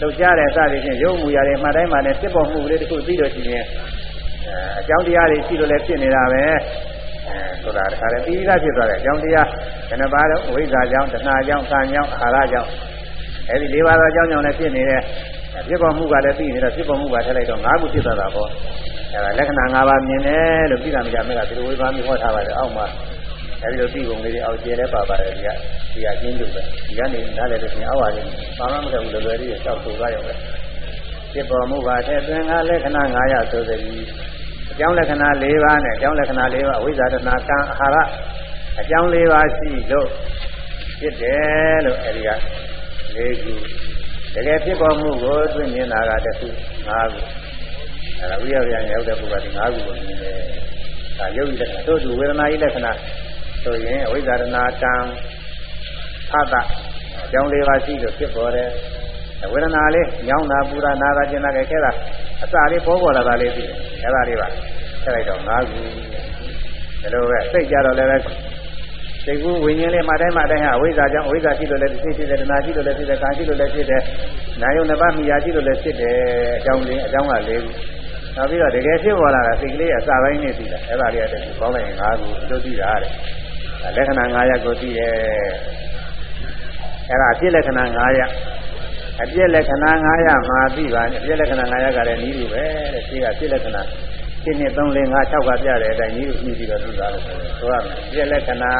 လှုပ်ရှားတဲ့စသည်ဖြင့်ရုပ်မူရတယ်မှတ်တိုင်းမှလည်းဖြစ်ပေါ်မှုကလေးတစ်ခုပြီးတော့ရှိရင်အဲအကြောင်းတရားတွေရှိလို့လည်းဖြစ်နေတာပဲအဲဆိုတာတခါလေပြီးသားဖြစ်သွားတယ်အကြောင်းတရားဘယ်နှပါးတော့ဝိဇ္ဇာကြောင့်တဏှာကြောင့်ကံကြောင့်အာဟာရကြောင့်အဲဒီ၄ပါးသောအကြောင်းကြောင့်လည်းဖြစ်နေတဲ့ ဖြစ်ပေါ်မှုကလည်းပြီးနေတော့ဖြစ်ပေါ်မှုကထည့်လိုက်တော့၅ခုဖြစ်သွားတာပေါ့အဲဒါလက္ခဏာ၅ပါးမြင်တယ်လို့ပြီးတာမကြမဲ့ကဒီလိုဝိပါမိဟောထားပါတယ်အောက်မှာအဲဒီလိုပြီးပုံလေးတွေအောက်ကျဲလဲပါပါတယ်ဒီကဒီကအချင်းတို့ပဲဒီကနေနားလည်လို့ရှိရင်အောက်ပါလိမ့်ဘာမှမလုပ်ဘူးလွယ်လွယ်လေးတောက်ဆိုသွားရုံပဲဖြစ်ပေါ်မှုကထည့်သွင်းကလက္ခဏာ900ဆိုသည်အကြောင်းလက္ခဏာ၄ပါးနဲ့အကြောင်းလက္ခဏာ၄ပါးအဝိဇ္ဇာတနာကံအာဟာရအကြောင်း၄ပါးရှိလို့ဖြစ်တယ်လို့အဲဒီက၄ခုတ ကယ်ဖြစ်ပေါ်မှုကိုသိမြင်တာကတစ်ခု၅ခုအဲဒါဝိရဗျာရောက်တဲ့ပုဂ္ဂိုလ်ဒီ၅ခုကိုမြင်တယ်ဒါယုတ်ဤလက္ခဏာတို့သူဝေဒနာဤလက္ခဏာဆိုရင်အဝိဇ္ဇာတနာကံသတ္တအကြောင်း၄ပါးရှိလို့ဖြစ်ပေါ်တယ်ဝေဒနာလေးညောင်းတာပူတာနာတာကျင်တာကြဲခဲတာအစာလေးပေါ်ပေါ်လာတာလေးသိတယ်အဲဒါလေးပါဆက်လိုက်တော့၅ခုဒါလိုပဲစိတ်ကြတော့လည်းပဲ စိတ်ကူးဝိညာဉ်လေးမှတိုင်းမှတိုင်းဟာအဝိဇ္ဇာကြောင့်အဝိဇ္ဇာရှိလို့လည်းသိဖြစ်တယ်တဏှာရှိလို့လည်းဖြစ်တယ်ကာရှိလို့လည်းဖြစ်တယ်နာယုံနှစ်ပါးမိယာရှိလို့လည်းဖြစ်တယ်အကြောင်းလေးအကြောင်းက၄ခုနောက်ပြီးတော့တကယ်ဖြစ်ပေါ်လာတာစိတ်ကလေးအစာပိုင်းနဲ့သိတာအဲဒါလေးကတည်းကပေါင်းလိုက်ရင်၅ခုတို့သိတာတဲ့လက္ခဏာ၅ရပ်ကိုသိတယ်အဲဒါအဖြစ်လက္ခဏာ၅ရပ်အပြည့်လက္ခဏာ900မှာပြီးပါအပြည့်လက္ခဏာ900ကလည်းနီးလူပဲတဲ့ရှိကပြည့်လက္ခဏာ ရှင်းနေ3 4 5 6ကပြတဲ့အတိုင်းနီးလူပြီးပြီးတော့သူ့သားလို့ဆိုတယ်ဆိုရမယ်ပြည့်လက္ခဏာ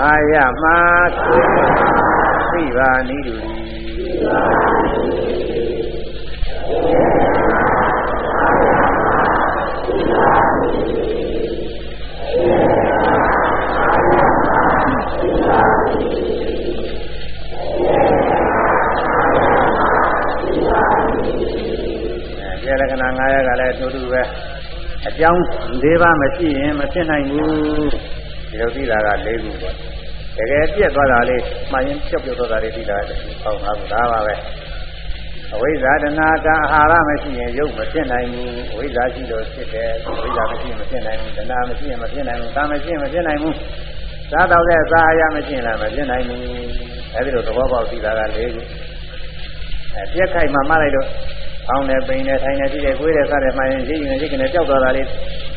900မှာပြီးပါနီးလူ က္ခဏာ9ရပ်ကလည်းတူတူပဲအကြောင်း၄ပါးမရှိရင်မဖြစ်နိုင်ဘူးဒီလိုသိတာက၄ခုပေါ့တကယ်ပြက်သွားတာလေးမှရင်ပြုတ်ပြုတ်သွားတာလေးသိတာတခုပေါင်းတာကဒါပါပဲအဝိဇ္ဇာတဏှာကအာဟာရမရှိရင်ရုပ်မဖြစ်နိုင်ဘူးအဝိဇ္ဇာရှိလို့ဖြစ်တယ်အဝိဇ္ဇာမရှိရင်မဖြစ်နိုင်ဘူးတဏှာမရှိရင်မဖြစ်နိုင်ဘူးကာမရှိရင်မဖြစ်နိုင်ဘူးသာတော့တဲ့သာအရာမရှိရင်လည်းမဖြစ်နိုင်ဘူးအဲဒီလိုသဘောပေါက်သိတာက၄ခုအဲပြက်ခိုက်မှမှလိုက်တော့ အောင်းတယ်ပိန်တယ်ထိုင်တယ်ကြည့်တယ်ကိုယ်တယ်စားတယ်မှရင်ရိပ်ရင်ရိပ်ကနေကြောက်သွားတာလေး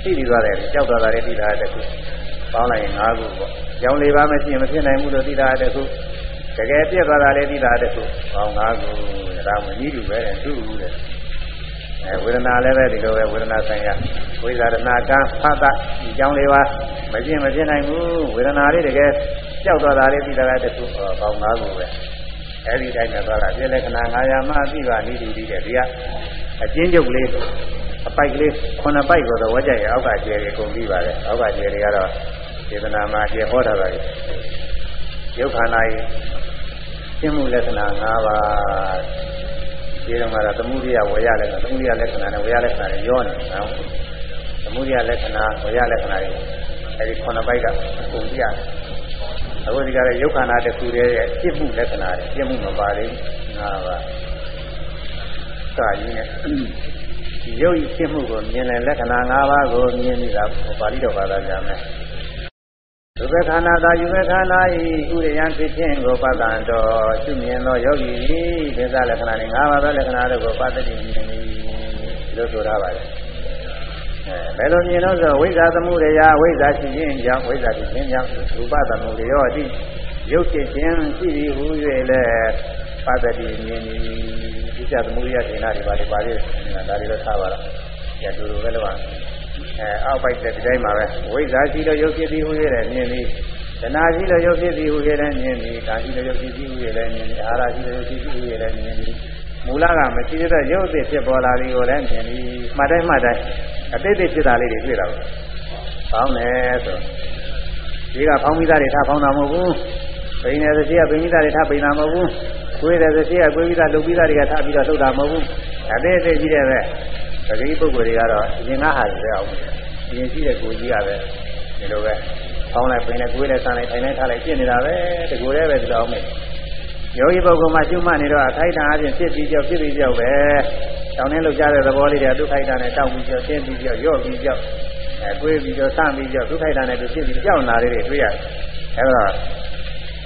သိပြီးသွားတယ်ကြောက်သွားတာလေးသိတာတခုပေါင်းလိုက်ရင်၅ခုပေါ့ကြောင်း၄ပါးမရှိရင်မဖြစ်နိုင်ဘူးလို့သိတာတခုတကယ်ပြက်သွားတာလေးသိတာတခုပေါင်း၅ခုဒါမှမကြီးတူပဲတဲ့သူ့ဘူးတဲ့အဲဝေဒနာလည်းပဲဒီလိုပဲဝေဒနာဆိုင်ရာဝိဇာရဏကံဖတ်တာဒီကြောင်း၄ပါးမဖြစ်မဖြစ်နိုင်ဘူးဝေဒနာလေးတကယ်ကြောက်သွားတာလေးသိတာတခုပေါင်း၅ခုပဲ အဲ့ဒီတိုင်းနဲ့သွားတာပြည့်လက္ခဏာ900မှပြီးပါလိတူတည်တဲ့ဒီကအကျဉ်းချုပ်လေးအပိုက်ကလေးခုနှစ်ပိုက်ကိုတော့ဝကြရဲ့အောက်ကကျယ်တွေကုန်ပြီးပါတယ်အောက်ကကျယ်တွေကတော့စေတနာမှာကျယ်ဟောတာပါရုပ်ခန္ဓာရဲ့ရှင်းမှုလက္ခဏာ5ပါးဒီတော့မှာသမုဒိယဝေယလက္ခဏာသမုဒိယလက္ခဏာနဲ့ဝေယလက္ခဏာတွေရောနေတယ်သမုဒိယလက္ခဏာဝေယလက္ခဏာတွေအဲဒီခုနှစ်ပိုက်ကကုန်ပြရတယ် အခုဒီကရရုပ်ခန္ဓာတစ်ခုတည်းရဲ့ပြစ်မှုလက္ခဏာတွေပြစ်မှုမပါသေးဘူးငါပါစာရင်းနဲ့ရုပ်ဤပြစ်မှုကိုမြင်တဲ့လက္ခဏာ၅ပါးကိုမြင်နေတာပါဠိတော်ဘာသာပြန်မယ်သုဘခန္ဓာသာယူဘခန္ဓာဤဥရိယံဖြစ်ခြင်းကိုပတ္တံတော်ရှုမြင်သောယောဂီဒိသလက္ခဏာတွေ၅ပါးသောလက္ခဏာတို့ကိုပတ္တိမြင်သည်လို့ဆိုထားပါတယ် ဘယ်လိုမြင်လို့ဆိုဝိဇ္ဇာသမှုရိယဝိဇ္ဇာရှိခြင်းကြောင့်ဝိဇ္ဇာရှိခြင်းကြောင့်ရူပသမှုရိယောတိရုပ်ဖြစ်ခြင်းရှိသည်ဟူ၍လည်းပတ္တိမြင်သည်ဒီကြသမှုရိယဒေနာတွေပါလေပါလေဒါတွေတော့ထားပါတော့ကျတူတူပဲလို့ပါအဲအောက်ပိုက်တဲ့ဒီတိုင်းမှာပဲဝိဇ္ဇာရှိလို့ရုပ်ဖြစ်သည်ဟူ၍လည်းမြင်သည်တဏှာရှိလို့ရုပ်ဖြစ်သည်ဟူ၍လည်းမြင်သည်ကာရှိလို့ရုပ်ဖြစ်သည်ဟူ၍လည်းမြင်သည်အာရရှိလို့ရုပ်ဖြစ်သည်ဟူ၍လည်းမြင်သည် မူလကမရှိတဲ့ရုပ်အသစ်ဖြစ်ပေါ်လာသည်ကိုလည်းမြင်သည်မှတ်တိုင်းမှတ်တိုင်းအတိတ်တိဖြစ်တာလေးတွေတွေ့တာပေါ့။ဖောင်းတယ်ဆိုဒီကဖောင်းမိသားတွေထားဖောင်းတာမဟုတ်ဘူး။ပိန်တယ်ဆိုရှိကပိန်မိသားတွေထားပိန်တာမဟုတ်ဘူး။ကိုယ်တယ်ဆိုရှိကကိုယ်မိသားလုပ်ပြီးသားတွေကထားပြီးတော့ထုတ်တာမဟုတ်ဘူး။အတိတ်တိကြီးတဲ့ပဲ။တတိပုဂ္ဂိုလ်တွေကတော့အရင်ကဟာတွေအောင်။အရင်ရှိတဲ့ကိုယ်ကြီးကပဲဒီလိုပဲဖောင်းလိုက်ပိန်လိုက်ကိုယ်လိုက်ဆန်းလိုက်ထိုင်လိုက်ထားလိုက်ပြင့်နေတာပဲ။တကူတည်းပဲဒီလိုအောင်မယ်။ ယောဂီပုဂ္ဂိုလ်မှာကျွမ်းမနေတော့အခိုက်အတန့်အချင်းဖြစ်ပြီးကြောက်ဖြစ်ပြီးကြောက်ပဲတောင်းနေလောက်ကြတဲ့သဘောလေးတွေကဒုက္ခိတနဲ့တောက်ပြီးကြောက်ရှင်းပြီးကြောက်ရော့ပြီးကြောက်အဲတွေးပြီးကြောက်ဆန့်ပြီးကြောက်ဒုက္ခိတနဲ့သူဖြစ်ပြီးကြောက်လာတွေတွေ့ရတယ်အဲတော့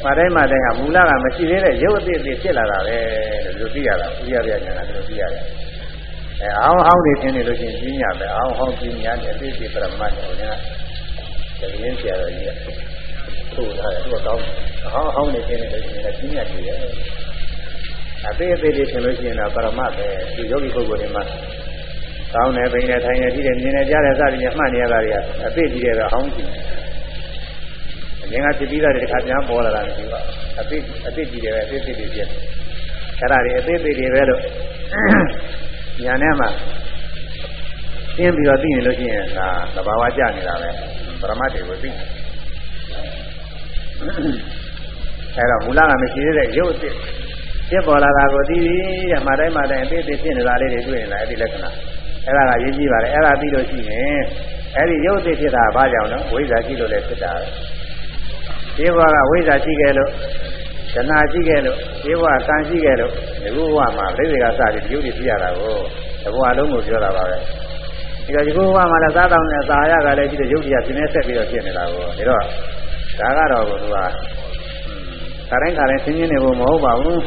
မတိုင်းမတိုင်းကမူလကမရှိသေးတဲ့ရုပ်အသစ်အသစ်ဖြစ်လာတာပဲလို့သိရတာဥရပြညာတာလို့သိရတယ်အဲအောင်းဟောင်းနေခြင်းနေလို့ရှိရင်ကြီးညာပဲအောင်းဟောင်းကြီးညာတဲ့အသိစိပရမတ်ကိုညာတကယ်ဆရာတော်ကြီးက ထို့ထားတယ်သူကကောင်းအဟောင်းဟောင်းနေခြင်းနေလို့ရှိရင်ကြီးညာကြီးတယ်အသေးအသေးလေးဆိုလို့ရှိရင်တော့ပရမတ်ပဲဒီယောဂီပုဂ္ဂိုလ်တွေမှာကောင်းတယ်ပိန်တယ်ထိုင်တယ်ကြည့်တယ်မြင်တယ်ကြားတယ်စသည်ဖြင့်မှတ်နေရတာတွေကအသေးကြီးတယ်ပဲအဟောင်းကြီးတယ်အရင်ကဖြစ်ပြီးသားတွေတစ်ခါပြန်ပေါ်လာတာမရှိပါအသေးအသေးကြီးတယ်ပဲအသေးသေးတွေဖြစ်အဲ့ဒါတွေအသေးသေးတွေပဲလို့ညာထဲမှာရှင်းပြီးတော့သိနေလို့ရှိရင်ဒါသဘာဝကျနေတာပဲပရမတ်တွေကိုသိ အဲ့တော့မူလကမရှိသေးတဲ့ရုပ်အစ်ဖြစ်ပေါ်လာတာကိုသိပြီးတဲ့မှာတိုင်းမှာတိုင်းအသေးသေးဖြစ်နေတာလေးတွေတွေ့နေလားအဲ့ဒီလက္ခဏာအဲ့ဒါကရေးကြည့်ပါလေအဲ့ဒါပြီးလို့ရှိရင်အဲ့ဒီရုပ်အစ်ဖြစ်တာဘာကြောင့်လဲဝိဇ္ဇာရှိလို့လည်းဖြစ်တာပဲဒီဘဝကဝိဇ္ဇာရှိခဲ့လို့တဏှာရှိခဲ့လို့ဒီဘဝကံရှိခဲ့လို့ဒီဘဝမှာပြိသေကစပြီးဒီရုပ်တွေဖြစ်ရတာကိုဒီဘဝလုံးကိုပြောတာပါပဲဒီတော့ဒီဘဝမှာလည်းစားတောင်းတဲ့သာရကလည်းဒီရုပ်တရားပြင်းနေဆက်ပြီးတော့ဖြစ်နေတာကိုဒါတော့ ဒါကတော့ကသူကခါတိုင်းခါတိုင်းဆင်းရဲနေဖို့မဟုတ်ပါဘူး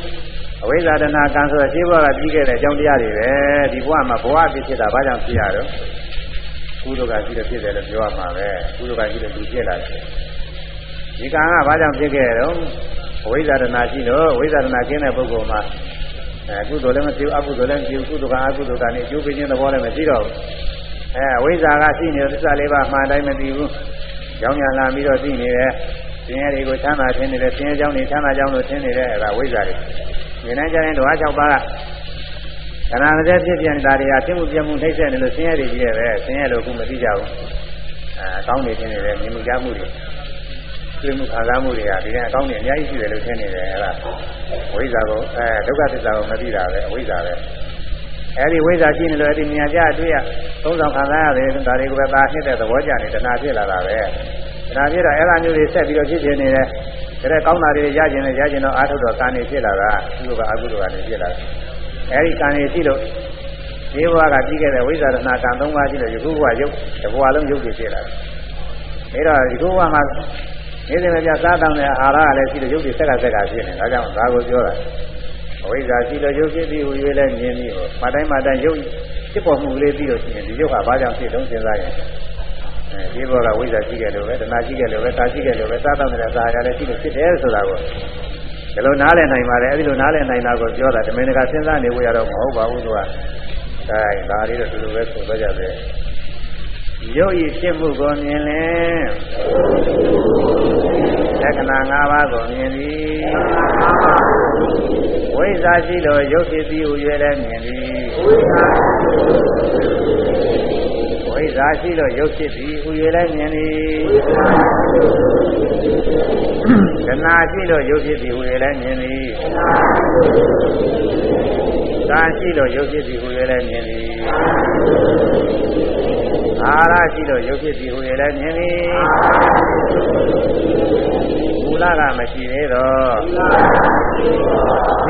အဝိဇ္ဇာတဏကံဆိုတော့ရှင်းဘဝကပြီးခဲ့တဲ့အကြောင်းတရားတွေပဲဒီဘဝမှာဘဝဖြစ်ဖြစ်တာဘာကြောင့်ဖြစ်ရတော့ကုသိုလ်ကရှိတယ်ဖြစ်တယ်လို့ပြောရမှာပဲကုသိုလ်ကရှိတယ်လူဖြစ်လာတယ်ဒီကံကဘာကြောင့်ဖြစ်ခဲ့တော့အဝိဇ္ဇာတဏရှိလို့အဝိဇ္ဇာတဏကျင်းတဲ့ပုဂ္ဂိုလ်မှာအဲကုသိုလ်လည်းမရှိဘူးအကုသိုလ်လည်းမရှိဘူးကုသိုလ်ကအကုသိုလ်ကနေအကျိုးပေးခြင်းသဘောလည်းမရှိတော့ဘူးအဲအဝိဇ္ဇာကရှိနေတဲ့သစ္စာလေးပါးမှန်တိုင်းမသိဘူး ကြောင်းညာလာပြီးတော့သိနေတယ်ဆင်းရဲတွေကိုချမ်းသာခြင်းနေတယ်ဆင်းရဲကြောင်းတွေချမ်းသာကြောင်းလို့ထင်နေတယ်အဲဒါဝိဇ္ဇာတွေမြင်နိုင်ကြတဲ့ဓဝါ၆ပါးကခန္ဓာငယ်ဖြစ်ပြန်တာတွေကသိမှုပြမှုနှိမ့်ဆက်နေလို့ဆင်းရဲတွေကြီးတယ်ပဲဆင်းရဲလို့ခုမသိကြဘူးအဲအကောင်းနေခြင်းနေတယ်မြင်မှုကြားမှုတွေတွေ့မှုခံစားမှုတွေကဒီကအကောင်းကြီးအများကြီးရှိတယ်လို့ထင်နေတယ်အဲ့ဒါဝိဇ္ဇာကိုအဲဒုက္ခသစ္စာကိုမသိတာပဲအဝိဇ္ဇာပဲ အဲဒီဝိဇ္ဇာရှိနေလို့အဲဒီမြင်ကြတွေ့ရသုံးဆောင်ခံစားရတယ်ဒါတွေကိုပဲသာဖြစ်တဲ့သဘောကြနေတဏှာဖြစ်လာတာပဲတဏှာဖြစ်တော့အဲ့ဒါမျိုးတွေဆက်ပြီးတော့ဖြစ်နေတယ်ဒါတဲ့ကောင်းတာတွေရကျင်တယ်ရကျင်တော့အာထုတော့ကံနေဖြစ်လာတာကုသိုလ်ကအကုသိုလ်ကနေဖြစ်လာတယ်အဲဒီကံနေရှိလို့ဒီဘဝကပြီးခဲ့တဲ့ဝိဇ္ဇာတဏှာကံ၃ပါးရှိလို့ယခုဘဝရုပ်တဘဝလုံးရုပ်တွေဖြစ်လာတယ်ဒါတော့ဒီဘဝမှာနေစဉ်မပြစားတောင်းတဲ့အာဟာရကလည်းရှိလို့ရုပ်တွေဆက်ကဆက်ကဖြစ်နေဒါကြောင့်ဒါကိုပြောတာ အဝိဇ္ဇာရှိလို့ရုပ်ဖြစ်ပြီးဟူ၍လည်းမြင်ပြီးဟောမတိုင်းမတိုင်းရုပ်ဖြစ်ပေါ်မှုလေးပြီးလို့ရှိရင်ဒီရုပ်ဟာဘာကြောင့်ဖြစ်တုံးစဉ်းစားရင်အဲဒီဘောကဝိဇ္ဇာရှိခဲ့လို့ပဲတဏှာရှိခဲ့လို့ပဲတာရှိခဲ့လို့ပဲစားတောင်းတဲ့အာဟာရကလည်းရှိလို့ဖြစ်တယ်ဆိုတာကိုဒီလိုနားလည်နိုင်ပါတယ်အဲဒီလိုနားလည်နိုင်တာကိုပြောတာဓမ္မင်ကစဉ်းစားနေဖို့ရတော့မဟုတ်ပါဘူးသူကအဲဒါလေးတော့ဒီလိုပဲဆိုတော့ကြတယ်ရုပ်ဤဖြစ်မှုကိုမြင်လင်လက္ခဏာ၅ပါးကိုမြင်သည် ဝိဇ္ဇာရှိလို့ရုပ်ဖြစ်ပြီးဟူ၍လည်းမြင်သည်ဝိဇ္ဇာရှိလို့ရုပ်ဖြစ်ပြီးဟူ၍လည်းမြင်သည်တဏှာရှိလို့ရုပ်ဖြစ်ပြီးဟူ၍လည်းမြင်သည်သာရှိလို့ရုပ်ဖြစ်ပြီးဟူ၍လည်းမြင်သည်အာရရှိလို့ရုပ်ဖြစ်ပြီးဟူရလည်းမြင်သည် မူလကမရှိသေးတော့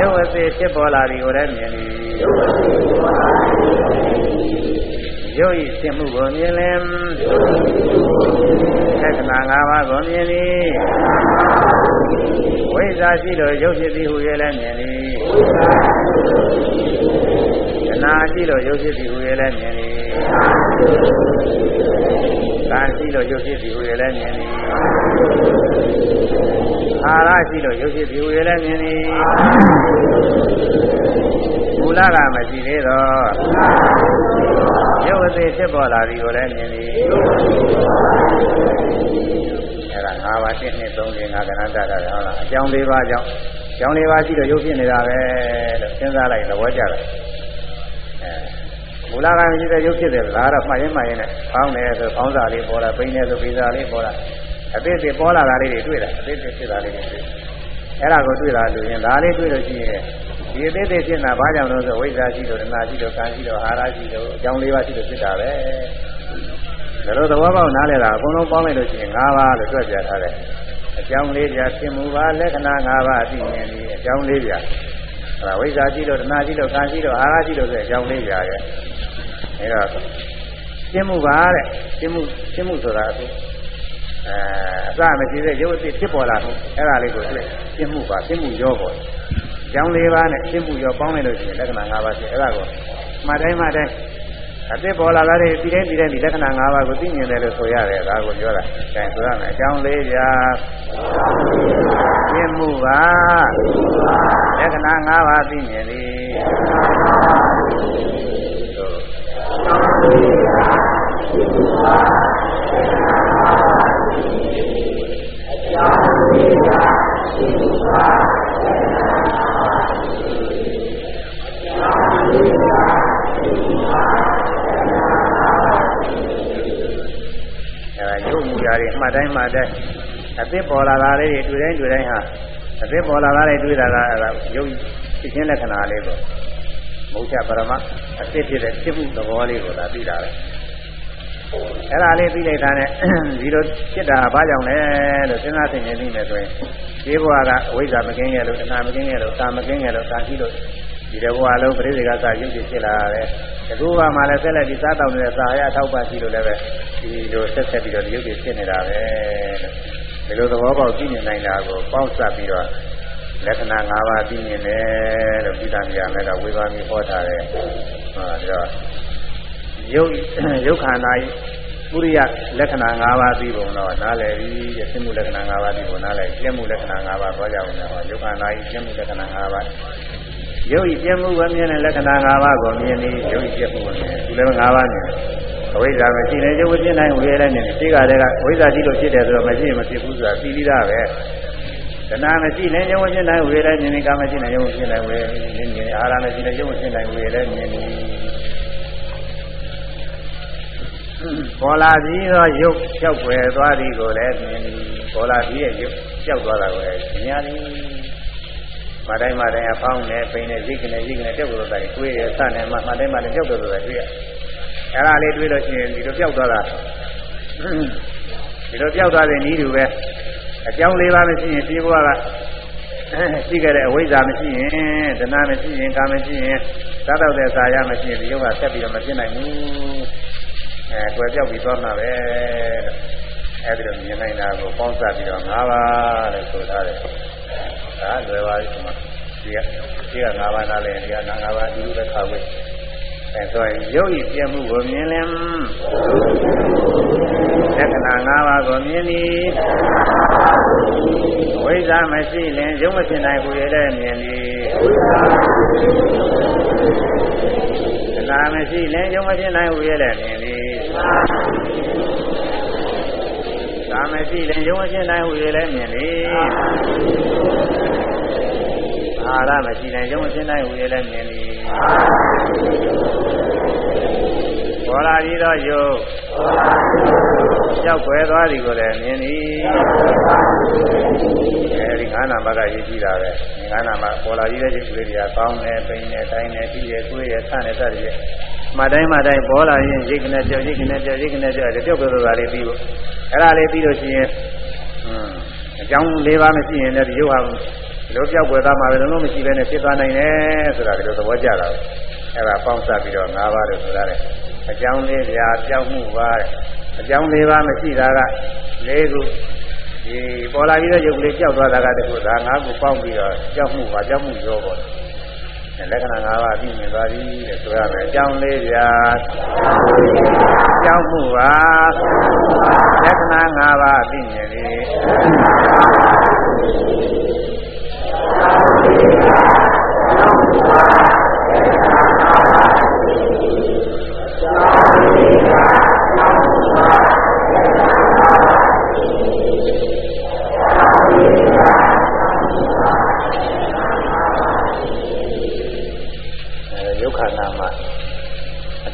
ရုပ်အသေးဖြစ်ပေါ်လာသည်ကိုလည်းမြင်သည်ရုပ်ဤဖြစ်မှုကိုမြင်လင်သက္ကနာ၅ပါးကိုမြင်သည်ဝိဇ္ဇာရှိလို့ရုပ်ဖြစ်သည်ဟူရလည်းမြင်သည် တဏှာရှိလို့ရုပ်ဖြစ်သည်ဟူရလည်းမြင်သည်။ကာရှိလို့ရုပ်ဖြစ်ပြီးဟူရလည်းမြင်သည်။အာရရှိလို့ရုပ်ဖြစ်ပြီးဟူရလည်းမြင်သည်။မူလကမရှိသေးတော့ရုပ်အသေးဖြစ်ပေါ်လာသည်ကိုလည်းမြင်သည်။အဲ့ဒါ၅ပါးတစ်နှစ်သုံးလေးငါကဏ္ဍတာတာဟုတ်လားအကြောင်း၄ပါးကြောင့်အကြောင်း၄ပါးရှိတော့ရုပ်ဖြစ်နေတာပဲလို့စဉ်းစားလိုက်သဘောကျတယ် မူလကမရှိတဲ့ရုပ်ဖြစ်တယ်ဒါကတော့မှတ်ရင်မှတ်ရင်နဲ့ဖောင်းတယ်ဆိုဖောင်းစာလေးပေါ်လာပိန်းတယ်ဆိုပိစာလေးပေါ်လာအသေးသေးပေါ်လာတာလေးတွေတွေ့တာအသေးသေးဖြစ်တာလေးတွေတွေ့အဲ့ဒါကိုတွေ့တာလို့ရင်ဒါလေးတွေ့လို့ရှိရင်ဒီအသေးသေးဖြစ်တာဘာကြောင့်လဲဆိုဝိဇ္ဇာရှိလို့ဒနာရှိလို့ကံရှိလို့အာဟာရရှိလို့အကြောင်းလေးပါးရှိလို့ဖြစ်တာပဲဒါလိုသဘောပေါက်နားလည်တာအကုန်လုံးပေါင်းလိုက်လို့ရှိရင်၅ပါးလို့တွက်ပြထားတယ်အကြောင်းလေးပြဖြစ်မှုပါလက္ခဏာ၅ပါးအသိဉာဏ်ဒီအကြောင်းလေးပြအဲဝိဇ္ဇာရှိလို့တဏှာရှိလို့ကာရှိလို့အာရရှိလို့ဆိုတဲ့အကြောင်းလေးကြာရဲ့ အဲတော့ရှင်းမှုပါတဲ့ရှင်းမှုရှင်းမှုဆိုတာအခုအဲအစမရှိတဲ့ရုပ်အစ်ဖြစ်ပေါ်လာမှုအဲ့ဒါလေးကိုသိရှင်းမှုပါရှင်းမှုရောပေါ်ကြောင်း၄ပါးနဲ့ရှင်းမှုရောပေါင်းလိုက်လို့ရှိရင်လက္ခဏာ၅ပါးရှိအဲ့ဒါကိုမှတ်တိုင်းမှတ်တိုင်းအသစ်ပေါ်လာတဲ့ဒီတိုင်းဒီတိုင်းဒီလက္ခဏာ၅ပါးကိုသိမြင်တယ်လို့ဆိုရတယ်ဒါကိုပြောတာ။အဲဆိုရမယ်အကြောင်းလေးပြရှင်းမှုပါလက္ခဏာ၅ပါးသိမြင်သည် တွေမှတ်တိုင်းမှတ်တိုင်းအသစ်ပေါ်လာတာလေးတွေတွေ့တိုင်းတွေ့တိုင်းဟာအသစ်ပေါ်လာတာလေးတွေ့တာကအဲဒါရုပ်ဖြစ်ခြင်းလက္ခဏာလေးကိုမௌချပရမ အသစ်ဖြစ်တဲ့ဖြစ်မှုသဘောလေးကိုသာသိတာပဲအဲ့ဒါလေးသိလိုက်တာနဲ့ဒီလိုဖြစ်တာဘာကြောင့်လဲလို့စဉ်းစားသိနေပြီမယ်ဆိုရင်ဒီဘဝကအဝိဇ္ဇာမကင်းရဲ့လို့တဏှာမကင်းရဲ့လို့ကာမကင်းရဲ့လို့ကာရှိလို့ဒီတဘဝလုံးပရိသေကစာရုပ်ဖြစ်ဖြစ်လာတယ်တကူကမှလည်းဆက်လက်ပြီးစားတောင်းနေတဲ့စာရအထောက်ပံ့ရှိလို့လည်းပဲဒီလိုဆက်ဆက်ပြီးတော့ရုပ်တွေဖြစ်နေတာပဲဒီလိုသဘောပေါက်ကြည့်မြင်နိုင်တာကိုပေါက်ဆက်ပြီးတော့လက္ခဏာ၅ပါးသိမြင်တယ်လို့ပြည်သားများလည်းကဝေဘာမီဟောထားတယ် ဟောပြီးတော့ရုပ်ရုပ်ခန္ဓာပုရိယလက္ခဏာ၅ပါးသိပုံတော့နားလည်ပြီးတဲ့သိမှုလက္ခဏာ၅ပါးသိပုံနားလည်ပြည့်မှုလက္ခဏာ၅ပါးပြောကြအောင်လေဟောရုပ်ခန္ဓာဤပြည့်မှုလက္ခဏာ၅ပါးရုပ်ဤပြည့်မှုဝမြင်တဲ့လက္ခဏာ၅ပါးကိုမြင်ပြီးရုပ်ဤပြည့်မှုကိုမြင်ဒီလည်း၅ပါးမြင်အဝိဇ္ဇာမရှိနေရုပ်ဝိပြနိုင်ဝေလည်းနေသိကတည်းကအဝိဇ္ဇာရှိလို့ဖြစ်တယ်ဆိုတော့မရှိရင်မဖြစ်ဘူးဆိုတာသိပြီးသားပဲ တဏှာမရှိနေရုပ်ဝိပြနိုင်ဝေလည်းမြင်နေကာမရှိနေရုပ်ဝိပြနိုင်ဝေမြင်နေအာရမရှိနေရုပ်ဝိပြနိုင်ဝေလည်းမြင်နေပေါ်လာပြီးတော့ရုပ်ကြောက်ွယ်သွားသည်ကိုလည်းမြင်ပြီးပေါ်လာပြီးရဲ့ရုပ်ကြောက်သွားတာကိုလည်းမြင်ရတယ်မတိုင်းမတိုင်းအဖောင်းနဲ့ပိန်နဲ့ရိတ်ကနေရိတ်ကနေကြောက်လို့တိုင်းတွေးရစနဲ့မှမတိုင်းမတိုင်းကြောက်လို့တိုင်းတွေးရအဲ့ဒါလေးတွေးလို့ရှိရင်ဒီလိုကြောက်သွားတာဒီလိုကြောက်သွားတဲ့ဤသူပဲ အကြောင်းလေးပါမရှိရင်ဒီဘဝကရှိခဲ့တဲ့အဝိဇ္ဇာမရှိရင်တဏှာမရှိရင်ကာမရှိရင်သာတော့တဲ့စာရမရှိရင်ဒီယောဂဆက်ပြီးတော့မဖြစ်နိုင်ဘူးအဲတွေ့ပြောက်ပြီးသွားမှာပဲအဲဒီလိုမြင်နိုင်တာကိုပေါင်းစပ်ပြီးတော့၅ပါးလို့ဆိုထားတယ်ဒါလွယ်ပါပြီဒီမှာဒီကဒီက၅ပါးနားလဲဒီက၅ပါးအတူတူပဲခါဝေး အဲဆိုရင်ရုပ်ဤပြမှုကိုမြင်လင်လက္ခဏာ၅ပါးကိုမြင်သည်ဝိဇ္ဇာမရှိလင်ရုပ်မဖြစ်နိုင်ဘူးရတဲ့မြင်သည်သနာမရှိလင်ရုပ်မဖြစ်နိုင်ဘူးရတဲ့မြင်သည်သာမရှိလင်ရုပ်မဖြစ်နိုင်ဘူးရတဲ့မြင်သည်အာရမရှိလင်ရုပ်မဖြစ်နိုင်ဘူးရတဲ့မြင်သည် ပေါ်လာပြီးတော့ယုတ်ကြောက်ွယ်သွားသည်ကိုလည်းမြင်သည်အဲဒီငါးနာမကရေးကြည့်တာပဲငါးနာမပေါ်လာပြီးတဲ့ရုပ်ကလေးတွေကကောင်းတယ်ပိန်တယ်တိုင်းတယ်ပြီးတယ်ကိုယ်ရဆန့်တယ်စသည်ဖြင့်မတိုင်းမတိုင်းပေါ်လာရင်ရိတ်ကနေကြောက်ရိတ်ကနေကြောက်ရိတ်ကနေကြောက်တယ်ကြောက်ကြတာလေးပြီးဖို့အဲ့ဒါလေးပြီးလို့ရှိရင်အကြောင်း၄ပါးမရှိရင်လည်းဒီရုပ်ဟာလိုပြောက်ွယ်သားမှာပဲလုံးလုံးမရှိဘဲနဲ့ဖြစ်သွားနိုင်တယ်ဆိုတာဒီလိုသဘောကျတာပဲ အဲ့ဒါပေါင်းစပ်ပြီးတော့၅ပါးလို့ဆိုရတယ်အကြောင်းလေးပြာပြောင်းမှုပါတဲ့အကြောင်းလေးပါမရှိတာက၄ခုဒီပေါ်လာပြီးတော့ရုပ်ကလေးကြောက်သွားတာကတခုဒါ၅ခုပေါင်းပြီးတော့ကြောက်မှုပါကြောက်မှုရောပေါ့လက္ခဏာ၅ပါးပြီးမြင်သွားပြီတဲ့ဆိုရမယ်အကြောင်းလေးပြာကြောက်မှုပါလက္ခဏာ၅ပါးပြီးမြင်ပြီ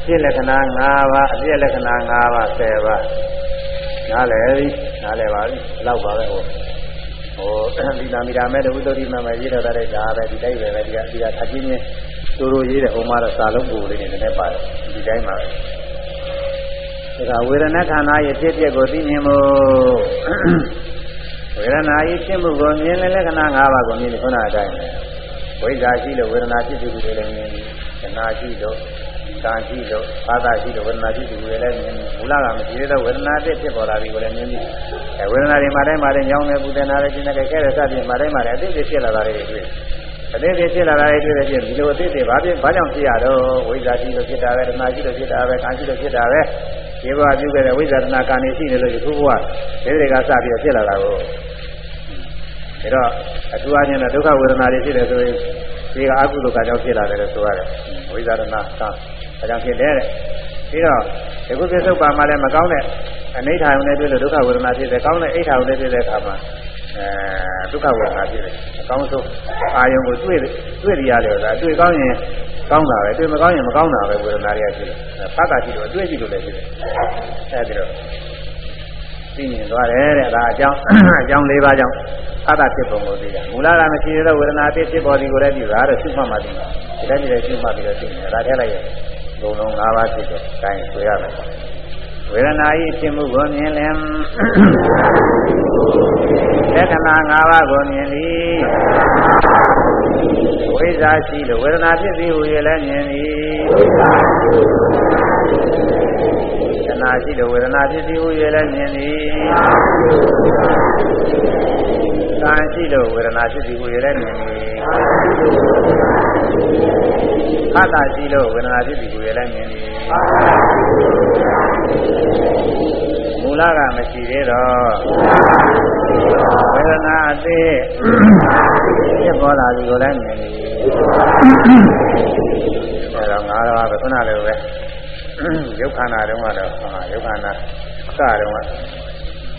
ဖြစ်လက္ခဏာ ၅ပါးအပြည့်လက္ခဏာ၅ပါး၁၀ပါးနားလည်ပြီနားလည်ပါပြီလောက်ပါပဲဟိုဟိုဒီနာမီရာမဲတဝိတ္တိမမရေးထားတဲ့ဒါပဲဒီတိုင်းပဲပဲဒီကဒီကထပ်ချင်းချင်းတူတူရေးတဲ့ဟိုမှာတော့စာလုံးပူလေးနေတယ်ပါတယ်ဒီတိုင်းပါပဲဒါကဝေဒနာခန္ဓာရဲ့ဖြစ်ပျက်ကိုသိမြင်မှုဝေဒနာရဲ့ဖြစ်မှုကိုမြင်တဲ့လက္ခဏာ၅ပါးကိုမြင်တယ်ခုနအတိုင်းဝိဇ္ဇာရှိလို့ဝေဒနာဖြစ်သူတွေလည်းမြင်ပြီးသနာရှိလို့ ကာရှိလို့ဘာသာရှိလို့ဝေဒနာဖြစ်သူတွေလည်းမြင်ပြီးမူလကမရှိသေးတဲ့ဝေဒနာတစ်ဖြစ်ပေါ်လာပြီကိုလည်းမြင်ပြီးအဲဝေဒနာတွေမှာတိုင်းမှာတိုင်းညောင်းနေပူတယ်နာတယ်ကျင်တယ်ခဲတယ်စသည်မှာတိုင်းမှာတိုင်းအသိဖြစ်လာတာတွေတွေ့အသေးသေးဖြစ်လာတာတွေတွေ့တဲ့ပြင်ဒီလိုအသေးသေးဘာဖြစ်ဘာကြောင့်ဖြစ်ရတော့ဝိဇ္ဇာရှိလို့ဖြစ်တာပဲဒနာရှိလို့ဖြစ်တာပဲကာရှိလို့ဖြစ်တာပဲဒီဘဝပြုခဲ့တဲ့ဝိဇ္ဇာဒနာကာနေရှိနေလို့ဒီခုဘဝဒီတွေကစပြီးတော့ဖြစ်လာတာကိုဒါတော့အထူးအားဖြင့်ဒုက္ခဝေဒနာတွေဖြစ်တယ်ဆိုရင်ဒီကအကုသိုလ်ကကြောင့်ဖြစ်လာတယ်လို့ဆိုရတယ်ဝိဇ္ဇာဒနာက ဒါကြောင့်ဖြစ်တယ်တဲ့ပြီးတော့ဒီကုသစ္စုပ္ပါမှာလည်းမကောင်းတဲ့အနိဋ္ဌာယုံနဲ့တွေ့လို့ဒုက္ခဝေဒနာဖြစ်တယ်ကောင်းတဲ့အိဋ္ဌာယုံနဲ့တွေ့တဲ့အခါမှာအဲဒုက္ခဝေဒနာဖြစ်တယ်အကောင်းဆုံးအာယုံကိုတွေ့တွေ့ရတယ်ဆိုတာတွေ့ကောင်းရင်ကောင်းတာပဲတွေ့မကောင်းရင်မကောင်းတာပဲဝေဒနာတွေကဖြစ်တယ်ဖတ်တာရှိလို့တွေ့ရှိလို့လည်းဖြစ်တယ်အဲဒီတော့သိမြင်သွားတယ်တဲ့ဒါအကြောင်းအကြောင်း၄ပါးကြောင့်အတ္တဖြစ်ပုံကိုသိတာမူလကမရှိသေးတဲ့ဝေဒနာဖြစ်ဖြစ်ပေါ်ဒီကိုလည်းဒီဒါတော့ရှုမှတ်မှသိတာဒီတိုင်းဒီတိုင်းရှုမှတ်ပြီးတော့သိနေတာဒါထည့်လိုက်ရင် ဘုံလုံး၅ပါးဖြစ်တယ်တိုင်းဆိုရမယ်ဝေဒနာဤဖြစ်မှုကိုမြင်လင်လက္ခဏာ၅ပါးကိုမြင်သည်ဝိဇ္ဇာရှိလို့ဝေဒနာဖြစ်သည်ဟူ၍လည်းမြင်သည်တဏှာရှိလို့ဝေဒနာဖြစ်သည်ဟူ၍လည်းမြင်သည်ကာရှိလို့ဝေဒနာဖြစ်သည်ဟူ၍လည်းမြင်သည် ဖတ်တာရှိလို့ဝေဒနာဖြစ်သည်ဟူ၍လည်းမြင်သည်မူလကမရှိသေးတော့ဝေဒနာအသေးဖြစ်ပေါ်လာပြီကိုလည်းမြင်သည်အဲတော့ငါတော့ခုနလည်းပဲရုပ်ခန္ဓာတုန်းကတော့ဟာရုပ်ခန္ဓာစတုန်းက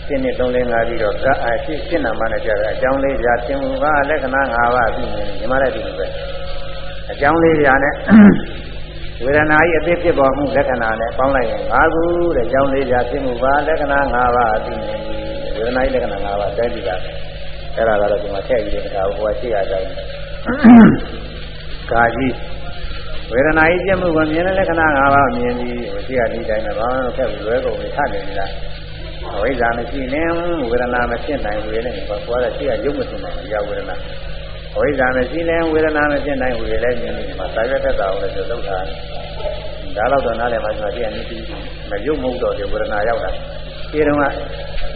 ရှင်းနေ3 4 5ပြီးတော့ဇာအရှိရှင်းနာမနဲ့ကြတယ်အကြောင်းလေးပြသင်မှုကလက္ခဏာ5ပါးပြီးနေညီမလည်းဒီလိုပဲ အကြောင်းလေးပြနဲ့ဝေဒနာကြီးအသိဖြစ်ပေါ်မှုလက္ခဏာနဲ့ပေါင်းလိုက်ရင်၅ခုတဲ့အကြောင်းလေးပြသင်မှုပါလက္ခဏာ5ပါးပြီးနေဝေဒနာကြီးလက္ခဏာ5ပါးတိုင်းပြီးတာအဲ့ဒါကတော့ဒီမှာထည့်ပြီးတဲ့အခါဘုရားရှိရကြတယ်ကာကြီးဝေဒနာကြီးပြမှုကိုမြင်တဲ့လက္ခဏာ၅ပါးမြင်ပြီးဟိုရှိရဒီတိုင်းမှာဘာမှမဖက်ဘူးလွဲကုန်ပြီထနေပြီလားအဝိဇ္ဇာမရှိရင်ဝေဒနာမဖြစ်နိုင်ဘူးလေဘာကွာတဲ့ရှိရရုပ်မဖြစ်နိုင်ဘူးရဝေဒနာအ ဝိဇ္ဇာမရှိရင်ဝေဒနာမဖြစ်နိုင်ဘူးလေလည်းမြင်နေမှာသာရတ္တအောင်လည်းသုတ်တာဒါတော့တော့နားလည်မှဆိုတော့ဒီအနည်းပြီးမရုပ်မဟုတ်တော့ဒီဝေဒနာရောက်တာဒီတော့က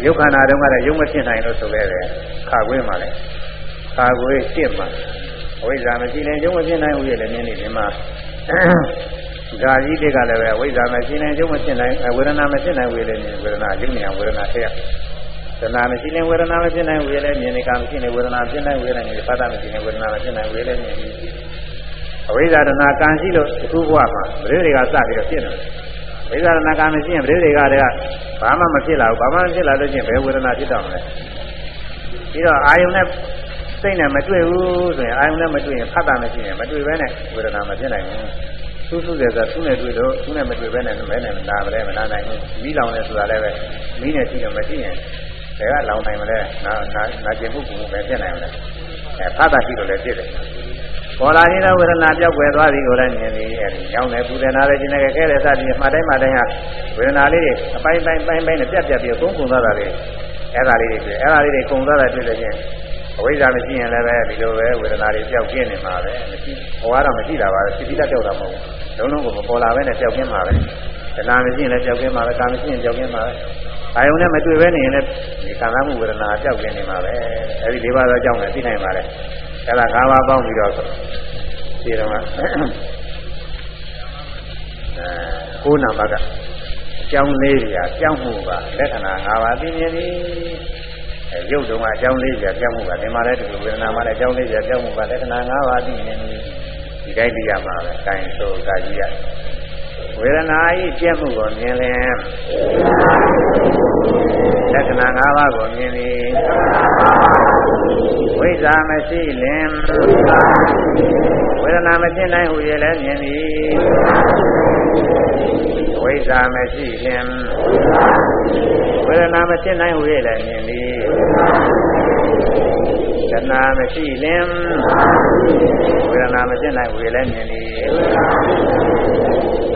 ယုတ်ခန္ဓာတုန်းကလည်းရုပ်မဖြစ်နိုင်လို့ဆိုခဲ့တယ်ခါခွေးမှလည်းခါခွေးရှင်းမှအဝိဇ္ဇာမရှိရင်ရုပ်မဖြစ်နိုင်ဘူးလေလည်းမြင်နေဒီမှာဓာကြီးတွေကလည်းပဲဝိဇ္ဇာမရှိရင်ကျုံမဖြစ်နိုင်ဝေဒနာမဖြစ်နိုင်ဝေလည်းမြင်ဝေဒနာကျုံနေအောင်ဝေဒနာထည့်ရ သနာမရှိရင်ဝေဒနာမဖြစ်နိုင်ဝေလည်းမြင်နေကမရှိရင်ဝေဒနာဖြစ်နိုင်ဝေလည်းမြင်ဖတ်တာမရှိရင်ဝေဒနာမဖြစ်နိုင်ဝေလည်းမြင်အဝိဇ္ဇာတနာကံရှိလို့အခုဘဝမှာပရိတွေကစပြီးတော့ဖြစ်နေတယ်ဝိဇ္ဇာတနာကံမရှိရင်ပရိတွေကတည်းကဘာမှမဖြစ်လာဘူးဘာမှမဖြစ်လာလို့ချင်းဘယ်ဝေဒနာဖြစ်တော့မလဲပြီးတော့အာယုန်နဲ့စိတ်နဲ့မတွေ့ဘူးဆိုရင်အာယုန်နဲ့မတွေ့ရင်ဖတ်တာမရှိရင်မတွေ့ဘဲနဲ့ဝေဒနာမဖြစ်နိုင်ဘူးသူ့သူ့တယ်ဆိုသူ့နဲ့တွေ့တော့သူ့နဲ့မတွေ့ဘဲနဲ့ဘဲနဲ့မနာမလဲမနာနိုင်ဘူးမိလောင်လဲဆိုတာလည်းပဲမိနဲ့ရှိတော့မရှိရင် ဘယ်ကလောင်နိုင်မလဲနာနာနာကျင်မှုကူမှုပဲဖြစ်နိုင်မလဲအဲဖတ်တာရှိလို့လည်းဖြစ်တယ်ပေါ်လာနေတဲ့ဝေဒနာပြောက်ွယ်သွားပြီကိုလည်းမြင်ပြီးအဲဒီညောင်းတယ်ပူတယ်နားတယ်ကျင်တယ်ခဲတယ်စသည်မှတိုင်းမှတိုင်းဟာဝေဒနာလေးတွေအပိုင်းပိုင်းပိုင်းပိုင်းနဲ့ပြတ်ပြတ်ပြီးကုန်းကုန်းသွားတာလေးအဲ့ဒါလေးတွေတွေ့အဲ့ဒါလေးတွေကုန်းသွားတာတွေ့လို့ချင်းအဝိဇ္ဇာမရှိရင်လည်းပဲဒီလိုပဲဝေဒနာတွေပြောက်ကင်းနေမှာပဲမရှိဘဝတော့မရှိတာပါစိတိတပြောက်တာမဟုတ်ဘူးလုံးလုံးကိုမပေါ်လာပဲနဲ့ပြောက်ကင်းမှာပဲ ဒနာမရှိရင်လည်းပြောက်ကင်းမှာပဲကာမရှိရင်ပြောက်ကင်းမှာပဲအာယုံနဲ့မတွေ့ပဲနေရင်လည်းဒီခံစားမှုဝေဒနာပြောက်ကင်းနေမှာပဲအဲဒီ၄ပါးသောအကြောင်းနဲ့သိနိုင်ပါလေအဲ့ဒါ၅ပါးပေါင်းပြီးတော့ဒီတော့အဲကိုးနာပါကအကြောင်းလေးပြအကြောင်းမှုကလက္ခဏာ၅ပါးသိမြင်ပြီရုပ်တုံးကအကြောင်းလေးပြပြောင်းမှုကဒီမှာလည်းဒီဝေဒနာမှာလည်းအကြောင်းလေးပြပြောင်းမှုကလက္ခဏာ၅ပါးသိနေပြီဒီတိုင်းသိရမှာပဲ။တိုင်းဆိုကာကြီးရ ဝေဒနာဤပြည့်မှုကိုမြင်လင်လက္ခဏာ၅ပါးကိုမြင်သည်ဝိဇ္ဇာမရှိလင်ဝေဒနာမဖြစ်နိုင်ဟု၍လည်းမြင်သည်ဝိဇ္ဇာမရှိလင်ဝေဒနာမဖြစ်နိုင်ဟု၍လည်းမြင်သည်တဏှာမရှိလင်ဝေဒနာမဖြစ်နိုင်ဟု၍လည်းမြင်သည်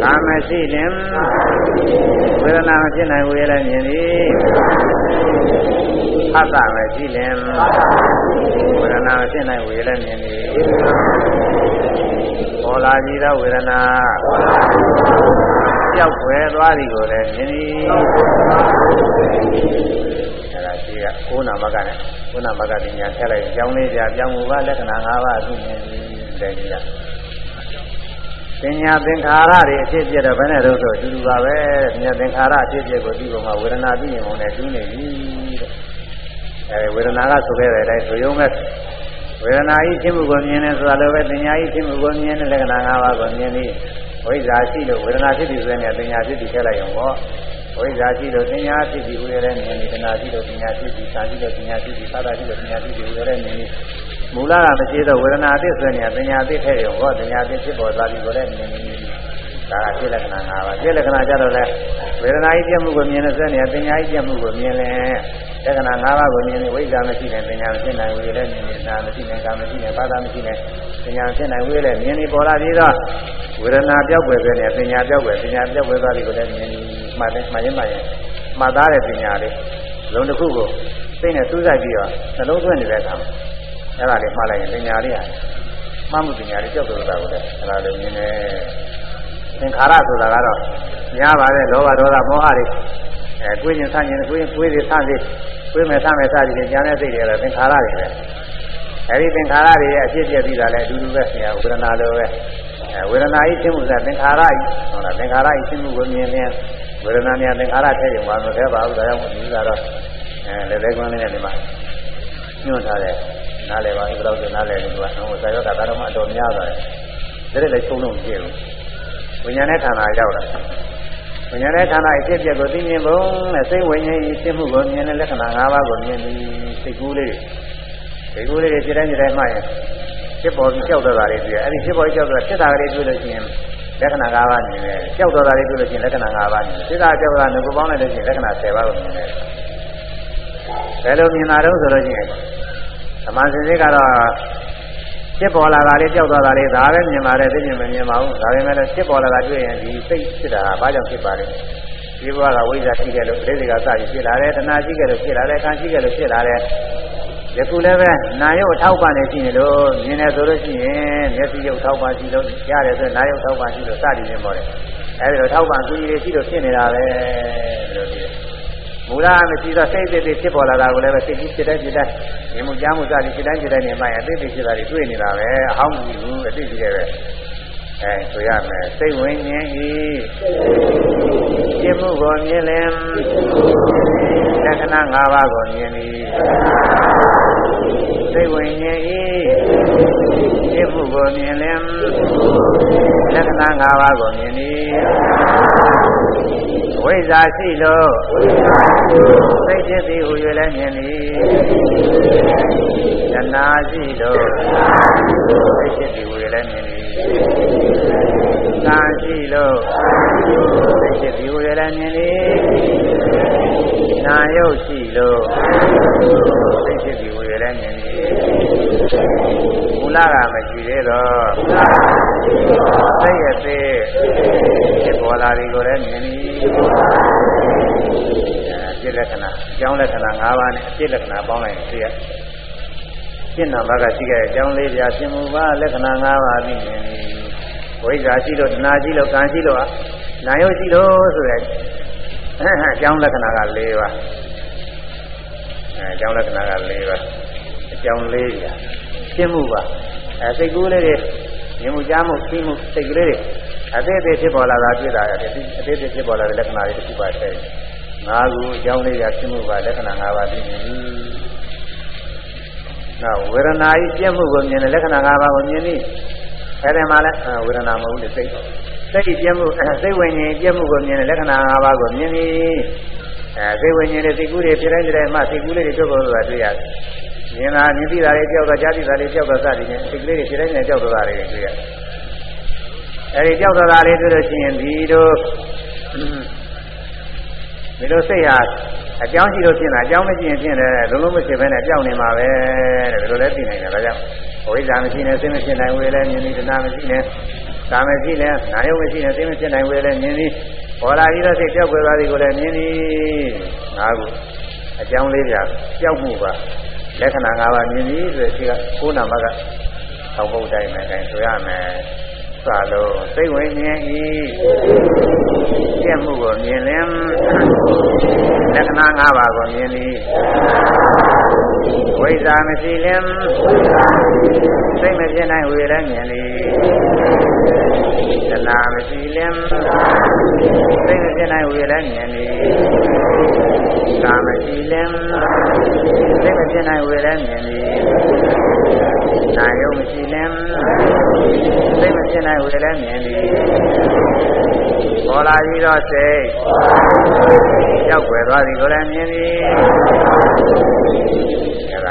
ကာမရှိလင်ဝေဒနာမဖြစ်နိုင်ဘူးရဲ့လည်းမြင်သည်ဖအတ္တမရှိလင်ဝေဒနာဖြစ်နိုင်ဝေလည်းမြင်နေပေါ်လာကြည့်သောဝေဒနာကြောက်ွယ်သွားသည်ကိုလည်းမြင်သည်အဲဒါရှိကကိုးနာမကနဲ့ကိုးနာမကပညာထက်လိုက်ကြောင်းလေးပြပြောင်းမှုကလက္ခဏာ၅ပါးအသိမြင်သည်တဲ့ကြီးလား ပညာသင်္ခါရတွေအဖြစ်ပြတော့ဘယ်နဲ့တော့ဆိုအတူတူပါပဲပညာသင်္ခါရအဖြစ်ပြကိုဒီပုံမှာဝေဒနာသိမြင်ပုံနဲ့တူးနေပြီတဲ့အဲဝေဒနာကဆိုခဲ့တဲ့အတိုင်းဆိုရုံနဲ့ဝေဒနာဤဖြစ်မှုကိုမြင်နေဆိုတာလည်းပဲပညာဤဖြစ်မှုကိုမြင်တဲ့လက္ခဏာ၅ပါးကိုမြင်ပြီးဝိဇ္ဇာရှိလို့ဝေဒနာဖြစ်ပြီးဆိုရင်ပညာဖြစ်ပြီးထည့်လိုက်ရုံပေါ့ဝိဇ္ဇာရှိလို့ပညာဖြစ်ပြီးဟူရတဲ့မြင်နေတဏှာရှိလို့ပညာဖြစ်ပြီးသာရှိလို့ပညာဖြစ်ပြီးသာသာရှိလို့ပညာဖြစ်ပြီးဟူရတဲ့မြင်နေ မူလကမရှိတော့ဝေဒနာအသစ်ဆိုရင်ပညာအသစ်ထည့်ရုံဟောပညာအသစ်ဖြစ်ပေါ်သွားပြီကိုလည်းမြင်နေပြီဒါကဖြစ်လက္ခဏာ၅ပါးဖြစ်လက္ခဏာကြတော့လေဝေဒနာဤပြမှုကိုမြင်နေစတဲ့ပညာဤပြမှုကိုမြင်လဲလက္ခဏာ၅ပါးကိုမြင်နေဝိဇ္ဇာမရှိတဲ့ပညာမရှိနိုင်ဝေလည်းမြင်နေတာမရှိနိုင်ကာမရှိနိုင်ဘာသာမရှိနိုင်ပညာဖြစ်နိုင်ဝေလည်းမြင်နေပေါ်လာပြီးတော့ဝေဒနာပြောက်ွယ်ပဲနဲ့ပညာပြောက်ွယ်ပညာပြောက်ွယ်သွားပြီကိုလည်းမြင်နေမှတ်တယ်မှတ်ရင်မှတ်ရင်မှတ်သားတဲ့ပညာလေးလုံးတစ်ခုကိုသိနေစူးစိုက်ပြီးတော့နှလုံးသွင်းနေတဲ့အခါ အဲ့ဒါလေးမှားလိုက်ရင်ပညာလေးဟာမှတ်မှုပညာလေးကြောက်သွားတာကိုလည်းအဲ့ဒါလေးမြင်နေသင်္ခါရဆိုတာကတော့များပါတယ်လောဘဒေါသမောဟတွေအဲကိုယ်ကျင်ဆန့်ကျင်ကိုယ်ကိုယ်တွေဆန့်ပြီးကိုယ်မဲ့ဆန့်မဲ့စသည်ဖြင့်ဉာဏ်နဲ့စိတ်တွေလည်းသင်္ခါရတွေပဲအဲဒီသင်္ခါရတွေရဲ့အဖြစ်ပြပြီးတာလည်းအတူတူပဲဆရာဝေဒနာလိုပဲအဲဝေဒနာဤသိမှုကသင်္ခါရဤဟုတ်လားသင်္ခါရဤသိမှုကိုမြင်ရင်ဝေဒနာများသင်္ခါရထဲရုံပါမထဲပါဘူးဒါကြောင့်ဒီကတော့အဲလက်သေးကွန်းလေးနဲ့ဒီမှာညွှန်ထားတယ် နားလည်ပါဘယ်လိုဆိုနားလည်လို့ကဟိုစာရောတာကတော့အတော်များပါတယ်ဒါလည်းချုံလုံးကြည့်လို့ဝိညာဉ်နဲ့ခန္ဓာရောက်တာဝိညာဉ်နဲ့ခန္ဓာအဖြစ်အပျက်ကိုသိမြင်ပုံနဲ့စိတ်ဝိညာဉ်ဤဖြစ်မှုကိုမြင်တဲ့လက္ခဏာ၅ပါးကိုမြင်ပြီးစိတ်ကူးလေးစိတ်ကူးလေးတွေဖြစ်တိုင်းဖြစ်တိုင်းမှရင်ဖြစ်ပေါ်ပြီးကြောက်တော့တာတွေတွေ့အဲဒီဖြစ်ပေါ်ကြောက်တော့ဖြစ်တာကလေးတွေ့လို့ရှိရင်လက္ခဏာ၅ပါးမြင်တယ်ကြောက်တော့တာတွေတွေ့လို့ရှိရင်လက္ခဏာ၅ပါးမြင်တယ်ဖြစ်တာကြောက်တာငါပေါင်းလိုက်လို့ရှိရင်လက္ခဏာ၁၀ပါးကိုမြင်တယ်ဘယ်လိုမြင်တာတော့ဆိုလို့ရှိရင် သမာဓိစိတ်ကတော့ဖြစ်ပေါ်လာတာလေးကြောက်သွားတာလေးဒါပဲမြင်ပါတယ်သိမြင်မမြင်ပါဘူးဒါပေမဲ့လည်းဖြစ်ပေါ်လာတာတွေ့ရင်ဒီစိတ်ဖြစ်တာဘာကြောင့်ဖြစ်ပါလဲဒီဘဝကဝိဇ္ဇာရှိခဲ့လို့ဒိဋ္ဌိကစပြီးဖြစ်လာတယ်တဏှာရှိခဲ့လို့ဖြစ်လာတယ်ခံရှိခဲ့လို့ဖြစ်လာတယ်ယခုလည်းပဲနာယုတ်အထောက်ပံ့နေရှိနေလို့မြင်တယ်ဆိုလို့ရှိရင်မျက်စိယုတ်ထောက်ပံ့ရှိလို့ရတယ်ဆိုနာယုတ်ထောက်ပံ့ရှိလို့စသည်ဖြင့်ပေါ်တယ်အဲဒီလိုထောက်ပံ့ကူညီရရှိလို့ဖြစ်နေတာပဲလို့ဒီ မူလမရှိတော့စိတ်စိတ်ဖြစ်ပေါ်လာတာကိုလည်းပဲစိတ်ကြီးဖြစ်တဲ့ဖြစ်တဲ့မြင်မှုကြားမှုစသည်ဖြစ်တိုင်းဖြစ်တိုင်းနေမှအသိသိဖြစ်တာတွေတွေ့နေတာပဲအဟောင်းမကြည့်ဘူးအသိကြီးတယ်ပဲအဲဆိုရမယ်စိတ်ဝိညာဉ်ဤပြမှုကိုမြင်လင်လက္ခဏာ၅ပါးကိုမြင်သည်စိတ်ဝိညာဉ်ဤပြမှုကိုမြင်လင်လက္ခဏာ၅ပါးကိုမြင်သည် ဝိဇ္ဇာရှိလို့စိတ်ဖြစ်သည်ဟူ၍လည်းမြင်သည်တဏှာရှိလို့စိတ်ဖြစ်သည်ဟူ၍လည်းမြင်သည်ကံရှိလို့စိတ်ဖြစ်သည်ဟူ၍လည်းမြင်သည်နာယုတ်ရှိ လို့စိတ်ဖြစ်သည်ဟူ၍လည်းမြင်သည်မူလကမရှိသေးတော့စိတ်ရဲ့သေးဖြစ်ပေါ်လာပြီကိုလည်းမြင်သည်အဖြစ်လက္ခဏာအကြောင်းလက္ခဏာ၅ပါးနဲ့အဖြစ်လက္ခဏာပေါင်းလိုက်ရင်သိရရှင်းနာမကရှိခဲ့တဲ့အကြောင်းလေးပြရှင်းမှုပါလက္ခဏာ၅ပါးပြီးမြင်သည်ဝိဇ္ဇာရှိလို့တဏှာရှိလို့ကံရှိလို့နာယုတ်ရှိလို့ဆိုတဲ့အကြောင်းလက္ခဏာက၄ပါး အဲအကြောင်းလက္ခဏာက၄ပါးအကြောင်း၄ပြရှင်းမှုပါအဲစိတ်ကူးလေးတွေမြင်မှုကြားမှုသိမှုစိတ်ကလေးတွေအသေးသေးဖြစ်ပေါ်လာတာဖြစ်တာရတယ်အသေးသေးဖြစ်ပေါ်လာတဲ့လက္ခဏာတွေတစ်ခုပါတဲ့ငါးခုအကြောင်းလေးရဖြစ်မှုပါလက္ခဏာ၅ပါးသိမြင်ပြီနောက်ဝေဒနာကြီးပြည့်မှုကိုမြင်တဲ့လက္ခဏာ၅ပါးကိုမြင်ပြီအဲဒီမှာလဲဝေဒနာမဟုတ်လေစိတ်စိတ်ပြည့်မှုစိတ်ဝိညာဉ်ပြည့်မှုကိုမြင်တဲ့လက္ခဏာ၅ပါးကိုမြင်ပြီ အဲစိတ်ဝိညာဉ်တွေစိတ်ကူးတွေဖြစ်တိုင်းတိုင်းမှစိတ်ကူးလေးတွေပြုတ်ပေါ်လာတွေ့ရတယ်မြင်တာမြင်သိတာတွေကြောက်တာကြားသိတာတွေကြောက်တာစသည်ဖြင့်စိတ်ကလေးတွေဖြစ်တိုင်းတိုင်းကြောက်တာတွေတွေ့ရတယ်အဲဒီကြောက်တာလေးတွေ့လို့ရှိရင်ဒီလိုဒီလိုစိတ်ဟာအကြောင်းရှိလို့ဖြစ်တာအကြောင်းမရှိရင်ဖြစ်တယ်လုံးလုံးမရှိဘဲနဲ့ကြောက်နေမှာပဲတဲ့ဒီလိုလည်းသိနိုင်တယ်ဒါကြောင့်ဝိဇ္ဇာမရှိနဲ့စိတ်မဖြစ်နိုင်ဝေလည်းမြင်ပြီးတဏှာမရှိနဲ့ကာမရှိနဲ့နာယုမရှိနဲ့စိတ်မဖြစ်နိုင်ဝေလည်းမြင်ပြီး ပေါ်လာပြီးတော့စိတ်ကြောက်ွယ်သွားသည်ကိုလည်းမြင်ပြီးငါးခုအကြောင်းလေးပြကြောက်မှုပါလက္ခဏာ၅ပါးမြင်ပြီးဆိုတဲ့ကိုးနာမကသောက်ဖို့တိုင်းမယ်အဲဆိုရမယ်စလို့စိတ်ဝင်မြင်ဤပြည့်မှုကိုမြင်လင်လက္ခဏာ၅ပါးကိုမြင်သည် ဝိဇ္ဇာမရှိလင်စိတ်မပြည့်နိုင်ဝေလည်းမြင်သည်တဏှာမရှိလင်စိတ်မပြည့်နိုင်ဝေလည်းမြင်သည်ကာမရှိလင်စိတ်မပြည့်နိုင်ဝေလည်းမြင်သည်နာယုံမရှိလင်စိတ်မပြည့်နိုင်ဝေလည်းမြင်သည်ပေါ်လာပြီးတော့စိတ်ရောက်ွယ်သွားသည်ကိုလည်းမြင်သည်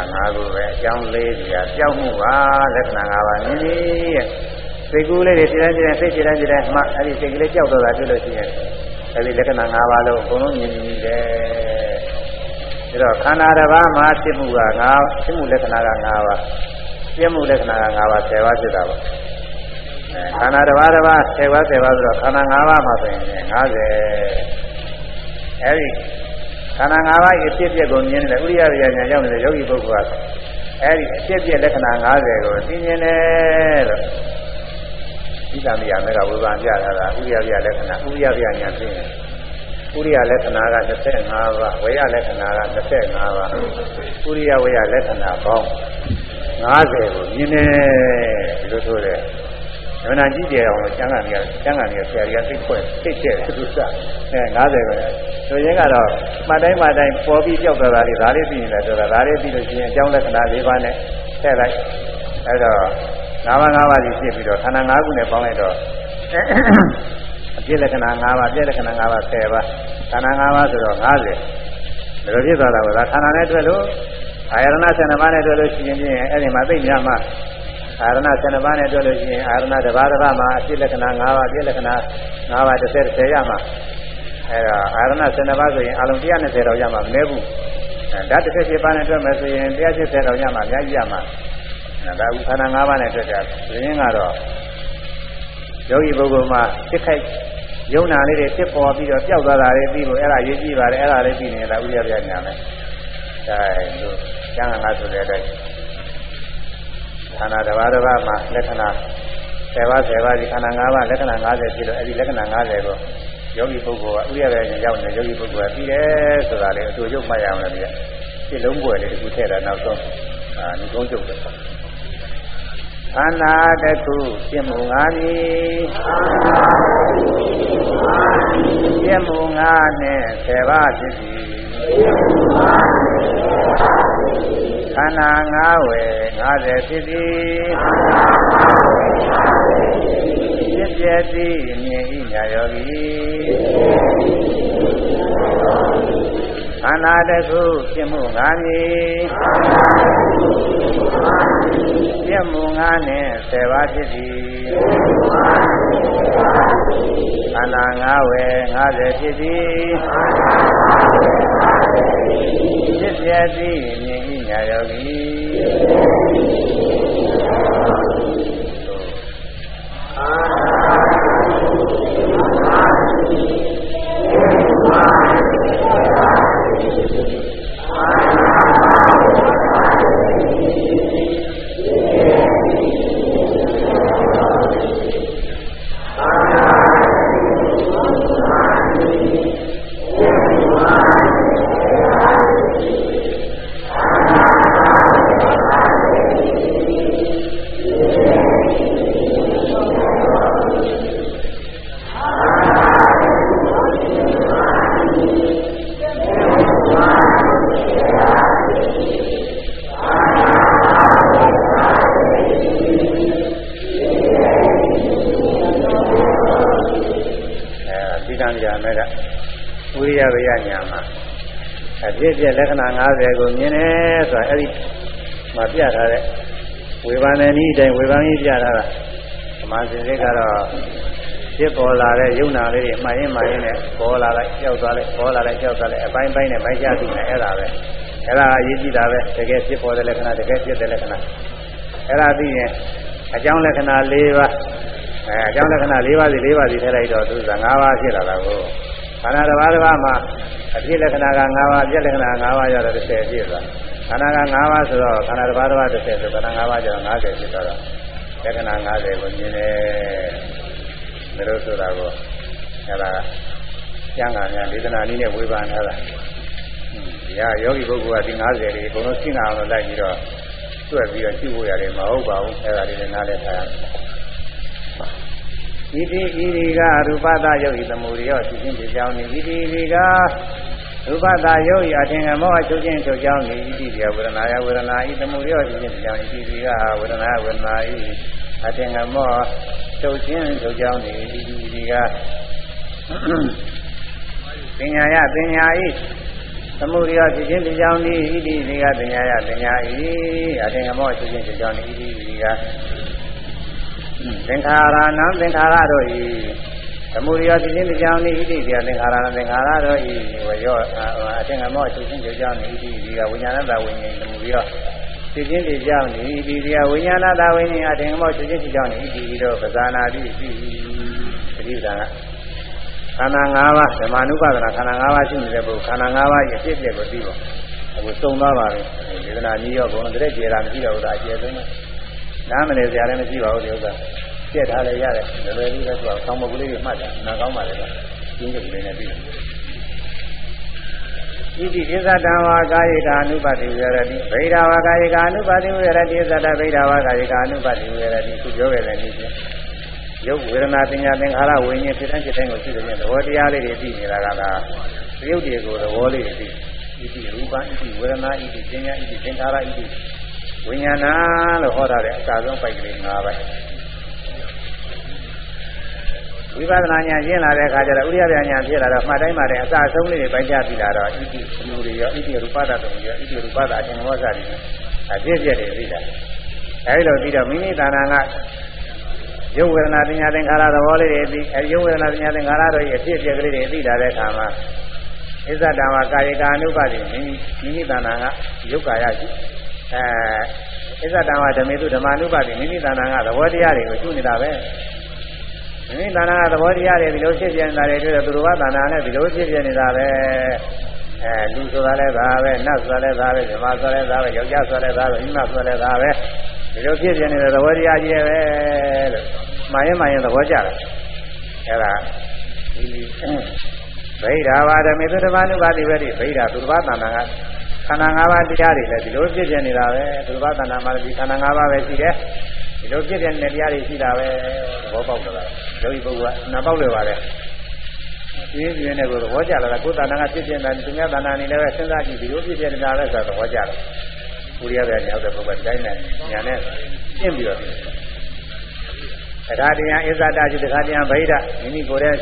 အဲဒါငါးခုပဲအကြောင်းလေးပြပြောက်မှုပါလက္ခဏာ၅ပါးမြင်သည်ရဲ့စိတ်ကူးလေးတွေတည်တိုင်းတည်တိုင်းစိတ်တည်တိုင်းတည်တိုင်းမှအဲ့ဒီစိတ်ကလေးကြောက်တော့တာတွေ့လို့ရှိရင်အဲ့ဒီလက္ခဏာ၅ပါးလုံးအကုန်လုံးမြင်ပြီးတယ်ဒါတော့ခန္ဓာတစ်ပါးမှာဖြစ်မှုက၅ဖြစ်မှုလက္ခဏာက၅ပါးပြည့်မှုလက္ခဏာက၅ပါး10ပါးဖြစ်တာပေါ့ခန္ဓာတစ်ပါးတစ်ပါး10ပါး10ပါးဆိုတော့ခန္ဓာ၅ပါးမှာဆိုရင်50အဲဒီ ခန္ဓာ၅ပါးရဲ့ဖြစ်ဖြစ်ကိုမြင်တယ်ဥရိယရိယညာရောက်နေတဲ့ယောဂီပုဂ္ဂိုလ်ကအဲဒီအဖြစ်ဖြစ်လက္ခဏာ50ကိုသိမြင်တယ်လို့ဒီကံမြာမဲ့ကဝေဘာပြထားတာဥရိယရိယလက္ခဏာဥရိယရိယညာသိရင်ဥရိယလက္ခဏာက25ပါးဝေယလက္ခဏာက25ပါးဥရိယဝေယလက္ခဏာပေါင်း50ကိုမြင်တယ်ဒီလိုဆိုတယ် မနာကြည့်ကြအောင်ကျမ်းဂန်ကြီးကျမ်းဂန်ကြီးဆရာကြီးသိခွဲသိချက်သူစအဲ90ပဲဆိုရင်ကတော့မှတ်တိုင်းမှတ်တိုင်းပေါ်ပြီးကြောက်သွားတာလေဒါလေးသိနေတယ်ဆိုတာဒါလေးသိလို့ရှိရင်အကြောင်းလက္ခဏာ၄ပါးနဲ့ထည့်လိုက်အဲတော့၅ပါး၅ပါးကြီးဖြစ်ပြီးတော့ခန္ဓာ၅ခုနဲ့ပေါင်းလိုက်တော့အပြည့်လက္ခဏာ၅ပါးအပြည့်လက္ခဏာ၅ပါး10ပါးခန္ဓာ၅ပါးဆိုတော့50ဒါလိုဖြစ်သွားတာကခန္ဓာနဲ့တွေ့လို့အာယရဏ7ပါးနဲ့တွေ့လို့ရှိရင်ဖြင့်အဲ့ဒီမှာသိများမှ အာရဏ7ပါးနဲ့တွေ့လို့ရှိရင်အာရဏတစ်ပါးတစ်ပါးမှာအပြည့်လက္ခဏာ5ပါးအပြည့်လက္ခဏာ5ပါး30 30ရမှာအဲဒါအာရဏ7ပါးဆိုရင်အလုံး120တော့ရမှာမနည်းဘူးဓာတ်တစ်ချက်ပါးနဲ့တွေ့မယ်ဆိုရင်180တော့ရမှာအများကြီးရမှာဒါဥခန္ဓာ၅ပါးနဲ့တွေ့တာဆိုရင်ကတော့ယောဂီပုဂ္ဂိုလ်မှာစိတ်ခိုက်ယုံနာလေးတွေဖြစ်ပေါ်ပြီးတော့ပျောက်သွားတာလေးပြီးလို့အဲ့ဒါရေးကြည့်ပါတယ်အဲ့ဒါလေးပြီးနေတာဥရပြညာမယ်ဒါလို့ကျမ်းဂန်ကဆိုတဲ့အတိုင်း ခန္ဓာတစ်ပါးတစ်ပါးမှာလက္ခဏာ10ပါး10ပါးဒီခန္ဓာ5ပါးလက္ခဏာ50ဖြစ်တော့အဲ့ဒီလက္ခဏာ50ကိုယောဂီပုဂ္ဂိုလ်ကဥရပြညာရောက်နေယောဂီပုဂ္ဂိုလ်ကပြီးတယ်ဆိုတာလေအတူရုပ်မှတ်ရအောင်လေဒီကစိတ်လုံးပွဲလေးတစ်ခုထည့်တာနောက်ဆုံးအာဒီကုန်းကျုပ်တယ်ခန္ဓာတစ်ခုပြမှုငါးမည်ပြမှုငါးနဲ့ဆယ်ပါးဖြစ်သည် ခန္ဓာငါးဝယ်50ဖြစ်သည်ဖြစ်ပြသည်မြင်ဤညာယောဂီခန္ဓာတစ်ခုပြမှုငါးမည်ပြမှုငါးနဲ့ဆယ်ပါးဖြစ်သည်ခန္ဓာငါးဝယ်50ဖြစ်သည်ဖြစ်ပြသည်မြင်ဤ ညာယောဂီဖြစ်ဖြစ်လက္ခဏာ 50ကိုမြင်တယ်ဆိုတာအဲ့ဒီမှာပြထားတဲ့ဝေဘာနဲ့ဤတိုင်းဝေဘာကြီးပြထားတာဓမ္မစင်စစ်ကတော့ဖြစ်ပေါ်လာတဲ့ယုံနာလေးတွေမှန်ရင်မှန်ရင်နဲ့ပေါ်လာလိုက်ကြောက်သွားလိုက်ပေါ်လာလိုက်ကြောက်သွားလိုက်အပိုင်းပိုင်းနဲ့ပိုင်းခြားသိနေအဲ့ဒါပဲအဲ့ဒါအရေးကြီးတာပဲတကယ်ဖြစ်ပေါ်တဲ့လက္ခဏာတကယ်ဖြစ်တဲ့လက္ခဏာအဲ့ဒါသိရင်အကြောင်းလက္ခဏာ၄ပါးအဲအကြောင်းလက္ခဏာ၄ပါးစီ၄ပါးစီထည့်လိုက်တော့သူက၅ပါးဖြစ်လာတာကိုခန္ဓာတစ်ပါးတစ်ပါးမှာခ အဖြစ်လက္ခဏာက5ပါးပြက်လက္ခဏာ5ပါးရတော့30ပြည့်သွားခန္ဓာက5ပါးဆိုတော့ခန္ဓာတစ်ပါးတစ်ပါး30ဆိုခန္ဓာ5ပါးကျတော့50ဖြစ်သွားတော့လက္ခဏာ50ကိုမြင်တယ်ဒါလို့ဆိုတာကိုအဲ့ဒါကျမ်းဂန်များဒေသနာနည်းနဲ့ဝေဖန်ထားတာဒီဟာယောဂီပုဂ္ဂိုလ်ကဒီ90တွေအကုန်လုံးရှင်းအောင်လိုက်ပြီးတော့တွက်ပြီးတော့ရှိဖို့ရတယ်မဟုတ်ပါဘူးအဲ့ဒါလေးလည်းနားလည်ထားရမယ်ဣတိဣရိကရူပသယုတ်ဤသမုရိယောသိချင်းပြကြောင်းနေဣတိဣရိက ရူပသယုတ်ဤအထင်ကမောအချုပ်ချင်းချုပ်ကြောင်းနေဣတိပြဝေဒနာယဝေဒနာဤသမုရိယောသိချင်းပြကြောင်းဣတိဣရိကဝေဒနာဝေဒနာဤအထင်ကမောချုပ်ချင်းချုပ်ကြောင်းနေဣတိဣရိကပညာယပညာဤသမုဒိယဖြစ်ခြင်းဖြစ်ကြောင်းဤဣတိဒီကပညာယပညာဤအတင်္ဂမောဖြစ်ခြင်းဖြစ်ကြောင်းဤဣတိဒီကသင်္ခါရနံသင်္ခါရတို့ဤ သမုဒိယဖြစ်ခြင်းဖြစ်ကြောင်းဤဣတိဒီကသင်္ခါရနံသင်္ခါရတို့ဤဝရောအတင်္ဂမောဖြစ်ခြင်းဖြစ်ကြောင်းဤဣတိဒီကဝိညာဏတဝိညာဉ်သမုဒိယဖြစ်ခြင်းဖြစ်ကြောင်းဤဣတိဒီကဝိညာဏတဝိညာဉ်အတင်္ဂမောဖြစ်ခြင်းဖြစ်ကြောင်းဤဣတိဒီတို့ပဇာနာတိဤပရိဒါကခန္ဓာ၅ပါးဓမ္မ ानु ပါဒနာခန္ဓာ၅ပါးရှိနေတဲ့ပုဂ္ဂိုလ်ခန္ဓာ၅ပါးရဲ့အဖြစ်အပျက်ကိုသိဖို့အခုစုံသွားပါပြီဒေသနာကြီးရောဘုံတရက်ကျေတာမရှိတော့ဘူးဒါအကျေဆုံးနဲ့နားမလဲစရာလည်းမရှိပါဘူးဒီဥစ္စာ ပြက်ထားလည်းရတယ်လွယ်လွယ်လေးပဲသူကဆောင်းမကလေးတွေမှတ်တာနားကောင်းပါလေကကျင်းကျုပ်လေးနဲ့ပြီးတယ်ဣတိဣဇတံဝါကာယကာနုပတိဝရတိဗိဓာဝါကာယကာနုပတိဝရတိသတ္တဗိဓာဝါကာယကာနုပတိဝရတိခုပြောခဲ့တဲ့နည်းဖြင့်ရုပ်ဝေဒနာပညာသင်္ခါရဝိညာဉ်ဖြစ်တဲ့ဖြစ်တဲ့ကိုရှိတဲ့သဘောတရားလေးတွေသိနေတာကလားရုပ်တွေကိုသဘောလေးတွေသိဣတိရူပဣတိဝေဒနာဣတိပညာဣတိသင်္ခါရဣတိဝိညာဏလို့ဟောထားတဲ့အစာဆုံးပိုက်ကလေး၅ပိုက် ဝိပဿနာဉာဏ်ရှင်းလာတဲ့အခါကျတော့ဥရိယပြဉာဏ်ဖြစ်လာတော့မှတ်တိုင်းမှတဲ့အစာဆုံးလေးတွေပိုက်ကြပြီလာတော့ဣတိအမှုတွေရောဣတိရူပတာတုံရောဣတိရူပတာအရှင်မောဇ္ဇာတွေအပြည့်ပြည့်တွေသိတာအဲဒီလိုပြီးတော့မိမိတဏ္ဍာကရုပ်ဝေဒနာပညာသင်္ခါရသဘောလေးတွေသိအဲရုပ်ဝေဒနာပညာသင်္ခါရတို့ရဲ့အဖြစ်အပျက်ကလေးတွေသိတာတဲ့အခါမှာဣဇဒံဝကာယကာနုပါတိမိမိမိမိတဏ္ဍာကရုပ်ကာယရှိအဲဣဇဒံဝဓမေတုဓမ္မနုပါတိမိမိတဏ္ဍာကသဘောတရားတွေကိုရှုနေတာပဲ မိမိတဏ္ဍာကသဘောတရားတွေဒီလိုဖြစ်ပြနေတာတွေတွေ့တော့သူတော်ဘာတဏ္ဍာနဲ့ဒီလိုဖြစ်ပြနေတာပဲအဲလူဆိုတာလည်းဒါပဲနတ်ဆိုတာလည်းဒါပဲဇမဆိုတာလည်းဒါပဲယောက်ျားဆိုတာလည်းဒါပဲမိမဆိုတာလည်းဒါပဲဒီလိုဖြစ်ပြနေတဲ့သဘောတရားကြီးပဲလို့မှန်ရင်မှန်ရင်သဘောကျတယ်အဲ့ဒါဒီဗိဓာဝါဒမေသုတမနုပါတိပဲဒီဗိဓာသူတစ်ပါးတဏ္ဍာကခန္ဓာ၅ပါးတရားတွေလည်းဒီလိုဖြစ်ပြနေတာပဲသူတစ်ပါးတဏ္ဍာမှာဒီခန္ဓာ၅ပါးပဲရှိတယ် ဒီလိုဖြစ်တဲ့တရားတွေရှိတာပဲသဘောပေါက်တယ်ဒုတိပုဂ္ဂိုလ်ကနာပေါက်လွယ်ပါလေပြင်းပြင်းနဲ့ကိုသဘောကျလာတာကိုယ်တဏ္ဍာကဖြစ်ပြနေတာသူများတဏ္ဍာနေလည်းပဲစဉ်းစားကြည့်ဒီလိုဖြစ်ပြနေတာလဲဆိုတော့သဘောကျတယ်ပုရိယပဲရောက်တဲ့ပုဂ္ဂိုလ်တိုင်းနဲ့ညာနဲ့ရှင်းပြီးတော့တရားတရားအစ္ဆတာရှိတရားတရားဗိဓာမိမိကိုယ်ရဲ့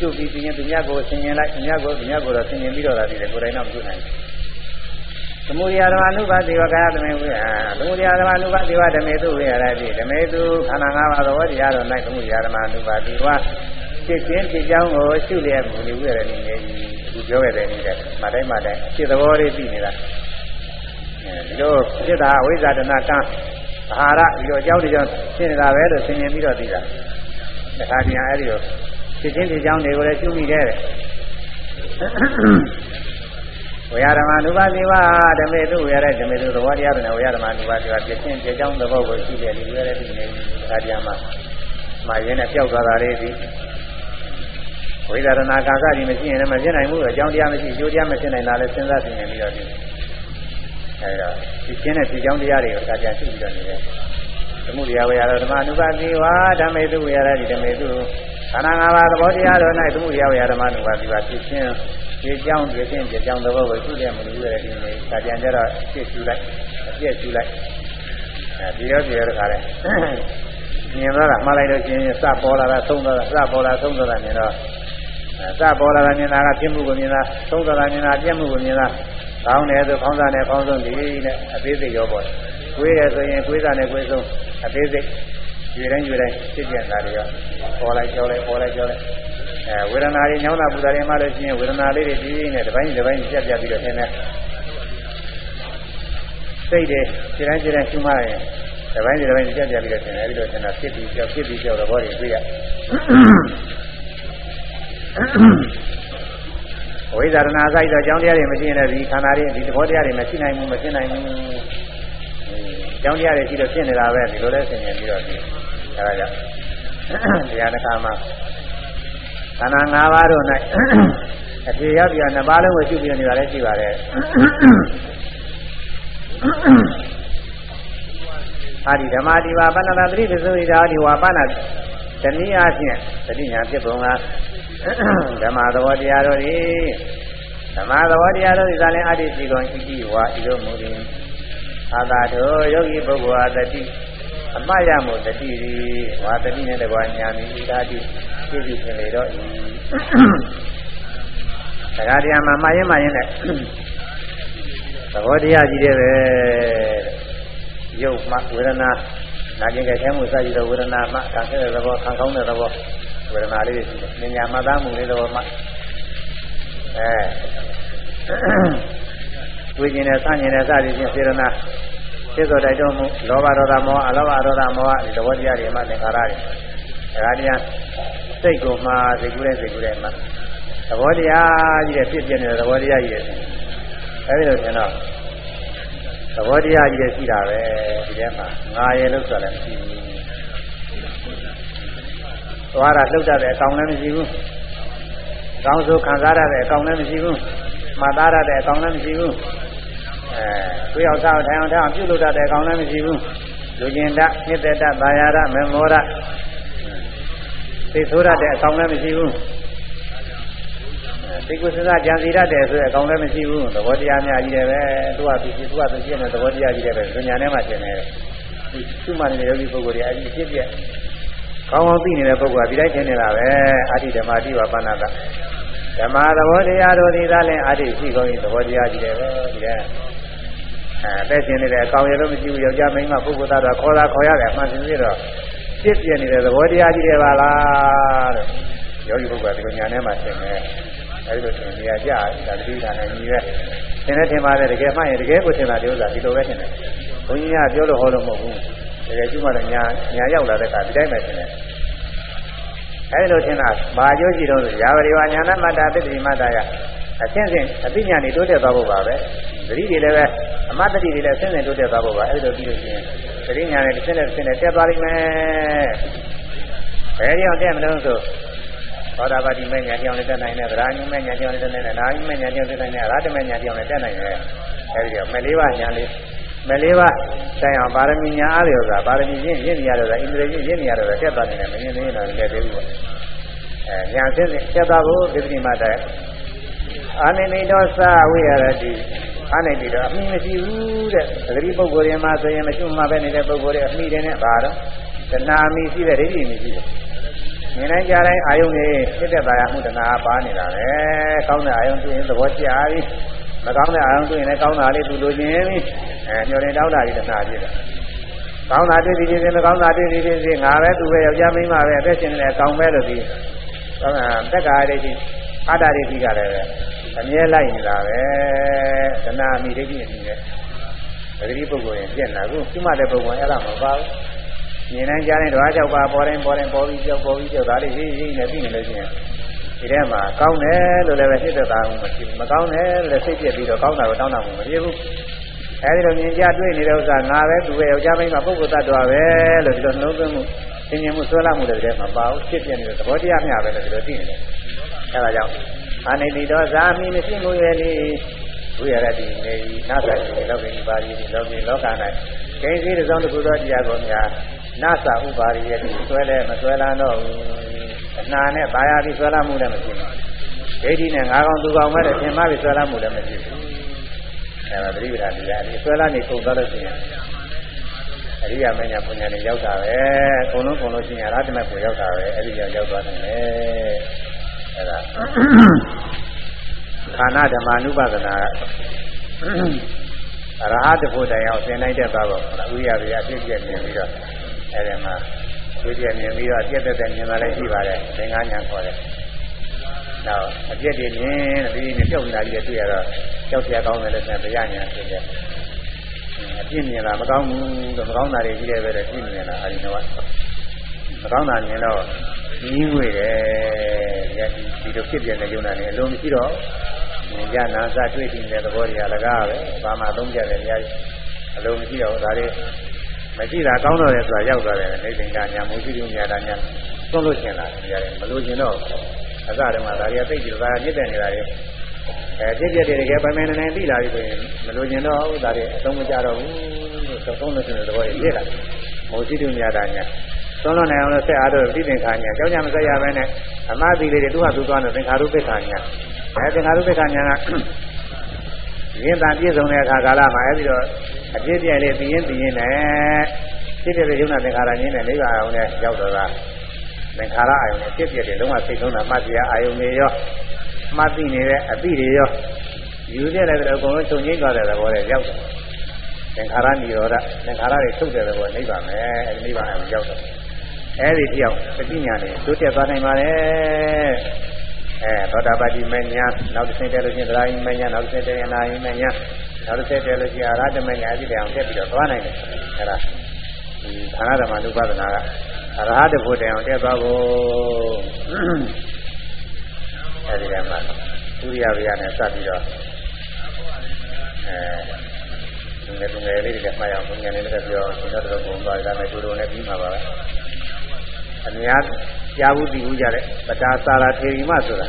ကျုပ်ပြီးပြင်းသူများကိုဆင်ញင်လိုက်သူများကိုသူများကိုတော့ဆင်ញင်ပြီးတော့လာပြီးတယ်ကိုယ်တိုင်တော့မပြုနိုင်ဘူး သမုဒိယဓမ္မနုပါတိဝကာယသမေဝိဟာသမုဒိယဓမ္မနုပါတိဝဓမေတုဝိဟာရတိဓမေတုခန္ဓာ၅ပါးသဘောတရားတော်၌သမုဒိယဓမ္မနုပါတိဝဖြစ်ခြင်းဖြစ်ကြောင်းကိုရှုလျက်မူလီဝိရဏိနေအခုပြောခဲ့တဲ့နည်းတဲ့မတိုင်းမတိုင်းအဖြစ်သဘောလေးသိနေတာဒီလိုဖြစ်တာဝိဇာတနာကံအာဟာရဒီလိုအကြောင်းတရားရှင်းနေတာပဲလို့ဆင်ញင်ပြီးတော့သိတာတခါတည်းအဲဒီလိုဖြစ်ချင်းဖြစ်ကြောင်းတွေကိုလည်းရှုမိတယ် ဝေယဓမ္မနုပါတိဝါဓမေတုဝေရဓမေတုသဘောတရားတွေနဲ့ဝေယဓမ္မနုပါတိဝါဖြစ်ချင်းဖြစ်ကြောင်းသဘောကိုရှိတယ်ဒီလိုလည်းဒီနေတခါတည်းမှာမှာရင်းနဲ့ပျောက်သွားတာလေးဒီဝိဒရဏကာကကြီးမရှိရင်လည်းမဖြစ်နိုင်ဘူးအကြောင်းတရားမရှိကျိုးတရားမဖြစ်နိုင်တာလည်းစဉ်းစားသိနေပြီးတော့ဒီအဲဒါဒီကျင်းတဲ့ဒီကြောင်းတရားတွေကိုသာပြန်ရှိပြီးတော့နေတယ်သမုဒိယဝေယဓမ္မအနုပါတိဝါဓမ္မေတုဝေယရတိဓမ္မေတုခန္ဓာ၅ပါးသဘောတရားတော်၌သမုဒိယဝေယဓမ္မအနုပါတိဝါဖြစ်ခြင်း ဒီကြောင်းဒီခြင်းဒီကြောင်းသဘောကိုရှုရမလို့ရတဲ့ဒီနေ့သာပြန်ကြတော့ဖြစ်ရှုလိုက်အပြည့်ရှုလိုက်အဲဒီရောဒီရောတခါလဲမြင်တော့တာမှားလိုက်လို့ချင်းစပေါ်လာတာသုံးတော့တာစပေါ်လာသုံးတော့တာမြင်တော့စပေါ်လာတာမြင်တာကပြင်းမှုကိုမြင်တာသုံးတော့တာမြင်တာပြင်းမှုကိုမြင်တာကောင်းတယ်ဆိုခေါင်းစားနဲ့ခေါင်းဆုံးဒီနဲ့အသေးစိတ်ရောပေါ်ကိုယ်ရဆိုရင်ကိုယ်စားနဲ့ကိုယ်ဆုံးအသေးစိတ်ရွေတိုင်းရွေတိုင်းဖြစ်ပြန်တာတွေရောပေါ်လိုက်ကြောလိုက်ပေါ်လိုက်ကြောလိုက် အဲဝေဒနာတွေညောင်းတာပူတာတွေမှလည်းရှိရင်ဝေဒနာလေးတွေဒီနဲ့တစ်ပိုင်းတစ်ပိုင်းပြတ်ပြတ်ပြီးတော့သင်တယ်စိတ်တွေခြေတိုင်းခြေတိုင်းရှုမှရင်တစ်ပိုင်းတစ်ပိုင်းပြတ်ပြတ်ပြီးတော့သင်တယ်အဲဒီလိုသင်တာဖြစ်ပြီးကြောက်ဖြစ်ပြီးကြောက်တဲ့ဘောတွေတွေ့ရဝိဇာရဏစိုက်တော့ကြောင်းတရားတွေမရှိရင်လည်းဒီခန္ဓာတွေဒီသဘောတရားတွေမရှိနိုင်ဘူးမဖြစ်နိုင်ဘူးကြောင်းတရားတွေရှိတော့ဖြစ်နေတာပဲဒီလိုလဲဆင်ញင်ပြီးတော့ဒီအဲဒါကြောင့်တရားတစ်ခါမှာ ခန္ဓာ၅ပါးတို့၌အပြေရောက်ပြီးနှစ်ပါးလုံးကိုရှုပြီးနေတာလည်းရှိပါတယ်အာဒီဓမ္မဒီဝပဏ္ဏသတိပစ္စုရိတာဒီဝပဏ္ဏတနည်းအားဖြင့်တတိညာဖြစ်ပုံကဓမ္မသဘောတရားတို့ဤဓမ္မသဘောတရားတို့ဤသာလင်အတ္တိစီကုန်ဣတိဝါဤတို့မူရင်အာသာတို့ယောဂီပုဂ္ဂိုလ်အားတတိ အမှတ်ရမှုတတိဤဝါတတိနဲ့တကွာညာမိဣတာတိပြည့်စုံဖြစ်လေတော့ဤတရားတရားမှာမှားရင်မှားရင်နဲ့သဘောတရားကြီးတဲ့ပဲရုပ်မှဝေဒနာနာကျင်ကြဲမှုစသည်သောဝေဒနာမှခံခဲ့တဲ့သဘောခံကောင်းတဲ့သဘောဝေဒနာလေးတွေရှိတယ်။ဉာဏ်မှတ်သားမှုလေးတော့မှအဲဝိညာဉ်နဲ့စဉ္ညာနဲ့စသည်ဖြင့်စေရနာ ဖြစ်သောတိုက်တော်မူလောဘဒေါသမောဟအလောဘဒေါသမောဟဒီသဘောတရားတွေမှသင်္ခါရတွေဒါကတရားစိတ်ကိုမှာစိတ်ကူးတဲ့စိတ်ကူးတဲ့မှာသဘောတရားကြီးတဲ့ဖြစ်ပြနေတဲ့သဘောတရားကြီးတဲ့အဲဒီလိုဆိုတော့သဘောတရားကြီးတဲ့ရှိတာပဲဒီထဲမှာငါရဲ့လို့ဆိုတာလည်းမရှိဘူးသွားတာလှုပ်တတ်တဲ့အကောင်လည်းမရှိဘူးအကောင်ဆိုခံစားရတဲ့အကောင်လည်းမရှိဘူးမှတ်သားရတဲ့အကောင်လည်းမရှိဘူး အဲကိုယ်ရောက်စားထိုင်အောင်ထိုင်အောင်ပြုလုပ်တတ်တဲ့အကောင်လည်းမရှိဘူးလူကျင်တတ်မြစ်သက်တတ်ဘာယာရမေမောရသိဆိုးရတဲ့အကောင်လည်းမရှိဘူးသိကုသစကြံစီရတဲ့ဆိုတဲ့အကောင်လည်းမရှိဘူးသဘောတရားများကြီးတယ်ပဲသူကသူသူကသူရှင်းတဲ့သဘောတရားကြီးတယ်ပဲဉာဏ်ထဲမှာရှင်းတယ်ဒီသူ့မှနေတဲ့ယောဂီပုဂ္ဂိုလ်တွေအဲ့ဒီဖြစ်ပြကောင်းကောင်းသိနေတဲ့ပုဂ္ဂိုလ်ကဒီတိုင်းရှင်းနေတာပဲအာတိဓမ္မတိဝပဏ္ဏကဓမ္မသဘောတရားတို့ဒီသားလည်းအာတိရှိကောင်းရင်သဘောတရားကြီးတယ်ပဲဒီက အဲအသက်ရှင်နေတဲ့အကောင်ရလို့မရှိဘူးယောက်ျားမိန်းမပုဂ္ဂိုလ်သားတော့ခေါ်တာခေါ်ရတယ်အမှန်စင်စစ်တော့ဖြစ်ပြနေတဲ့သဘောတရားကြီးတယ်ပါလားတဲ့ယောဂီပုဂ္ဂိုလ်ကဒီလိုညာထဲမှာရှင်းတယ်အဲဒီလိုသင်နေရကြတာတတိဌာနဲ့ညီပဲသင်နဲ့ထင်ပါတယ်တကယ်မှရင်တကယ်ကိုသင်တာဒီဥစ္စာဒီလိုပဲထင်တယ်ဘုန်းကြီးကပြောလို့ဟောလို့မဟုတ်ဘူးတကယ်ကျမှလည်းညာညာရောက်လာတဲ့အခါဒီတိုင်းပဲထင်တယ်အဲဒီလိုထင်တာဘာကျိုးရှိတော့ဆိုရာဝရိဝညာဏမတ္တသတိမတ္တယအရှင်းရှင်းအသိဉာဏ်တွေတိုးတက်သွားဖို့ပါပဲ သတိတွေလည်းပဲအမတ္တတိတွေလည်းဆင်းဆင်းတိုးတက်သွားဖို့ပါအဲဒီလိုပြီးလို့ရှိရင်သတိဉာဏ်နဲ့တစ်ဆင့်နဲ့တစ်ဆင့်နဲ့တက်သွားလိမ့်မယ်ဘယ်ကြောင့်တက်မလို့ဆိုသောတာပတိမဉ္ဇဉ်ကြောင့်လည်းတက်နိုင်တယ်ဗราညုမဉ္ဇဉ်ကြောင့်လည်းတက်နိုင်တယ်နာယုမဉ္ဇဉ်ကြောင့်တက်နိုင်တယ်အရဟတမဉ္ဇဉ်ကြောင့်လည်းတက်နိုင်တယ်အဲဒီတော့မလေးပါညာလေးမလေးပါတိုင်အောင်ပါရမီညာအားလျော်စွာပါရမီရင့်ရင့်နေရတော့ဣန္ဒြေရင့်ရင့်နေရတော့တက်သွားနေတယ်မရင်းနေတော့လည်းသေးဘူးပေါ့အဲညာစင်းတက်သွားဖို့ဒီပတိမတိုင်အာနိမိတောသဝိရတိ အာနိမိတောအမိမရှိဘူးတဲ့သတိပုဂ္ဂိုလ်တွေမှာဆိုရင်မရှိမှပဲနေတဲ့ပုဂ္ဂိုလ်တွေအမိတွေနဲ့ပါတော့တဏှာမိရှိတဲ့ဒိဋ္ဌိမိရှိတယ်မြင်တိုင်းကြားတိုင်းအာယုန်နဲ့ဖြစ်တဲ့ပါရမှုတဏှာပါနေတာပဲကောင်းတဲ့အာယုန်တွေ့ရင်သဘောကျပြီမကောင်းတဲ့အာယုန်တွေ့ရင်လည်းကောင်းတာလေးသူလိုချင်ပြီအဲညှော်ရင်တောင်းတာကြီးတဏှာပြည့်တယ်ကောင်းတာတွေ့ပြီးခြင်းမကောင်းတာတွေ့ပြီးခြင်းငါပဲသူပဲယောက်ျားမိန်းမပဲအသက်ရှင်နေတယ်ကောင်းပဲလို့ပြီးကောင်းတာတက်ကားလေးကြီးအာတာလေးကြီးကလည်းအမြဲလိုက်နေတာပဲ တဏှာမိဒိဋ္ဌိအမိနဲ့ပဂတိပုဂ္ဂိုလ်ရင်ပြက်လာခုကျွမတဲ့ပုဂ္ဂိုလ်အဲ့ဒါမပါဘူးမြင်တိုင်းကြားတိုင်းဓဝါ၆ပါးပေါ်တိုင်းပေါ်တိုင်းပေါ်ပြီးကြောက်ပေါ်ပြီးကြောက်ဒါလေးရေးရေးနဲ့ပြီးနေလို့ရှိရင်ဒီထဲမှာကောင်းတယ်လို့လည်းပဲစိတ်သက်သာမှုမရှိဘူးမကောင်းတယ်လို့စိတ်ပြက်ပြီးတော့ကောင်းတာကိုတောင်းတာမှုမဖြစ်ဘူးအဲဒီလိုမြင်ကြတွေ့နေတဲ့ဥစ္စာငါပဲသူပဲယောက်ျားမိန်းမပုဂ္ဂိုလ်တ attva ပဲလို့ဒီလိုနှလုံးသွင်းမှုသင်ញင်မှုဆွဲလာမှုတွေထဲမှာပါဘူးဖြစ်ပြနေတဲ့သဘောတရားမျှပဲလို့ဒီလိုသိနေတယ်အဲဒါကြောင့်အာနိတိတော်ဇာမိမရှိမှုရဲ့လေ ဝိရတိနေဤနာသတိလောကိပါရီလောကိလောက၌ဂိဉ္စီတစ်စုံတစ်ခုသောတရားကိုများနာသဥပါရိယတိဆွဲလဲမဆွဲလာတော့ဘူးအနာနဲ့ဘာယာပြီးဆွဲလာမှုလည်းမရှိဘူးဒိဋ္ဌိနဲ့ငါးကောင်သူကောင်မဲ့တဲ့သင်္မပြီးဆွဲလာမှုလည်းမရှိဘူးအဲဒါသတိပဋ္ဌာန်တရားဒီဆွဲလာနေကုန်သွားလို့ရှိရင်အရိယာမညာပုညာနဲ့ရောက်တာပဲအကုန်လုံးကုန်လို့ရှိရင်အရဟတမေကိုရောက်တာပဲအဲ့ဒီကြောင့်ရောက်သွားတယ်လေအဲ့ဒါ ခန္ဓာဓမ္မ ानु ပါဒနာအရဟတဖို့တိုင်အောင်သင်နိုင်တဲ့သွားပေါ့ဥရိယဗျာအဖြစ်ပြည့်မြင်ပြီးတော့အဲ့ဒီမှာဝိတ္တမြင်ပြီးတော့ပြည့်တဲ့တဲ့မြင်လာလည်းရှိပါတယ်သင်္ကန်းညာခေါ်တယ်နောက်အပြည့်တွေမြင်တဲ့ဒီနေ့ပြုတ်နေတာကြီးတွေ့ရတော့ကြောက်စရာကောင်းတယ်လို့ဆိုရင်တရားညာဖြစ်တယ်အပြည့်မြင်တာမကောင်းဘူးတော့မကောင်းတာတွေကြီးတယ်ပဲတဲ့ပြည့်မြင်တာအဲဒီတော့မ ကောင်းတာမြင်တော့ကြီးငွေတယ်ဒီဒီလိုဖြစ်ပြတဲ့ယုံနာနေအလုံးမရှိတော့ဉာဏ်ကြနာစတွေ့တည်တဲ့သဘောတွေအလကားပဲဘာမှသုံးကြတယ်အများကြီးအလုံးမရှိတော့ဒါတွေမရှိတာကောင်းတော့တယ်ဆိုတာရောက်သွားတယ်နေသင်္ကညာမရှိဘူးညာတာညာသွန်းလို့ရှင်လာတယ်မလို့ရှင်တော့အစတုန်းကဒါတွေကသိကြတာမြစ်တဲ့နေတာတွေအဲပြည့်ပြည့်တကယ်ပိုင်ပိုင်နိုင်နိုင်သိလာပြီဆိုရင်မလို့ရှင်တော့ဒါတွေအသုံးမကြတော့ဘူးလို့သုံးလို့ရှင်တဲ့သဘောတွေပြည့်လာမရှိဘူးညာတာညာ သွန်းလို့နိုင်အောင်လို့ဆက်အားတော့သိသင်္ခါညာကြောင်းကြမဆက်ရဘဲနဲ့အမှားသီလေးတွေသူ့ဟာသူ့သွားနေသင်္ခါရုပ္ပခါညာအဲသင်္ခါရုပ္ပခါညာကရင်းတာပြည့်စုံတဲ့အခါကာလမှာအဲဒီတော့အပြည့်ပြည့်လေးပြင်းပြင်းနဲ့ဖြစ်တဲ့ယုံနာသင်္ခါရငင်းတဲ့နိဗ္ဗာန်အောင်နဲ့ရောက်တော့တာသင်္ခါရအာယုန်နဲ့ဖြစ်ပြတဲ့လုံးဝစိတ်ဆုံးတာမှတ်ပြအာယုန်တွေရောမှတ်သိနေတဲ့အသည့်တွေရောယူတဲ့လည်းအကုန်လုံးချုပ်ငိမ့်သွားတဲ့သဘောနဲ့ရောက်တယ်သင်္ခါရនិရောဓသင်္ခါရတွေထုတ်တဲ့သဘောနိဗ္ဗာန်ပဲအဲဒီနိဗ္ဗာန်အောင်ရောက်တယ် အဲဒီပြောက်ပဋိညာနဲ့တိုးတက်သွားနိုင်ပါတယ်အဲသောတာပတိမညာနောက်တစ်ဆင့်တက်လို့ချင်းသရာယိမညာနောက်တစ်ဆင့်တက်ရင်နာယိမညာနောက်တစ်ဆင့်တက်လို့ချင်းအရဟတမညာအကြည့်တောင်တက်ပြီးတော့သွားနိုင်တယ်အဲဒါဒီဌာနဓမ္မနုပါဒနာကအရဟတဖို့တိုင်အောင်တက်သွားဖို့အဲဒီကမှသူရိယဗျာနဲ့စပ်ပြီးတော့အဲငယ်ငယ်လေးတွေမှတ်ရအောင်ငယ်ငယ်လေးတွေပြောဒီတော့တော့ဘုံသွားတယ်ဒါနဲ့ကျိုးတို့လည်းပြီးမှာပါပဲ အများကြားဘူးသိဘူးကြတဲ့ပတာစာရာထေရီမဆိုတာ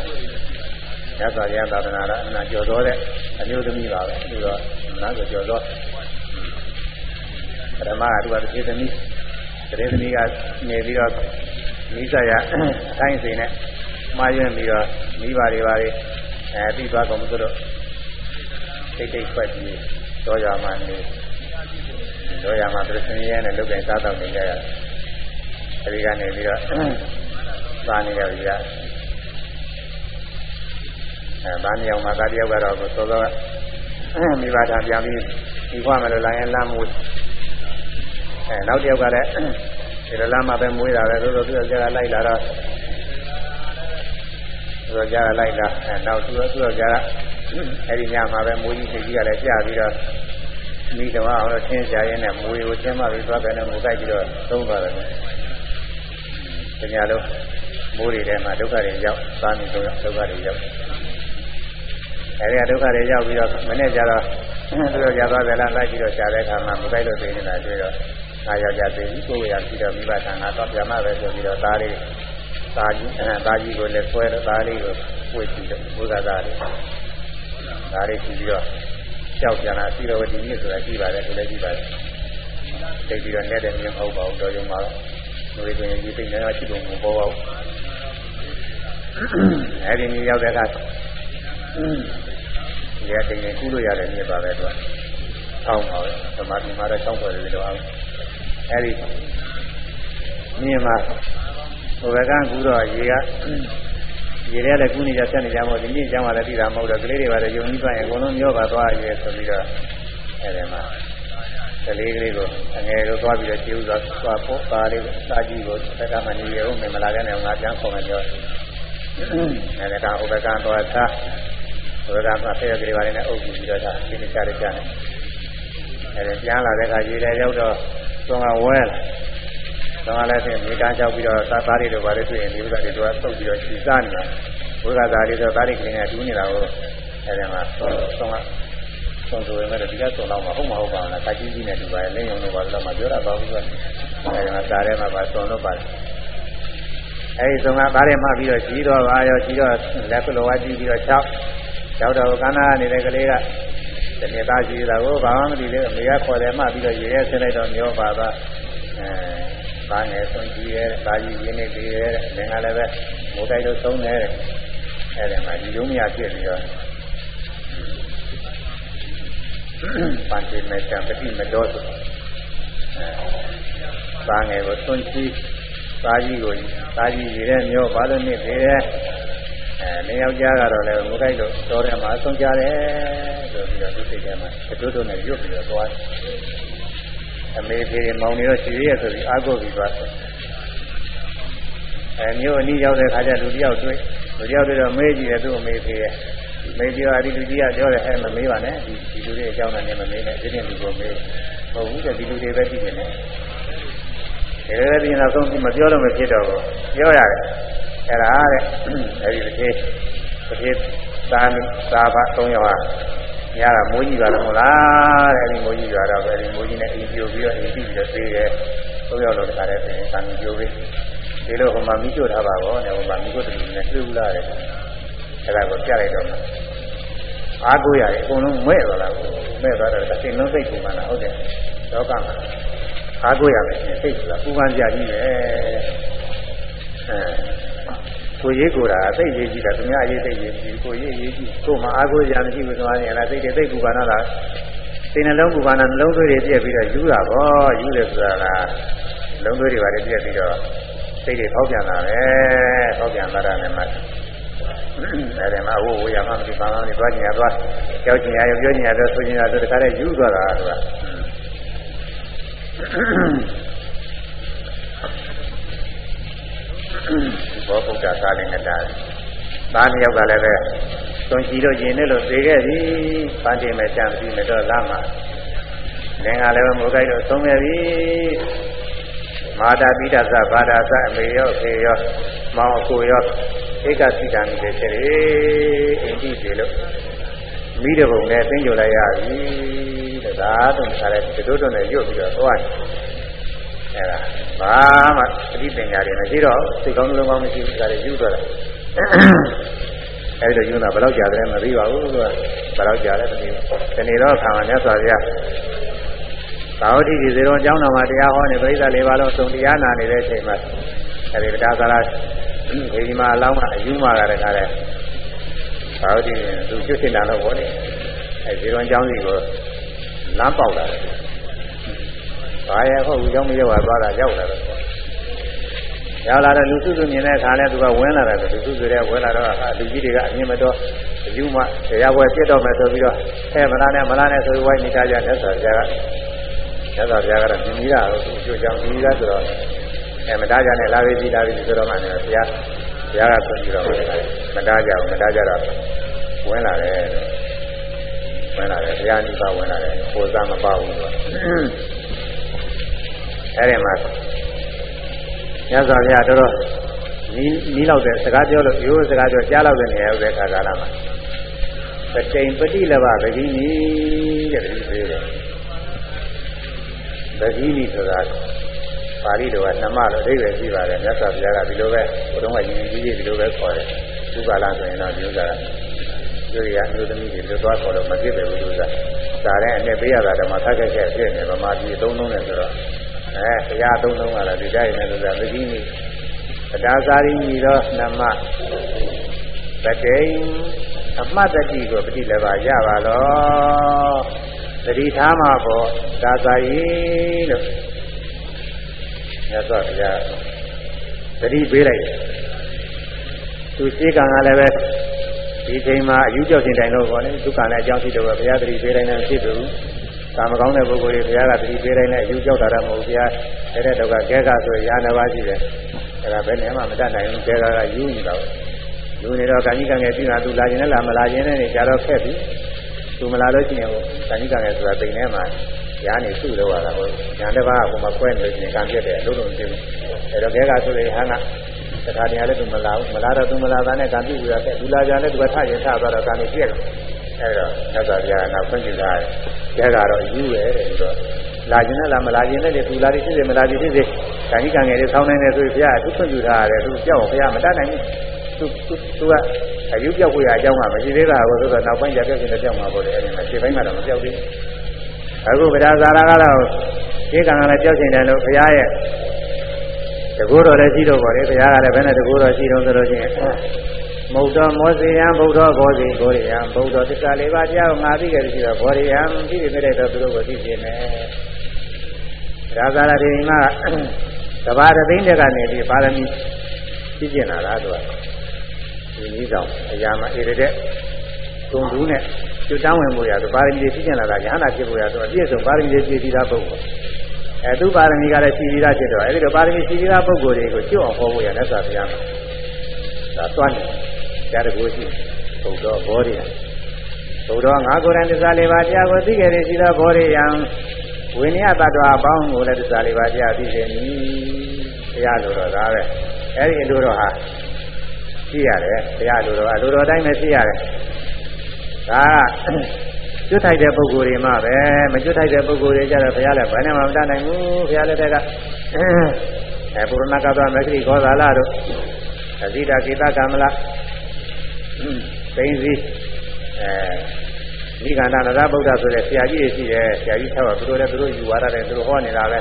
ရသော်ရသာသနာလားအနာကျော်တော်တဲ့အမျိုးသမီးပါပဲပြီးတော့နားဆိုကျော်တော်ပထမကသူကတစ်သမီးတရေသမီးကနေပြီးတော့မိစ္ဆရာအတိုင်းစိန်နဲ့မှားရွံ့ပြီးတော့မိဘတွေပါလေအဲပြီးသွားကုန်ဆိုတော့တိတ်တိတ်ဖွက်ပြီးတော့ရမှနေတော့ရမှသူစင်းရဲနဲ့လုတ်ကင်စားတော့နေကြရတယ် အဲဒီကနေပြီးတော့သာနေကြပြီကအဲဗာမြောင်မှာကတယောက်ကတော့ကိုစောစောမိဘသားပြန်ပြီးဒီခွမလို့လာရင်လမ်းမွေးအဲနောက်တယောက်ကလည်းဒီလိုလမ်းမှာပဲမွေးတာပဲသို့သောသူကကြာလိုက်လာတော့သူကကြာလိုက်လာအဲနောက်သူကသူကကြာအဲဒီညမှာပဲမွေးကြီးစိတ်ကြီးကလည်းကြာပြီးတော့မိတော်အောင်လို့သင်ရှာရင်းနဲ့မွေကိုသင်မှပြီးသွားတယ်နဲ့မူတိုက်ပြီးတော့သုံးသွားတယ်။ ညလုံးမိုးတွေထဲမှာဒုက္ခတွေရောက်သားနေတော့ဒုက္ခတွေရောက်အဲဒီကဒုက္ခတွေရောက်ပြီးတော့မနေ့ကျတော့သူတို့ကြသွားတယ်လားလိုက်ပြီးတော့ရှားတဲ့အခါမှာမတိုက်လို့သိနေတာတွေ့တော့ငါယောက်ျားသိပြီးကိုယ်ရပြီးတော့မိဘထံကတော့ပြမပဲဆိုပြီးတော့သားလေးသားကြီးအဲသားကြီးကိုလည်းဆွဲတော့သားလေးကိုဝှေ့ပြီးတော့ဘုရားသားလေးသားလေးကြည့်ပြီးတော့ကြောက်ကြတာသီလဝတိမြစ်ဆိုတာကြည့်ပါတယ်သူလည်းကြည့်ပါတယ်သိပြီးတော့နဲ့တဲ့မြင်မဟုတ်ပါဘူးတော်ရုံမှာတော့ ဒီလိုရင်ဒီသိနေတာရှိပုံမပေါ်ပါဘူးအဲဒီမြေရောက်တဲ့အခါဒီအတင်းကူးလို့ရတယ်မြေပါပဲသူကဆောင်းပါပဲသမာဓိမှာတော့ဆောင်းပေါ်တယ်လို့အောင်အဲဒီမြေမှာဟိုဘက်ကကူးတော့ရေကရေထဲလည်းကူးနေကြဆက်နေကြမို့ဒီနေ့ကျောင်းကလည်းပြီးတာမဟုတ်တော့ကလေးတွေပါလည်းယုံကြည်သွားရင်အကုန်လုံးမျောပါသွားရဲဆိုပြီးတော့အဲဒီမှာ ကလေးကလေးကိုအငယ်တို့သွားပြီးတော့ကျေဥစွာသွားဖို့ပါလေးကိုစာကြည့်ကိုသက်ကမှနေရုံနဲ့မလာခဲ့နဲ့ငါပြန်ခေါ်မယ်ပြောအဲဒီကဥပကံသွားသားဥပကံကဆေးရကလေးပါလေးနဲ့အုပ်ပြီးတော့ဒါရှင်းချရကြတယ်အဲဒီပြန်လာတဲ့အခါရေထဲရောက်တော့သွန်ကဝဲလာတော့လည်းဖြင့်မိသားကြောက်ပြီးတော့သာသားတွေတို့ဘာတွေတွေ့ရင်ဒီဥစ္စာတွေတော့သုတ်ပြီးတော့ရှည်စားနေတာဘုရားသားတွေတော့သားတွေကလေးနဲ့တူးနေတာကိုအဲဒီမှာဆုံးက ဆုံးဆိုရင်လည်းဒီကဆုံးတော့မဟုတ်မဟုတ်ပါဘူးလားတာကြီးကြီးနဲ့တူပါရဲ့လင်းယုံတို့ဘာလို့မှပြောတာပါဘူးကအဲဒီမှာသားထဲမှာပါဆုံးလို့ပါတယ်အဲဒီဆုံးကသားထဲမှာပြီးတော့ကြီးတော့ပါရောကြီးတော့လက်ကလောဝကြီးပြီးတော့၆ရောက်တော့ကန္နာနေတဲ့ကလေးကတနေ့သားကြီးတာကိုဘာမှမသိသေးဘူးအမေကခေါ်တယ်မှပြီးတော့ရေရဲဆင်းလိုက်တော့မျောပါသွားအဲသားငယ်ဆုံးကြီးရဲ့သားကြီးရင်းနေသေးရဲ့လင်္ကာလည်းပဲမိုးတိုက်လို့သုံးတယ်အဲ့ဒီမှာဒီလုံးမရဖြစ်ပြီးတော့ ပန်တိမေတ္တာပတိမတော်ဆိုသားငယ်ကိုသွန်ချီသားကြီးကိုသားကြီးရတဲ့မျိုးဘာလို့နေသေးရဲ့အဲနေယောက်ျားကတော့လည်းမိုးတိုက်လို့တော်တယ်မှာဆုံးကြတယ်ဆိုပြီးတော့သူစိတ်ထဲမှာအတူတူနဲ့ရွတ်ပြီးတော့သွားတယ်အမေဖေမောင်နေတော့ရှိရဲဆိုပြီးအာကိုပြီးသွားတယ်အဲမျိုးအနည်းရောက်တဲ့ခါကျလူတယောက်တွေ့လူတယောက်တွေ့တော့မေးကြည့်တယ်သူ့အမေဖေရဲ့ မေးကြည့်တော့ဒီလူကြီးကပြောတယ်အဲမမေးပါနဲ့ဒီဒီလူတွေအကြောင်းနဲ့မမေးနဲ့ဒီနေ့လူကိုမေးဟုတ်ဘူးတဲ့ဒီလူတွေပဲကြည့်နေတယ်ဒီလိုလည်းပြင်တော့ဆုံးမပြောလို့မဖြစ်တော့ဘူးပြောရတယ်အဲ့ဒါတဲ့အဲ့ဒီတစ်ခေတ်တစ်ခေတ်သာသာဘ၃ယောက်ဟာညကမိုးကြီးပါတော့မလားတဲ့အဲဒီမိုးကြီးပါတော့ပဲဒီမိုးကြီးနဲ့အိမ်ပြိုပြီးတော့အိမ်ပြီးပြီးတော့သေးတယ်၃ယောက်လုံးတခါတည်းပြင်သာမီပြိုပြီးဒီလိုဟိုမှာမိကျွတ်ထားပါဘောနဲ့ဟိုမှာမိကျွတ်တူနဲ့လှူလာတယ် အဲ့ဒါကိုပြလိုက်တော့အားကိုးရတယ်အကုန်လုံးမဲ့သွားတာကိုမဲ့သွားတော့စိတ်လုံးစိတ်ကူမှလားဟုတ်တယ်လောကမှာအားကိုးရမယ်စိတ်ဆိုတာပူပန်ကြကြီးပဲအဲကိုရေးကိုတာအသိရေးကြည့်တာသူများရေးသိရေးကြည့်ကိုရေးရေးကြည့်ကိုမှအားကိုးရမရှိဘူးဆိုရင်လည်းသိတယ်သိကူပါနာလားစိတ်နှလုံးကူပါနာနှလုံးသွေးတွေပြည့်ပြီးတော့ယူတာပေါ့ယူတယ်ဆိုတာကလုံးသွေးတွေပါလေပြည့်ပြီးတော့စိတ်တွေထောက်ပြန်လာတယ်ထောက်ပြန်လာတာနဲ့မှ အဲဒီမှာဝိုးဝေးရမှမသိပါဘူး။သွားကျင်ရသွားကြောက်ကျင်ရပြောကျင်ရတော့ဆိုကျင်ရတော့တခါတည်းယူသွားတာကဘောဗုဒ္ဓသာလင်္ကတာသားနှစ်ယောက်ကလည်းပဲသွန်ချီလို့ကျင်နေလို့သိခဲ့ပြီပန်းတင်မဲ့တံပြီးမတော့လာမှာလင်္ကာလည်းပဲမိုးကြိုက်လို့သုံးခဲ့ပြီ မာတာပိဒသဘာဒသအမေရောဖေရောမောင်အကိုရောဧကသိတာမိတဲ့ချက်တွေအိမ်ကြည့်ပြီလို့မိတဲ့ဘုံနဲ့သိကြလိုက်ရပြီတဲ့ဒါတော့ခါလဲဒီတို့တော့နဲ့ရွတ်ပြီးတော့သွားအဲ့ဒါဘာမှအတိပညာတွေမရှိတော့စိတ်ကောင်းလုံးကောင်းမရှိဘူးဒါတွေယူတော့တယ်အဲ့ဒီယူတာဘယ်တော့ကြာတယ်မသိပါဘူးသူကဘယ်တော့ကြာလဲမသိဘူးဒီနေ့တော့ခါမှမြတ်စွာဘုရား သာဝတိဒီဇေရောအကြောင်းတော်မှာတရားဟောနေပရိသတ်လေးပါလုံးသုံတရားနာနေတဲ့အချိန်မှာအဲဒီတရားသာလားဒီမှာအလောင်းကအယူမှာကတည်းကလည်းသာဝတိသူကျွတ်စင်တာတော့ဘောနေအဲဇေရောအကြောင်းကြီးကိုလမ်းပေါက်လာတယ်ဘာရဲ့ဟုတ်ဘူးကြောင်းမရောက်သွားတာရောက်လာတော့ရောက်လာတော့လူစုစုမြင်တဲ့အခါလဲသူကဝင်လာတယ်လူစုစုတဲ့ဝင်လာတော့လူကြီးတွေကအမြင်မတော်အယူမှတရားပွဲပြတ်တော့မယ်ဆိုပြီးတော့အဲမလားနဲ့မလားနဲ့ဆိုပြီးဝိုင်းနေကြကြတဲ့ဆိုကြက သက်သာပြားကတော့မြင်ကြီးတာတော့သူ့ကြိုးကြောင်မြင်ကြီးတာဆိုတော့အဲမတားကြနဲ့လာပြီပြီလာပြီဆိုတော့မှလည်းဘုရားဘုရားကဆိုပြီးတော့မတားကြဘူးမတားကြတော့ဝင်လာတယ်ဝင်လာတယ်ဘုရားနိဗ္ဗာန်ဝင်လာတယ်ကိုယ်စားမပေါ့ဘူးတော့အဲဒီမှာညဇောဘုရားတော်တော်နီးနီးလောက်တဲ့စကားပြောလို့ရိုးစကားပြောကြားလောက်တဲ့နေရာဥစ္စာခါကာလမှာပတိန်ပတိလဘဗဂိနီတဲ့ဒီပြေးတယ် ပတိနိဆိုတာပါဠိတော်ကနှမလို့အဓိပ္ပာယ်ရှိပါတယ်မြတ်စွာဘုရားကဒီလိုပဲဘုရားကယဉ်ကြီးကြီးဒီလိုပဲခေါ်တယ်သူကလာဆိုရင်တော့ဒီဥစ္စာကသူရအမျိုးသမီးတွေလွတ်သွားခေါ်လို့မဖြစ်တယ်ဘူးဥစ္စာဒါလည်းအနှစ်ပေးရတာဓမ္မသတ်ခဲ့ခဲ့ဖြစ်နေဗမာပြည်သုံးလုံးနဲ့ဆိုတော့အဲဘုရားသုံးလုံးကလည်းဒီတိုင်းနဲ့ဆိုတာပတိနိပဒါစာရိညီတော့နှမပတိန်အမှတ်တတိကိုပฏิလည်းပါရပါတော့ သတိထားမှာပေါ့ဒါသာယီလို့မြတ်စွာဘုရားသတိပေးလိုက်သူရှိကံကလည်းပဲဒီချိန်မှာအယူကြောက်ခြင်းတိုင်လို့ပေါ့လေဒုက္ခနဲ့အကြောင်းရှိတော့ဘုရားသတိပေးတိုင်းလည်းဖြစ်သူကာမကောင်းတဲ့ပုဂ္ဂိုလ်တွေဘုရားကသတိပေးတိုင်းလည်းအယူကြောက်တာတော့မဟုတ်ဘုရားတဲ့တော့ကကဲကဆိုရာနာပါရှိတယ်အဲဒါဘယ်နဲ့မှမတတ်နိုင်ဘူးကဲကကယူနေတော့ယူနေတော့ကာကြီးကံငယ်ပြီးတာသူလာခြင်းနဲ့လာမလာခြင်းနဲ့ကြတော့ခက်ပြီ သူမလာလို့ရှိရင်ဟိုကာကြီးကံငယ်ဆိုတာပိန်ထဲမှာရားနေစုလို့ရတာဟိုညာတစ်ပါးကဟိုမှာခွဲနေလို့ရှိရင်ကံပြတ်တယ်အလုံးလုံးပြင်းအဲတော့ကဲကဆိုရင်ဟန်းကတခါတည်းလည်းသူမလာဘူးမလာတော့သူမလာတာနဲ့ကံပြည့်ပြီးတော့သူလာကြလည်းသူကထရင်ထသွားတော့ကံပြည့်တယ်အဲတော့သစ္စာပြာကဖွင့်ကြည့်တာကဲကတော့ယူရဲတယ်ပြီးတော့လာခြင်းနဲ့လားမလာခြင်းနဲ့လေသူလာပြီးဖြစ်စေမလာပြီးဖြစ်စေကံကြီးကံငယ်တွေဆောင်းနေတယ်ဆိုရင်ဘုရားသူဖွင့်ကြည့်ထားရတယ်သူကြောက်ဘုရားမတတ်နိုင်ဘူး သူသူကအယူပြောက်ကိုရအကြောင်းကမရှိသေးတာကိုဆိုတော့နောက်ပိုင်းကြပြည့်စင်တဲ့ကြောက်မှာပေါ့လေအဲဒီမှာခြေပိုင်းကတော့မပြောက်သေးဘူးအခုဗဒဇာရကတော့ဒီကံကလည်းကြောက်ချင်တယ်လို့ဘုရားရဲ့တကူတော်လည်းရှိတော့ပါလေဘုရားကလည်းဘယ်နဲ့တကူတော်ရှိတော့ဆိုလို့ချင်းမုတ်တော်မောစီယံဘုဒ္ဓဘောဇိဘောရိယံဘုဒ္ဓသစ္စာလေးပါးတရားကိုငါသိခဲ့ပြီဆိုတော့ဘောရိယံပြီးပြီမဲ့တော့သူတို့ကိုသိခြင်းနဲ့ဒါသာရဒီမှာကဘာတသိန်းတက်ကနေပြီးပါရမီသိကျင်လာတာသူက ဒီနည်းဆောင်အရာမှာဣရတဲ့ဂုံတူးနဲ့ကျွတ်တန်းဝင်ဖို့ရဆိုပါရမီတွေသိကျင်လာတာညာနာဖြစ်ဖို့ရဆိုအပြည့်စုံပါရမီတွေပြည့်ပြီးသားပုဂ္ဂိုလ်အဲသူပါရမီကလည်းရှိပြီးသားဖြစ်တော့အဲဒီတော့ပါရမီရှိပြီးသားပုဂ္ဂိုလ်တွေကိုကျွတ်အောင်ဟောဖို့ရလက်စွာဘုရားမှာဒါသွားနေတရားတကူရှိဘုဒ္ဓဘောရိယဘုဒ္ဓငါကိုယ်တိုင်သစ္စာလေးပါးတရားကိုသိကြရရှိသောဘောရိယံဝိနည်းတ attva အပေါင်းကိုလည်းသစ္စာလေးပါးတရားသိစေမည်တရားလိုတော့ဒါပဲအဲဒီလိုတော့ဟာ ရှိရတယ်တရားလိုတော့အလိုတော်တိုင်းပဲရှိရတယ်ဒါကျွတ်ထိုက်တဲ့ပုဂ္ဂိုလ်တွေမှပဲမကျွတ်ထိုက်တဲ့ပုဂ္ဂိုလ်တွေကြတော့ဘုရားလည်းဘယ်နဲ့မှမတတ်နိုင်ဘူးဘုရားလည်းတက်ကအဲပုရဏကသောမဂ္ဂိခောသာလတို့အဇိတာကိတကမလသိင်းစည်းအဲနိဂန္ဓနာဗုဒ္ဓဆိုတဲ့ဆရာကြီးတွေရှိတယ်ဆရာကြီး၆ပါးသူတို့လည်းသူတို့ယူဝါဒတယ်သူတို့ဟောနေတာပဲ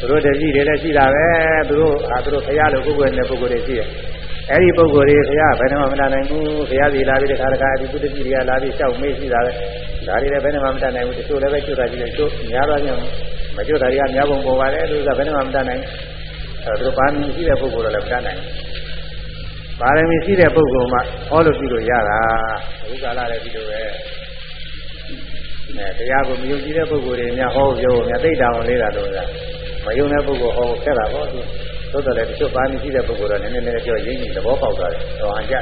သူတို့တကြီးတွေလည်းရှိတာပဲသူတို့အာသူတို့ဘုရားလိုပုဂ္ဂိုလ်နဲ့ပုဂ္ဂိုလ်တွေရှိတယ် အဲ့ဒီပုဂ္ဂိုလ်တွေဘုရားဘယ်နှမမတတ်နိုင်ဘူးဘုရားစီလာပြီးတခါတခါဒီပုတ္တိတွေကလာပြီးလျှောက်မေးရှိတာပဲဒါတွေလည်းဘယ်နှမမတတ်နိုင်ဘူးတချို့လည်းပဲကျွတ်တာကြီးတယ်ကျွတ်များသွားပြန်မကျွတ်တာတွေကများပုံပေါ်ပါတယ်သူကဘယ်နှမမတတ်နိုင်အဲသူတို့ပါမီရှိတဲ့ပုဂ္ဂိုလ်တော့လည်းမတတ်နိုင်ဘူးပါရမီရှိတဲ့ပုဂ္ဂိုလ်မှဟောလို့ပြုလို့ရတာအခုကာလလည်းဒီလိုပဲအဲတရားကိုမယုံကြည်တဲ့ပုဂ္ဂိုလ်တွေများဟောပြောများသိတာအောင်လေးတာတော့မယုံတဲ့ပုဂ္ဂိုလ်ဟောဆက်တာပေါ့သူ သို့တော်လည်းတချို့ပါမီရှိတဲ့ပုဂ္ဂိုလ်တော့နည်းနည်းနည်းပြောရင်းကြီးသဘောပေါက်သွားတယ်။တော်ဟန်ကြ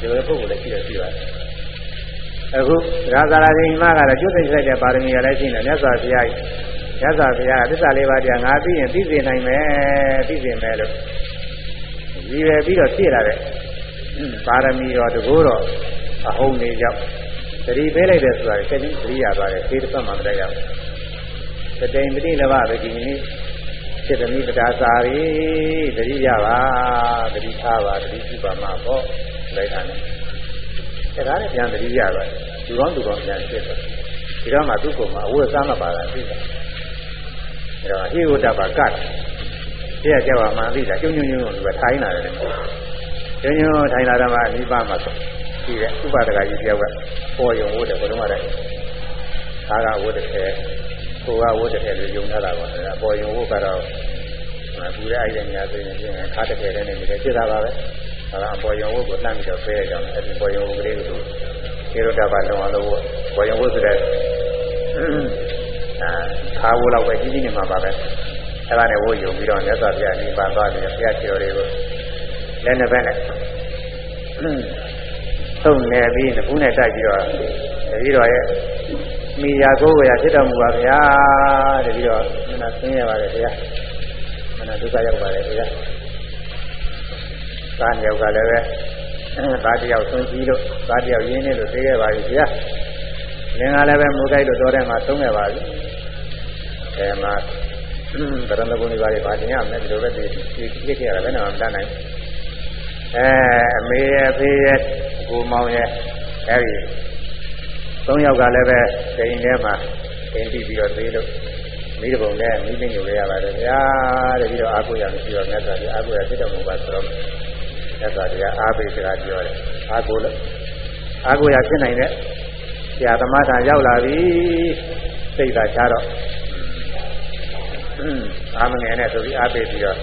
ဒီလိုပုဂ္ဂိုလ်လည်းရှိတယ်ရှိပါတယ်။အခုရာဇာရာရှင်မကတော့ကျွတ်သိတဲ့ပါရမီကလည်းရှိနေမြတ်စွာဘုရားကြီးမြတ်စွာဘုရားသစ္စာလေးပါးတရားငါသိရင်သိစေနိုင်မယ်သိစေမယ်လို့ရည်ရွယ်ပြီးတော့ဖြည့်လာတဲ့ပါရမီတော်တကူတော့အဟုန်နေကြောက်သတိပေးလိုက်တယ်ဆိုတာချက်ချင်းသတိရသွားတယ်သေတစ်ပတ်မှမတတ်ရဘူး။တတိယပတိလဘပဲဒီနေ့ စေတမိတရားစာရီတတိယပါတတိထားပါတတိရှိပါမှာပေါ့လိုက်တာနဲ့ဒါကလည်းပြန်တတိယပါဒီကောင်းသူကောင်းပြန်ဖြစ်တယ်ဒီတော့မှသူ့ကိုယ်မှာအဝတ်စားမပါတာသိတယ်အဲတော့အဟိဝတ္တပါကတ်တရားကြောက်မှသိတာကျုံကျုံကျုံလို့ပဲထိုင်းလာတယ်ကျုံကျုံထိုင်းလာတော့မှနိဗ္ဗာန်မှာရှိတဲ့ဥပဒကကြီးတယောက်ကပေါ်ယုံဝတ်တယ်ဘုရားမတဲ့ခါကဝတ်တယ် ကိုကဝတ်တဲ့လူယုံထားတာပါအပေါ်ယုံဝတ်ကတော့ဘူးရဲ့အဲ့ဒီညာဆိုရင်ပြင်ခါတစ်ထည်တည်းနဲ့နေတယ်ဖြစ်တာပါပဲဒါကအပေါ်ယုံဝတ်ကိုလှမ်းပြီးတော့ဖဲရကြတယ်အဲ့ဒီပေါ်ယုံဝတ်ကလေးကိုကေရတဘာလုံးအောင်လို့ပေါ်ယုံဝတ်ဆိုတဲ့အာခါဝတ်လောက်ပဲကြီးကြီးနေမှာပါပဲအဲ့ဒါနဲ့ဝတ်ယုံပြီးတော့မြတ်စွာဘုရားနိဗ္ဗာန်သွားတယ်ဘုရားကျော်တွေကိုလည်းနှစ်ဘက်နဲ့သုံးနေပြီးနှစ်ခုနဲ့တိုက်ပြီးတော့တတိတော်ရဲ့ မိယာကိုယ်ဝေရဖြစ်တော်မူပါဗျာတပြီးတော့မနာဆင်းရပါတယ်ဗျာမနာဒုက္ခရောက်ပါတယ်ဗျာသားမြောက်ကလည်းပဲသားတယောက်ဆွန်ကြီးလို့သားတယောက်ရင်းနေလို့သိခဲ့ပါပြီဗျာလင်္ကာလည်းပဲမူတိုက်လို့တော်ထဲမှာသုံးခဲ့ပါပြီအဲမှာတရဏဂုဏ်တွေပါလေဗာတင်ရမယ်ဒီလိုပဲသိသိခဲ့ရတာဘယ်နဲ့မှမတတ်နိုင်အဲအမေရဲ့အဖေရဲ့ကိုမောင်ရဲ့အဲဒီ သုံးယောက်ကလည်းပဲစိန်ထဲမှာစိန်ပြီးပြီးတော့သေးလို့မိတပုံနဲ့မိသိညိုရရပါတယ်ဗျာတဲ့ပြီးတော့အာကိုရမရှိတော့မြတ်စွာဘုရားအာကိုရဖြစ်တော်မူပါဆိုတော့မြတ်စွာဘုရားအားပေးစကားပြောတယ်အာကိုလို့အာကိုရဖြစ်နိုင်တဲ့ဆရာသမားသာရောက်လာပြီစိတ်သာချတော့အာမငယ်နဲ့ဆိုပြီးအားပေးပြီးတော့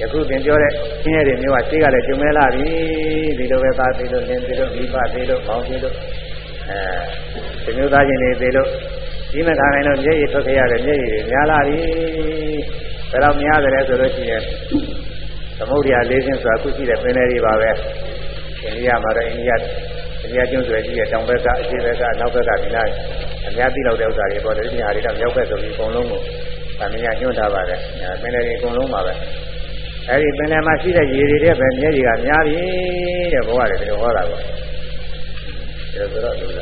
ယခုသင်ပြောတဲ့ဆင်းရဲတွေမျိုးကရှေးကလည်းကျုံမဲလာပြီဒီလိုပဲသားသေးလို့လင်းသေးလို့မိဘသေးလို့ပေါင်းသေးလို့ အဲဒီမျိုးသားချင်းတွေသေးလို့ဒီမခံနိုင်လို့မျက်ရည်ထွက်ခဲ့ရတဲ့မျက်ရည်တွေများလာပြီဘယ်တော့များတယ်ဆိုလို့ရှိရင်သမုဒ္ဒရာလေးချင်းဆိုတာခုရှိတဲ့ပင်လယ်တွေပါပဲအိန္ဒိယမှာတော့အိန္ဒိယအိန္ဒိယကျွန်းဆွယ်ကြီးရဲ့တောင်ဘက်ကအရှေ့ဘက်ကအနောက်ဘက်ကဒီလားအများသိလောက်တဲ့ဥစ္စာတွေပေါ်တယ်ဒီနေရာတွေကမြောက်ဘက်ဆိုပြီးအကုန်လုံးကိုဗာမညာညွှန်းထားပါတယ်ပင်လယ်တွေအကုန်လုံးပါပဲအဲဒီပင်လယ်မှာရှိတဲ့ရေတွေတဲ့ပဲမျက်ရည်ကများပြီတဲ့ဘဝတွေဒီလိုဟောတာပေါ့ ဒါဆိုတော့လို့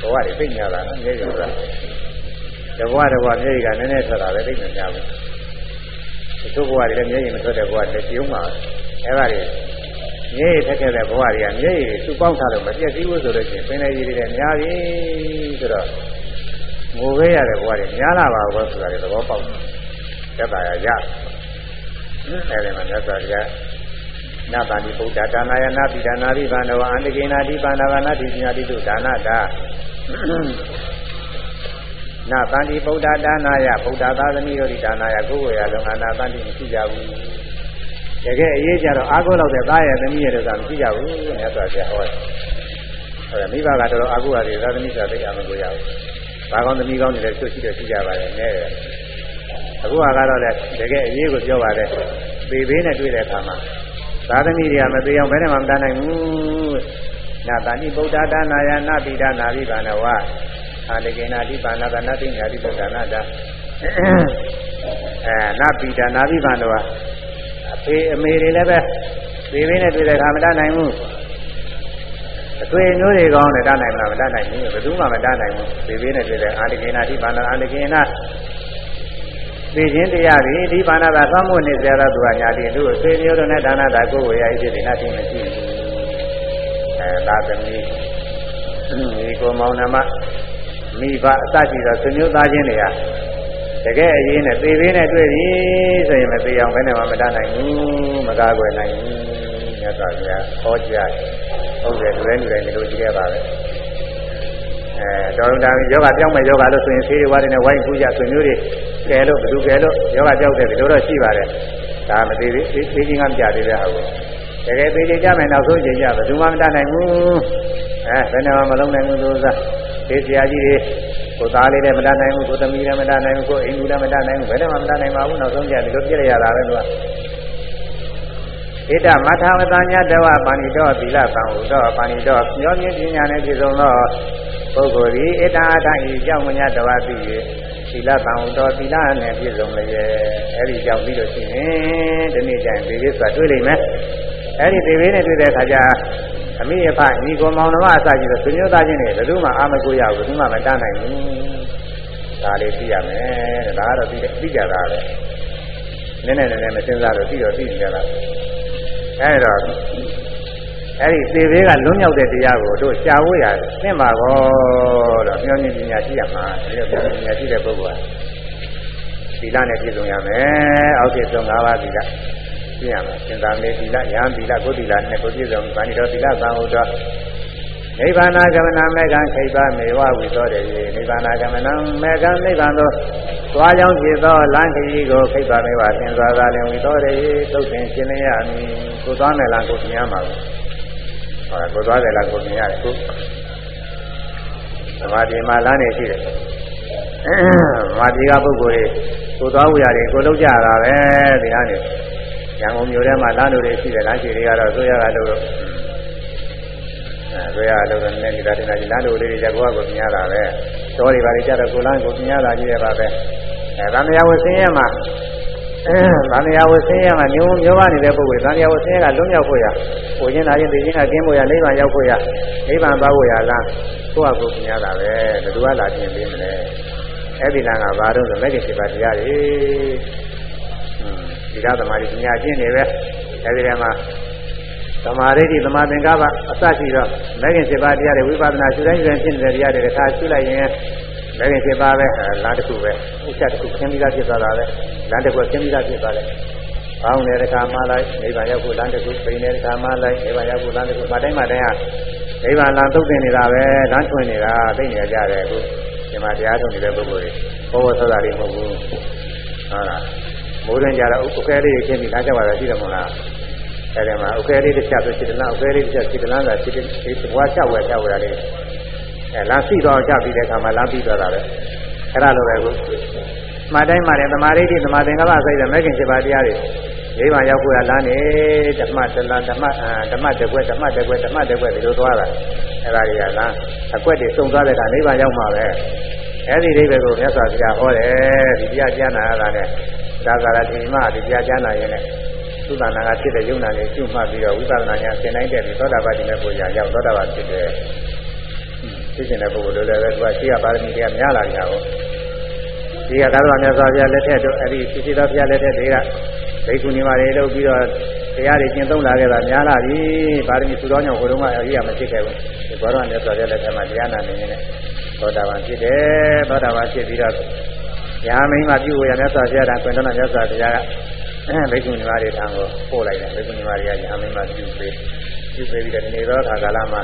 ဘဝတွေသိညာတာနော်မျက်ရည်ဆိုတာတဘဝတဘဝမျက်ရည်ကနည်းနည်းထွက်တာပဲသိညာဘူးဒီလိုဘဝတွေလည်းမျက်ရည်မထွက်တဲ့ဘဝတွေပြုံးပါအဲဒါတွေမျက်ရည်ထက်ခဲ့တဲ့ဘဝတွေကမျက်ရည်စုပေါင်းထားလို့မပြည့်စည်ဘူးဆိုလို့ရှိရင်ပင်လေရည်တွေလည်းများပြီဆိုတော့ငိုခဲ့ရတဲ့ဘဝတွေများလာပါဘောဆိုတာတွေသဘောပေါက်တယ်သက်သာရရအဲဒီမှာမြတ်စွာဘုရား နာပါတိဗုဒ္ဓဒါနာယနာပိဒါနာရိဗန္ဒဝအန္တကေနာတိပါဏဝနာတိပညာတိတုဒါနတာနာပန္တိဗုဒ္ဓဒါနာယဗုဒ္ဓသာသမီတို့ဒီဒါနာယကိုယ်ဝေရလုံအနာပန္တိမရှိကြဘူးတကယ်အရေးကြတော့အာကိုလောက်တဲ့သားရဲ့သမီးရဲ့တို့ကမရှိကြဘူးမြတ်စွာဘုရားဟောတယ်ဟောတယ်မိဘကတော့အာကိုရတယ်သာသမီးဆိုတာသိအောင်မကိုရဘူးဘာကောင်းသမီးကောင်းတွေလည်းဆွရှိတယ်ရှိကြပါတယ်နဲ့အခုကတော့လည်းတကယ်အရေးကိုပြောပါတယ်ပေဘေးနဲ့တွေ့တဲ့အခါမှာ သာသမီတွေကမသေးအောင်ဘယ်နဲ့မှမတတ်နိုင်ဘူးနာတာနိဗုဒ္ဓဒါနာယနာပိဒနာရိဘာနဝအာတကေနာတိပါဏကနာတိညာတိဗုဒ္ဓနာတာအဲနာပိဒနာရိဘာနဝအဖေအမေတွေလည်းပဲပေဘေးနဲ့တွေ့တဲ့အခါမတတ်နိုင်ဘူးအသွေးမျိုးတွေကောင်းတယ်တတ်နိုင်မလားမတတ်နိုင်ဘူးဘယ်သူမှမတတ်နိုင်ဘူးဘေဘေနဲ့တွေ့တဲ့အာတကိနာတိပါဏအာတကိနာ သိခြင်းတရားတွေဒီပါဏသာသမှုနေစေတော့သူကညာတိသူ့အသွေးမျိုးတို့နဲ့ဒါနတာကိုယ်ဝေရအဖြစ်တွေနာတိမရှိဘူးအဲသာသမီဒီကိုမောင်နှမမိဘအစရှိသောသူမျိုးသားချင်းတွေကတကယ်အရေးနဲ့သေသေးနဲ့တွေ့ပြီဆိုရင်မသေးအောင်ဘယ်နဲ့မှမတတ်နိုင်ဘူးမကားကွယ်နိုင်ဘူးမြတ်စွာဘုရားဟောကြားဟုတ်တယ်တွဲနေတယ်ဒီလိုကြည့်ရပါပဲအဲတော်တော်ယောဂပြောင်းမဲ့ယောဂလို့ဆိုရင်ဆေးဝါးတွေနဲ့ဝိုင်းပူကြဆွေမျိုးတွေ ကဲလို့ဘယ်သူကဲလို့ယောဂပြောက်တယ်ဒီလိုတော့ရှိပါတယ်ဒါမသေးသေးသေးချင်းကမကြသေးတဲ့ဟာကိုတကယ်သေးသေးကြမယ်နောက်ဆုံးချိန်ကြဘယ်သူမှမတတ်နိုင်ဘူးအဲဘယ်နဲ့မှမလုံးနိုင်ဘူးသူစားသေဆရာကြီးတွေကိုသားလေးလည်းမတတ်နိုင်ဘူးကိုသမီးလည်းမတတ်နိုင်ဘူးကိုအိမ်လူလည်းမတတ်နိုင်ဘူးဘယ်နဲ့မှမတတ်နိုင်ပါဘူးနောက်ဆုံးကြဒီလိုပြည့်ရရတာပဲသူကဣဒမထာဝတညာတဝပါဏိတောသီလသံဟုသောပါဏိတောညောမြင့်ပညာနဲ့ပြည့်စုံသောပုဂ္ဂိုလ်သည်ဣဒအထဤကြောင့်မညာတဝသိ၍ သီလသံဟုသောသီလနဲ့ပြည့်စုံလျက်အဲဒီကြောင့်ပြီးလို့ရှိရင်ဒီနေ့ကျရင်ဒီလေးဆိုတာတွေ့လိမ့်မယ်အဲဒီဒီလေးနဲ့တွေ့တဲ့အခါကျအမိအဖညီကိုမောင်နှမအစရှိတဲ့ဆွေမျိုးသားချင်းတွေဘယ်သူမှအာမကိုရဘူးဘယ်သူမှမတတ်နိုင်ဘူးဒါလေးသိရမယ်တဲ့ဒါကတော့သိသိကြတာပဲနည်းနည်းနည်းနည်းမစဉ်းစားတော့သိတော့သိကြတာအဲဒါ အဲ့ဒီသေသေးကလွတ်မြောက်တဲ့တရားကိုတို့ရှားဖို့ရသင့်ပါကောတော့ပြောင်းမြင်ပညာရှိရမှာဒီလိုပြောင်းမြင်ပညာရှိတဲ့ပုဂ္ဂိုလ်ကသီလနဲ့ပြည့်စုံရမယ်အောက်ကျဆုံး၅ပါးသီလပြရမယ်စင်သာမေသီလယံသီလကိုသီလနဲ့ကိုပြည့်စုံဗာဏိတော်သီလသံဟုတော်နိဗ္ဗာန်ဂမနမေကံခိဗ္ဗမေဝဝိသောတေနိဗ္ဗာန်ဂမနမေကံနိဗ္ဗာန်သို့သွားကြောင်းဖြစ်သောလမ်းခရီးကိုခိဗ္ဗမေဝသင်္သွားသာလင်ဝိသောတေသုတ်သင်ရှင်းလင်းရမည်ကိုသွားမယ်လားကိုသင်ရမှာ ဟုတ်ကိုသွားတယ်လားကိုသင်ရတယ်ကိုသမာဓိမှာလမ်းနေရှိတယ်မာတိကပုဂ္ဂိုလ်တွေကိုသွားဝရတွေကိုလောက်ကြတာပဲဒီဟာနေရန်ကုန်မြို့ထဲမှာလမ်းတို့တွေရှိတယ်လမ်းရှိတွေကတော့ဆိုရတာလို့အဲဆိုရလို့လည်းနည်းနေတာတင်တာကြီးလမ်းတို့လေးတွေကြကိုကကိုမြင်ရတာပဲတော်တွေပါလေကြတော့ကိုလမ်းကိုမြင်ရတာကြီးရပါပဲအဲသံဃာဝဆင်းရဲမှာ အဲသံဃာဝဆင်းရဲမှာမျိုးမျိုးပါနေတဲ့ပုဂ္ဂိုလ်သံဃာဝဆင်းရဲကလွတ်မြောက်ဖို့ရကိုချင်းသာချင်းသိချင်းကကင်းဖို့ရနိဗ္ဗာန်ရောက်ဖို့ရနိဗ္ဗာန်ပါဖို့ရလားကိုကကိုမြင်ရတာပဲဘယ်သူကလာပြင်ပေးမလဲအဲ့ဒီလမ်းကဘာလို့ဆိုမဂ္ဂင်7ပါးတရားတွေဒီလားသမာဓိပညာကျင့်နေပဲအဲဒီထဲမှာသမာဓိတိသမာသင်္ကပ္ပအစရှိတော့မဂ္ဂင်7ပါးတရားတွေဝိပဿနာရှုတိုင်းရှုတိုင်းဖြစ်နေတဲ့တရားတွေတစ်ခါရှုလိုက်ရင် မဂ္ဂင်7ပါးပဲလမ်းတစ်ခုပဲဥစ္စာတစ်ခုခင်းပြီးသားဖြစ်သွားတာပဲလမ်းတစ်ခုခင်းပြီးသားဖြစ်သွားတယ်ဘောင်းတဲ့တစ်ခါမှလိုက်နိဗ္ဗာန်ရောက်ဖို့လမ်းတစ်ခုပိန်တဲ့တစ်ခါမှလိုက်နိဗ္ဗာန်ရောက်ဖို့လမ်းတစ်ခုမတိုင်းမတိုင်းဟာနိဗ္ဗာန်လမ်းသုတ်တင်နေတာပဲလမ်းထွင်နေတာသိနေကြတယ်အခုဒီမှာတရားထုတ်နေတဲ့ပုဂ္ဂိုလ်တွေဘောဘောဆောတာတွေမဟုတ်ဘူးဟုတ်လားမိုးရင်ကြတော့ဥက္ကဲလေးခင်းပြီးလာကြပါတော့ရှိတယ်မဟုတ်လားအဲဒီမှာဥက္ကဲလေးတစ်ချက်ဆိုရှိတယ်လားဥက္ကဲလေးတစ်ချက်ရှိတယ်လားဆိုရှိတယ်ဒီဘွားချက်ဝဲချက်ဝဲလေး အဲလမ်းစီတော့ချက်ပြီးတဲ့အခါမှာလမ်းပြီးတော့တာပဲအဲ့ဒါလိုပဲခုမှတိုင်းမှတယ်သမာဓိတိသမာသင်္ကပ္ပဆိုတဲ့မဲခင်7ပါးတရားတွေ၄ပါးရောက်ကိုရလမ်းနေဓမ္မတလဓမ္မဓမ္မတကွက်ဓမ္မတကွက်ဓမ္မတကွက်ဒီလိုသွားတာအဲ့ဒါတွေကလမ်းအကွက်တွေစုံသွားတဲ့အခါနိဗ္ဗာန်ရောက်မှာပဲအဲ့ဒီအိဗယ်ကိုမြတ်စွာဘုရားဟောတယ်ဒီတရားကျမ်းနာရတာနဲ့ဒါကရတိမဒီတရားကျမ်းနာရင်လည်းသုတနာကဖြစ်တဲ့ယုံနာလေးကျွမှတ်ပြီးတော့ဝိပဿနာဉာဏ်သင်နိုင်တဲ့ဒီသောတာပတိမဲ့ပုညာရောက်သောတာပန်ဖြစ်တယ် သိကျင်တဲ့ပုဂ္ဂိုလ်လိုလည်းပဲသူကရှိရပါရမီတွေကများလာကြတော့ဒီကသာသနာမြတ်စွာဘုရားလက်ထက်တို့အဲ့ဒီသိသိသောဘုရားလက်ထက်တွေကဘိက္ခုနီမတွေလုပ်ပြီးတော့တရားတွေကျင့်သုံးလာခဲ့တာများလာပြီပါရမီသူတော်ကြောင့်ဟိုတုန်းကအရိယာမဖြစ်ခဲ့ဘူးဒီဘောရမြတ်စွာဘုရားလက်ထက်မှာတရားနာနေနေသောတာပန်ဖြစ်တယ်သောတာပန်ဖြစ်ပြီးတော့ညာမင်းမပြုဝရမြတ်စွာဘုရားကကွင်တော်မြတ်စွာဘုရားကဘိက္ခုနီမတွေထံကိုပို့လိုက်တယ်ဘိက္ခုနီမတွေကညာမင်းမပြုပေးပြုပေးပြီးတော့ဒီနေ့သောခါကာလမှာ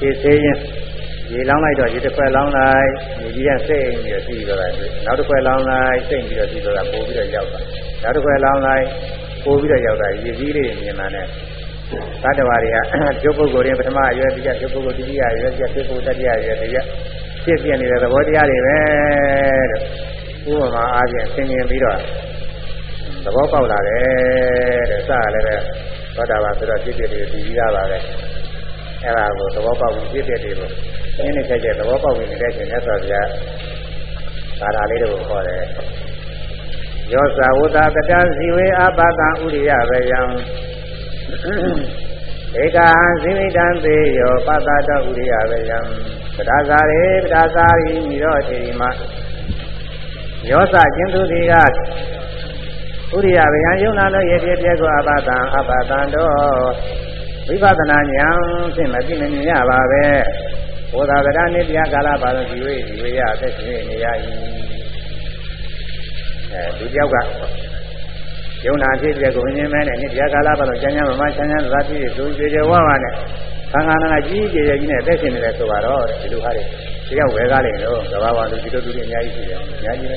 ခြေသေးရင် ရေလောင်းလိုက်တော့ရေတစ်ခွက်လောင်းလိုက်မြေကြီးကစိတ်အိမ်ပြီးတော့ပြီးတော့တယ်နောက်တစ်ခွက်လောင်းလိုက်စိတ်ပြီးတော့ပြီးတော့ပို့ပြီးတော့ရောက်တာနောက်တစ်ခွက်လောင်းလိုက်ပို့ပြီးတော့ရောက်တာရေကြီးလေးမြင်လာတဲ့သတ္တဝါတွေကကျုပ်ပုဂ္ဂိုလ်ရင်ပထမအရွယ်တရားကျုပ်ပုဂ္ဂိုလ်ဒုတိယအရွယ်တရားကျုပ်ပုဂ္ဂိုလ်တတိယအရွယ်တရားဖြစ်ပြနေတဲ့သဘောတရားတွေပဲတဲ့ဥပမာအားဖြင့်သင်မြင်ပြီးတော့သဘောပေါက်လာတယ်တဲ့စရလည်းပဲသောတာပန်ဆိုတော့ဖြစ်ဖြစ်တွေပြီးပြီးသားပါပဲ အဲ့ဒါကိုသဘောပေါက်ပြီးဖြစ်ဖြစ်တွေကိုနည်းနည်းကြိုက်တဲ့သဘောပေါက်ပြီးနေတဲ့အချိန်နဲ့ဆိုပြဘာသာလေးတွေကိုခေါ်တယ်ယောဇာဝတ္တတတဇီဝေအပတံဥရိယဝေယံဧကဟံဇိဝိတံသေယောပတ္တတောဥရိယဝေယံပဒါဇာရေပဒါဇာရိမိရောထေရီမယောစကျင်းသူတိကဥရိယဝေယံယုံနာလို့ရေပြည့်ပြည့်ကိုအပတံအပတံတော့ ဝိပဿနာဉာဏ်ဖြင့်မသိမမြင်ရပါပဲဘောဓဂရနိတ္တကာလပါလို့ဒီဝိဒီဝိယအသက်ရှင်နေရ၏အဲဒီကြောက်ကယုံနာဖြစ်တဲ့ကိုမြင်မဲနဲ့နိတ္တကာလပါလို့ကျမ်းကျမ်းမမချမ်းချမ်းသာဖြစ်သူကြွကြွဝါဝါနဲ့ခန္ဓာနာကြီးကြည်ကြည်ကြီးနဲ့အသက်ရှင်နေတယ်ဆိုတော့ဒီလိုဟာတွေတယောက်ပဲကားလိမ့်လို့သဘာဝလူဒီလိုသူတွေအများကြီးရှိတယ်အများကြီးပဲ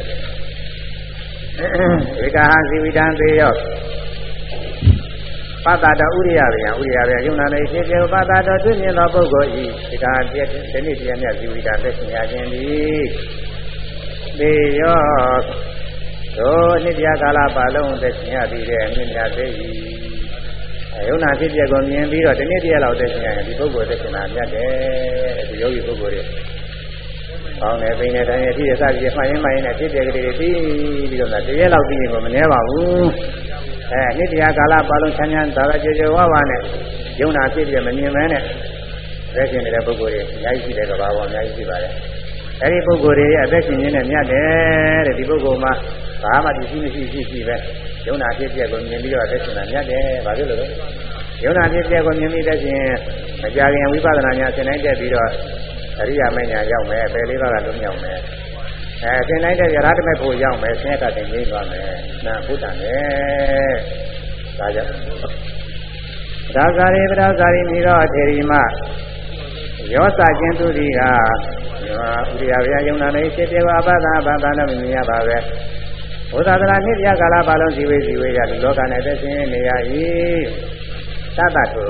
ဧကဟဇိဝိတံသေယော ပတ္တတော်ဥရိယဗျာဥရိယဗျာယုံနာနေဖြစ်ဖြစ်ပတ္တတော်သိမြင်သောပုဂ္ဂိုလ်ဤဒီကတည်းကဒီနေ့တရားမြတ်ဇီဝိတာသက်ရှင်ရခြင်းသည်သေရောတို့နှစ်တရားကာလပါလုံးသက်ရှင်ရသည်တဲ့အမြင့်မြတ်သေး၏ယုံနာဖြစ်ဖြစ်ကိုမြင်ပြီးတော့ဒီနေ့တရားလောက်သက်ရှင်ရရင်ဒီပုဂ္ဂိုလ်သက်ရှင်တာမြတ်တယ်ဒီယောဂီပုဂ္ဂိုလ်တွေ ပေါင်းတယ်ပိန်တယ်တိုင်းအဖြစ်အစကြီးမှန်ရင်မှန်ရင်နဲ့ဖြစ်တဲ့ကလေးတွေပြီးပြီးတော့တရက်လောက်ပြီးရင်ကိုမနှဲပါဘူးအဲနှစ်တရားကာလပါလုံးချမ်းချမ်းသာသာကြွကြွဝဝနဲ့ယုံနာဖြစ်ပြမမြင်မဲနဲ့သက်ရှင်နေတဲ့ပုဂ္ဂိုလ်တွေအများကြီးရှိတဲ့ကဘာပေါ်အများကြီးရှိပါတယ်အဲဒီပုဂ္ဂိုလ်တွေရဲ့အသက်ရှင်ခြင်းနဲ့မြတ်တယ်တဲ့ဒီပုဂ္ဂိုလ်မှာဘာမှဒီရှိမရှိရှိရှိပဲယုံနာဖြစ်ပြကိုမြင်ပြီးတော့အသက်ရှင်တာမြတ်တယ်ဘာလို့လဲယုံနာဖြစ်ပြကိုမြင်ပြီးသက်ရှင်မကြခင်ဝိပဿနာညာသင်နိုင်တဲ့ပြီးတော့ အရိယာမညာရောက်မယ်ပယ်လေးပါးကလုံးရောက်မယ်အဲသင်လိုက်တဲ့ရဟတမေဖို့ရောက်မယ်ဆင်းရဲကတင်ကြီးသွားမယ်နာဘုဒ္ဓနဲ့ဒါကြောင့်ဒါဇာရိပဒါဇာရိမိတော့ထေရီမရောစခြင်းသူဒီကဥရိယဗျာယုံနာနေစေတေဝအပဒဘာသာနဲ့မမြင်ရပါပဲဘုရားသနာနှစ်ပြကာလပါလုံးဇီဝေဇီဝေရဒီလောကနဲ့သက်ရှင်နေရ၏သတ္တထု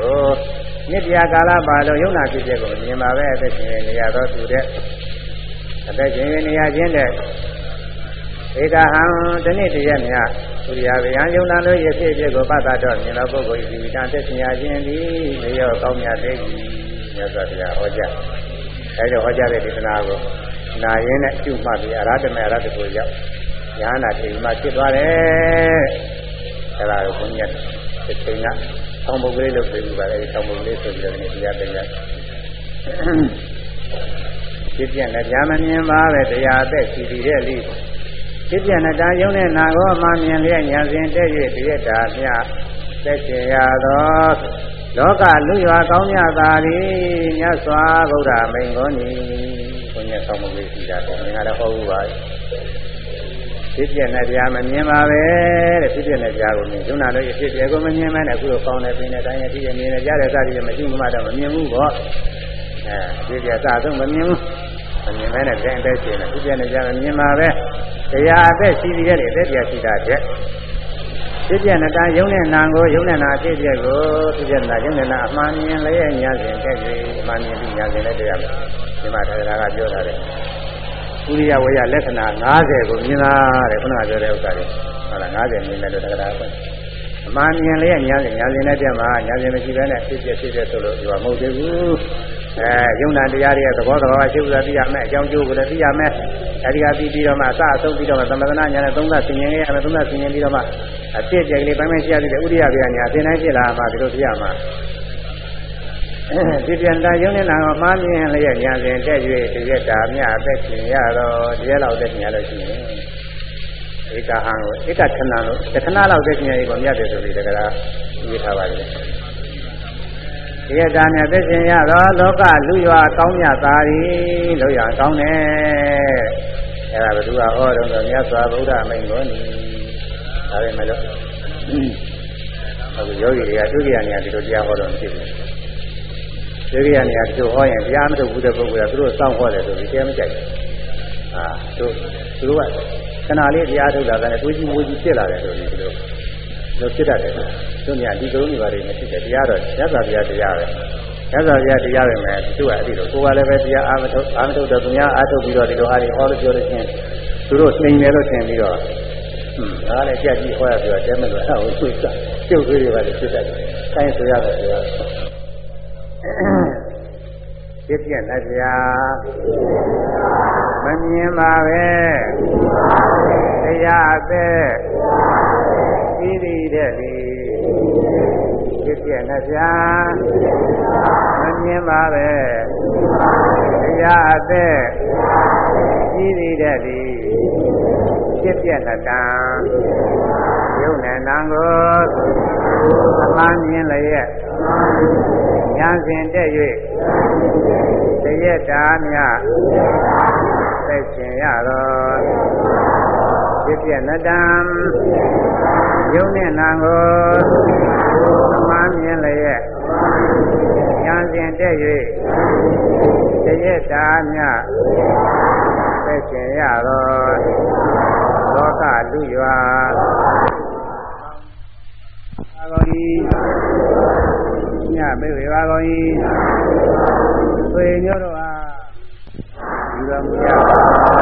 နှစ်ပြကာလပါလုံးယုံနာဖြစ်တဲ့ကိုမြင်ပါပဲသက်ရှင်နေရတော့သူတဲ့အသက်ရှင်နေရခြင်းတဲ့ဧကဟံတနေ့တရက်မြသူရိယဗျာယုံနာလို့ရဖြစ်ဖြစ်ကိုပတ္တတော့မြင်တော့ပုဂ္ဂိုလ်ဤဒီတန်သက်ရှင်ရခြင်းသည်မေရောကောင်းမြတ်သေးသည်မြတ်စွာဘုရားဟောကြားအဲဒီဟောကြားတဲ့ဒေသနာကိုနာရင်းနဲ့ပြုမှတ်ပြီးအရဟတမေအရဟတကိုရောက်ညာနာတိမှဖြစ်သွားတယ်အဲဒါကိုဘုန်းကြီးကသိချိန်က ဆောင်းပုဂ္ဂလေးလို့ပြောပြပါတယ်ဆောင်းပုဂ္ဂလေးဆိုပြီးတော့ဒီတရားတရားဖြစ်ပြနဲ့ဗျာမမြင်ပါပဲတရားအသက်ရှိပြီးတဲ့လိဖြစ်ပြနဲ့တာယုံနဲ့နာကိုမှမြင်လျက်ညာစဉ်တဲ့၍တရက်တာမြသက်ရှင်ရသောလောကလူရွာကောင်းမြတ်သာသည်မြတ်စွာဘုရားမိန်ကုန်၏ဘုန်းကြီးဆောင်းပုဂ္ဂလေးရှိတာပေါ့ငါလည်းဟောဘူးပါ ဖြစ်ပြနဲ့ကြားမမြင်ပါပဲတဲ့ဖြစ်ပြနဲ့ကြားကိုမြင်ကျုံနာလို့ဖြစ်ပြကိုမမြင်မဲနဲ့အခုတော့ကောင်းတယ်ပြင်းတဲ့တိုင်းရဖြစ်ရမြင်နေကြတဲ့စသည်မရှိမှတော့မမြင်ဘူးပေါ့အဲဖြစ်ပြစဆုံးမမြင်ဘူးမမြင်မဲနဲ့တိုင်းတဲ့ရှင်နဲ့ဖြစ်ပြနဲ့ကြားမမြင်ပါပဲတရားအသက်ရှိပြီးတဲ့သက်တရားရှိတာတဲ့ဖြစ်ပြနဲ့တိုင်းယုံနဲ့နာကိုယုံနဲ့နာဖြစ်ပြကိုဖြစ်ပြနဲ့ယုံနဲ့နာအမှန်မြင်လည်းညာစဉ်တဲ့ကြီးအမှန်မြင်ပြီးညာစဉ်လည်းတရားဒီမှာတရားကပြောထားတယ် ဥရိယဝေယလက္ခဏာ90ကိုမြင်လာတယ်ခုနကပြောတဲ့ဥစ္စာတွေဟုတ်လား90မြင်တယ်လို့တက္ကရာပဲအမှန်မြင်လေးညာညာစဉ်နဲ့တက်မှာညာစဉ်မရှိဘဲနဲ့ဖြစ်ဖြစ်ဖြစ်ဖြစ်ဆိုလို့ဒီကမဟုတ်သေးဘူးအဲယုံနာတရားတွေရဲ့သဘောသဘာဝရှိဥစ္စာသိရမယ်အကြောင်းကျိုးကိုလည်းသိရမယ်အဲဒီကပြီးပြီးတော့မှအစအဆုံးပြီးတော့မှသမထနာညာနဲ့သုံးသဆင်ញင်ရမယ်သုံးသဆင်ញင်ပြီးတော့မှအဖြစ်ကြက်ကလေးပိုင်းပိုင်းရှိရသေးတယ်ဥရိယဗျာညာသင်တိုင်းဖြစ်လာမှဒီလိုသိရမှာ ဒီပြန်တာယုံနေတာကမှားမြင်လျက်ညာစဉ်တက်၍တရက်တာမြအသက်ရှင်ရတော့တရက်လောက်သက်ရှင်ရလို့ရှိရင်ဧကဟံကိုဧကခဏလို့တခဏလောက်သက်ရှင်ရကိုမြတ်တယ်ဆိုပြီးတကလားရေးထားပါလေတရက်တာမြသက်ရှင်ရတော့လောကလူရွာကောင်းမြတ်သာရီလို့ရကောင်းတယ်အဲဒါဘယ်သူကဟောတော့ဆိုမြတ်စွာဘုရားအမိန့်ကိုနီးဒါပဲမလို့အခုယောဂီတွေကသူရိယာနေရာဒီလိုတရားဟောတော့မရှိဘူး ဒီရိယာနေရာတို့ဟောရင်တရားမထုတ်ဘူးတဲ့ပုဂ္ဂိုလ်ကသူတို့စောင့်ဟောတယ်ဆိုပြီးတရားမကြိုက်ဘူး။အာတို့သူတို့ကခဏလေးတရားထုတ်တာကလည်းတွေးကြည့်ဝေးကြည့်ဖြစ်လာတယ်ဆိုပြီးသူတို့တို့ဖြစ်တတ်တယ်။တို့များဒီကုန်းတွေပါတယ်မဖြစ်တယ်တရားတော့ရသော်တရားတရားပဲ။ရသော်တရားတရားပဲမယ်သူကအတိတော့ကိုယ်ကလည်းပဲတရားအာမထုတ်အာမထုတ်တော့သူများအာထုတ်ပြီးတော့ဒီလိုအားတွေဟောလို့ပြောလို့ချင်းသူတို့နှိမ်တယ်လို့ထင်ပြီးတော့ဟွန်းဒါလည်းကြက်ကြီးဟောရပြီးတော့တဲမလို့အဲ့ဟိုဆွေးစားကျုပ်သေးတွေပါလေဖြစ်တတ်တယ်။ဆိုင်ဆိုရတယ်ဆိုတော့ ဖြစ်ပြက်လက်ပြာမမြင်ပါပဲတရားအသက်ပြီးပြီးတဲ့လေဖြစ်ပြနှပြမမြင်ပါပဲတရားအသက်ကြီးသေးတဲ့ဒီဖြစ်ပြနှတံယုံနဲ့နံကိုအမှန်မြင်လျက် ညာစဉ်တဲ့၍တရက်တာမြသက်ရှင်ရတော်ဖြစ်ပြနှတံယုံနဲ့နံကိုအမှန်မြင်လျက်ညာစဉ်တဲ့၍တရက်တာမြသက်ရှင်ရတော်လောကလူရွာအာဂောဤ ညမေဝေပါကောဤသွေညောတို့ဟာဒီတော်မူကြ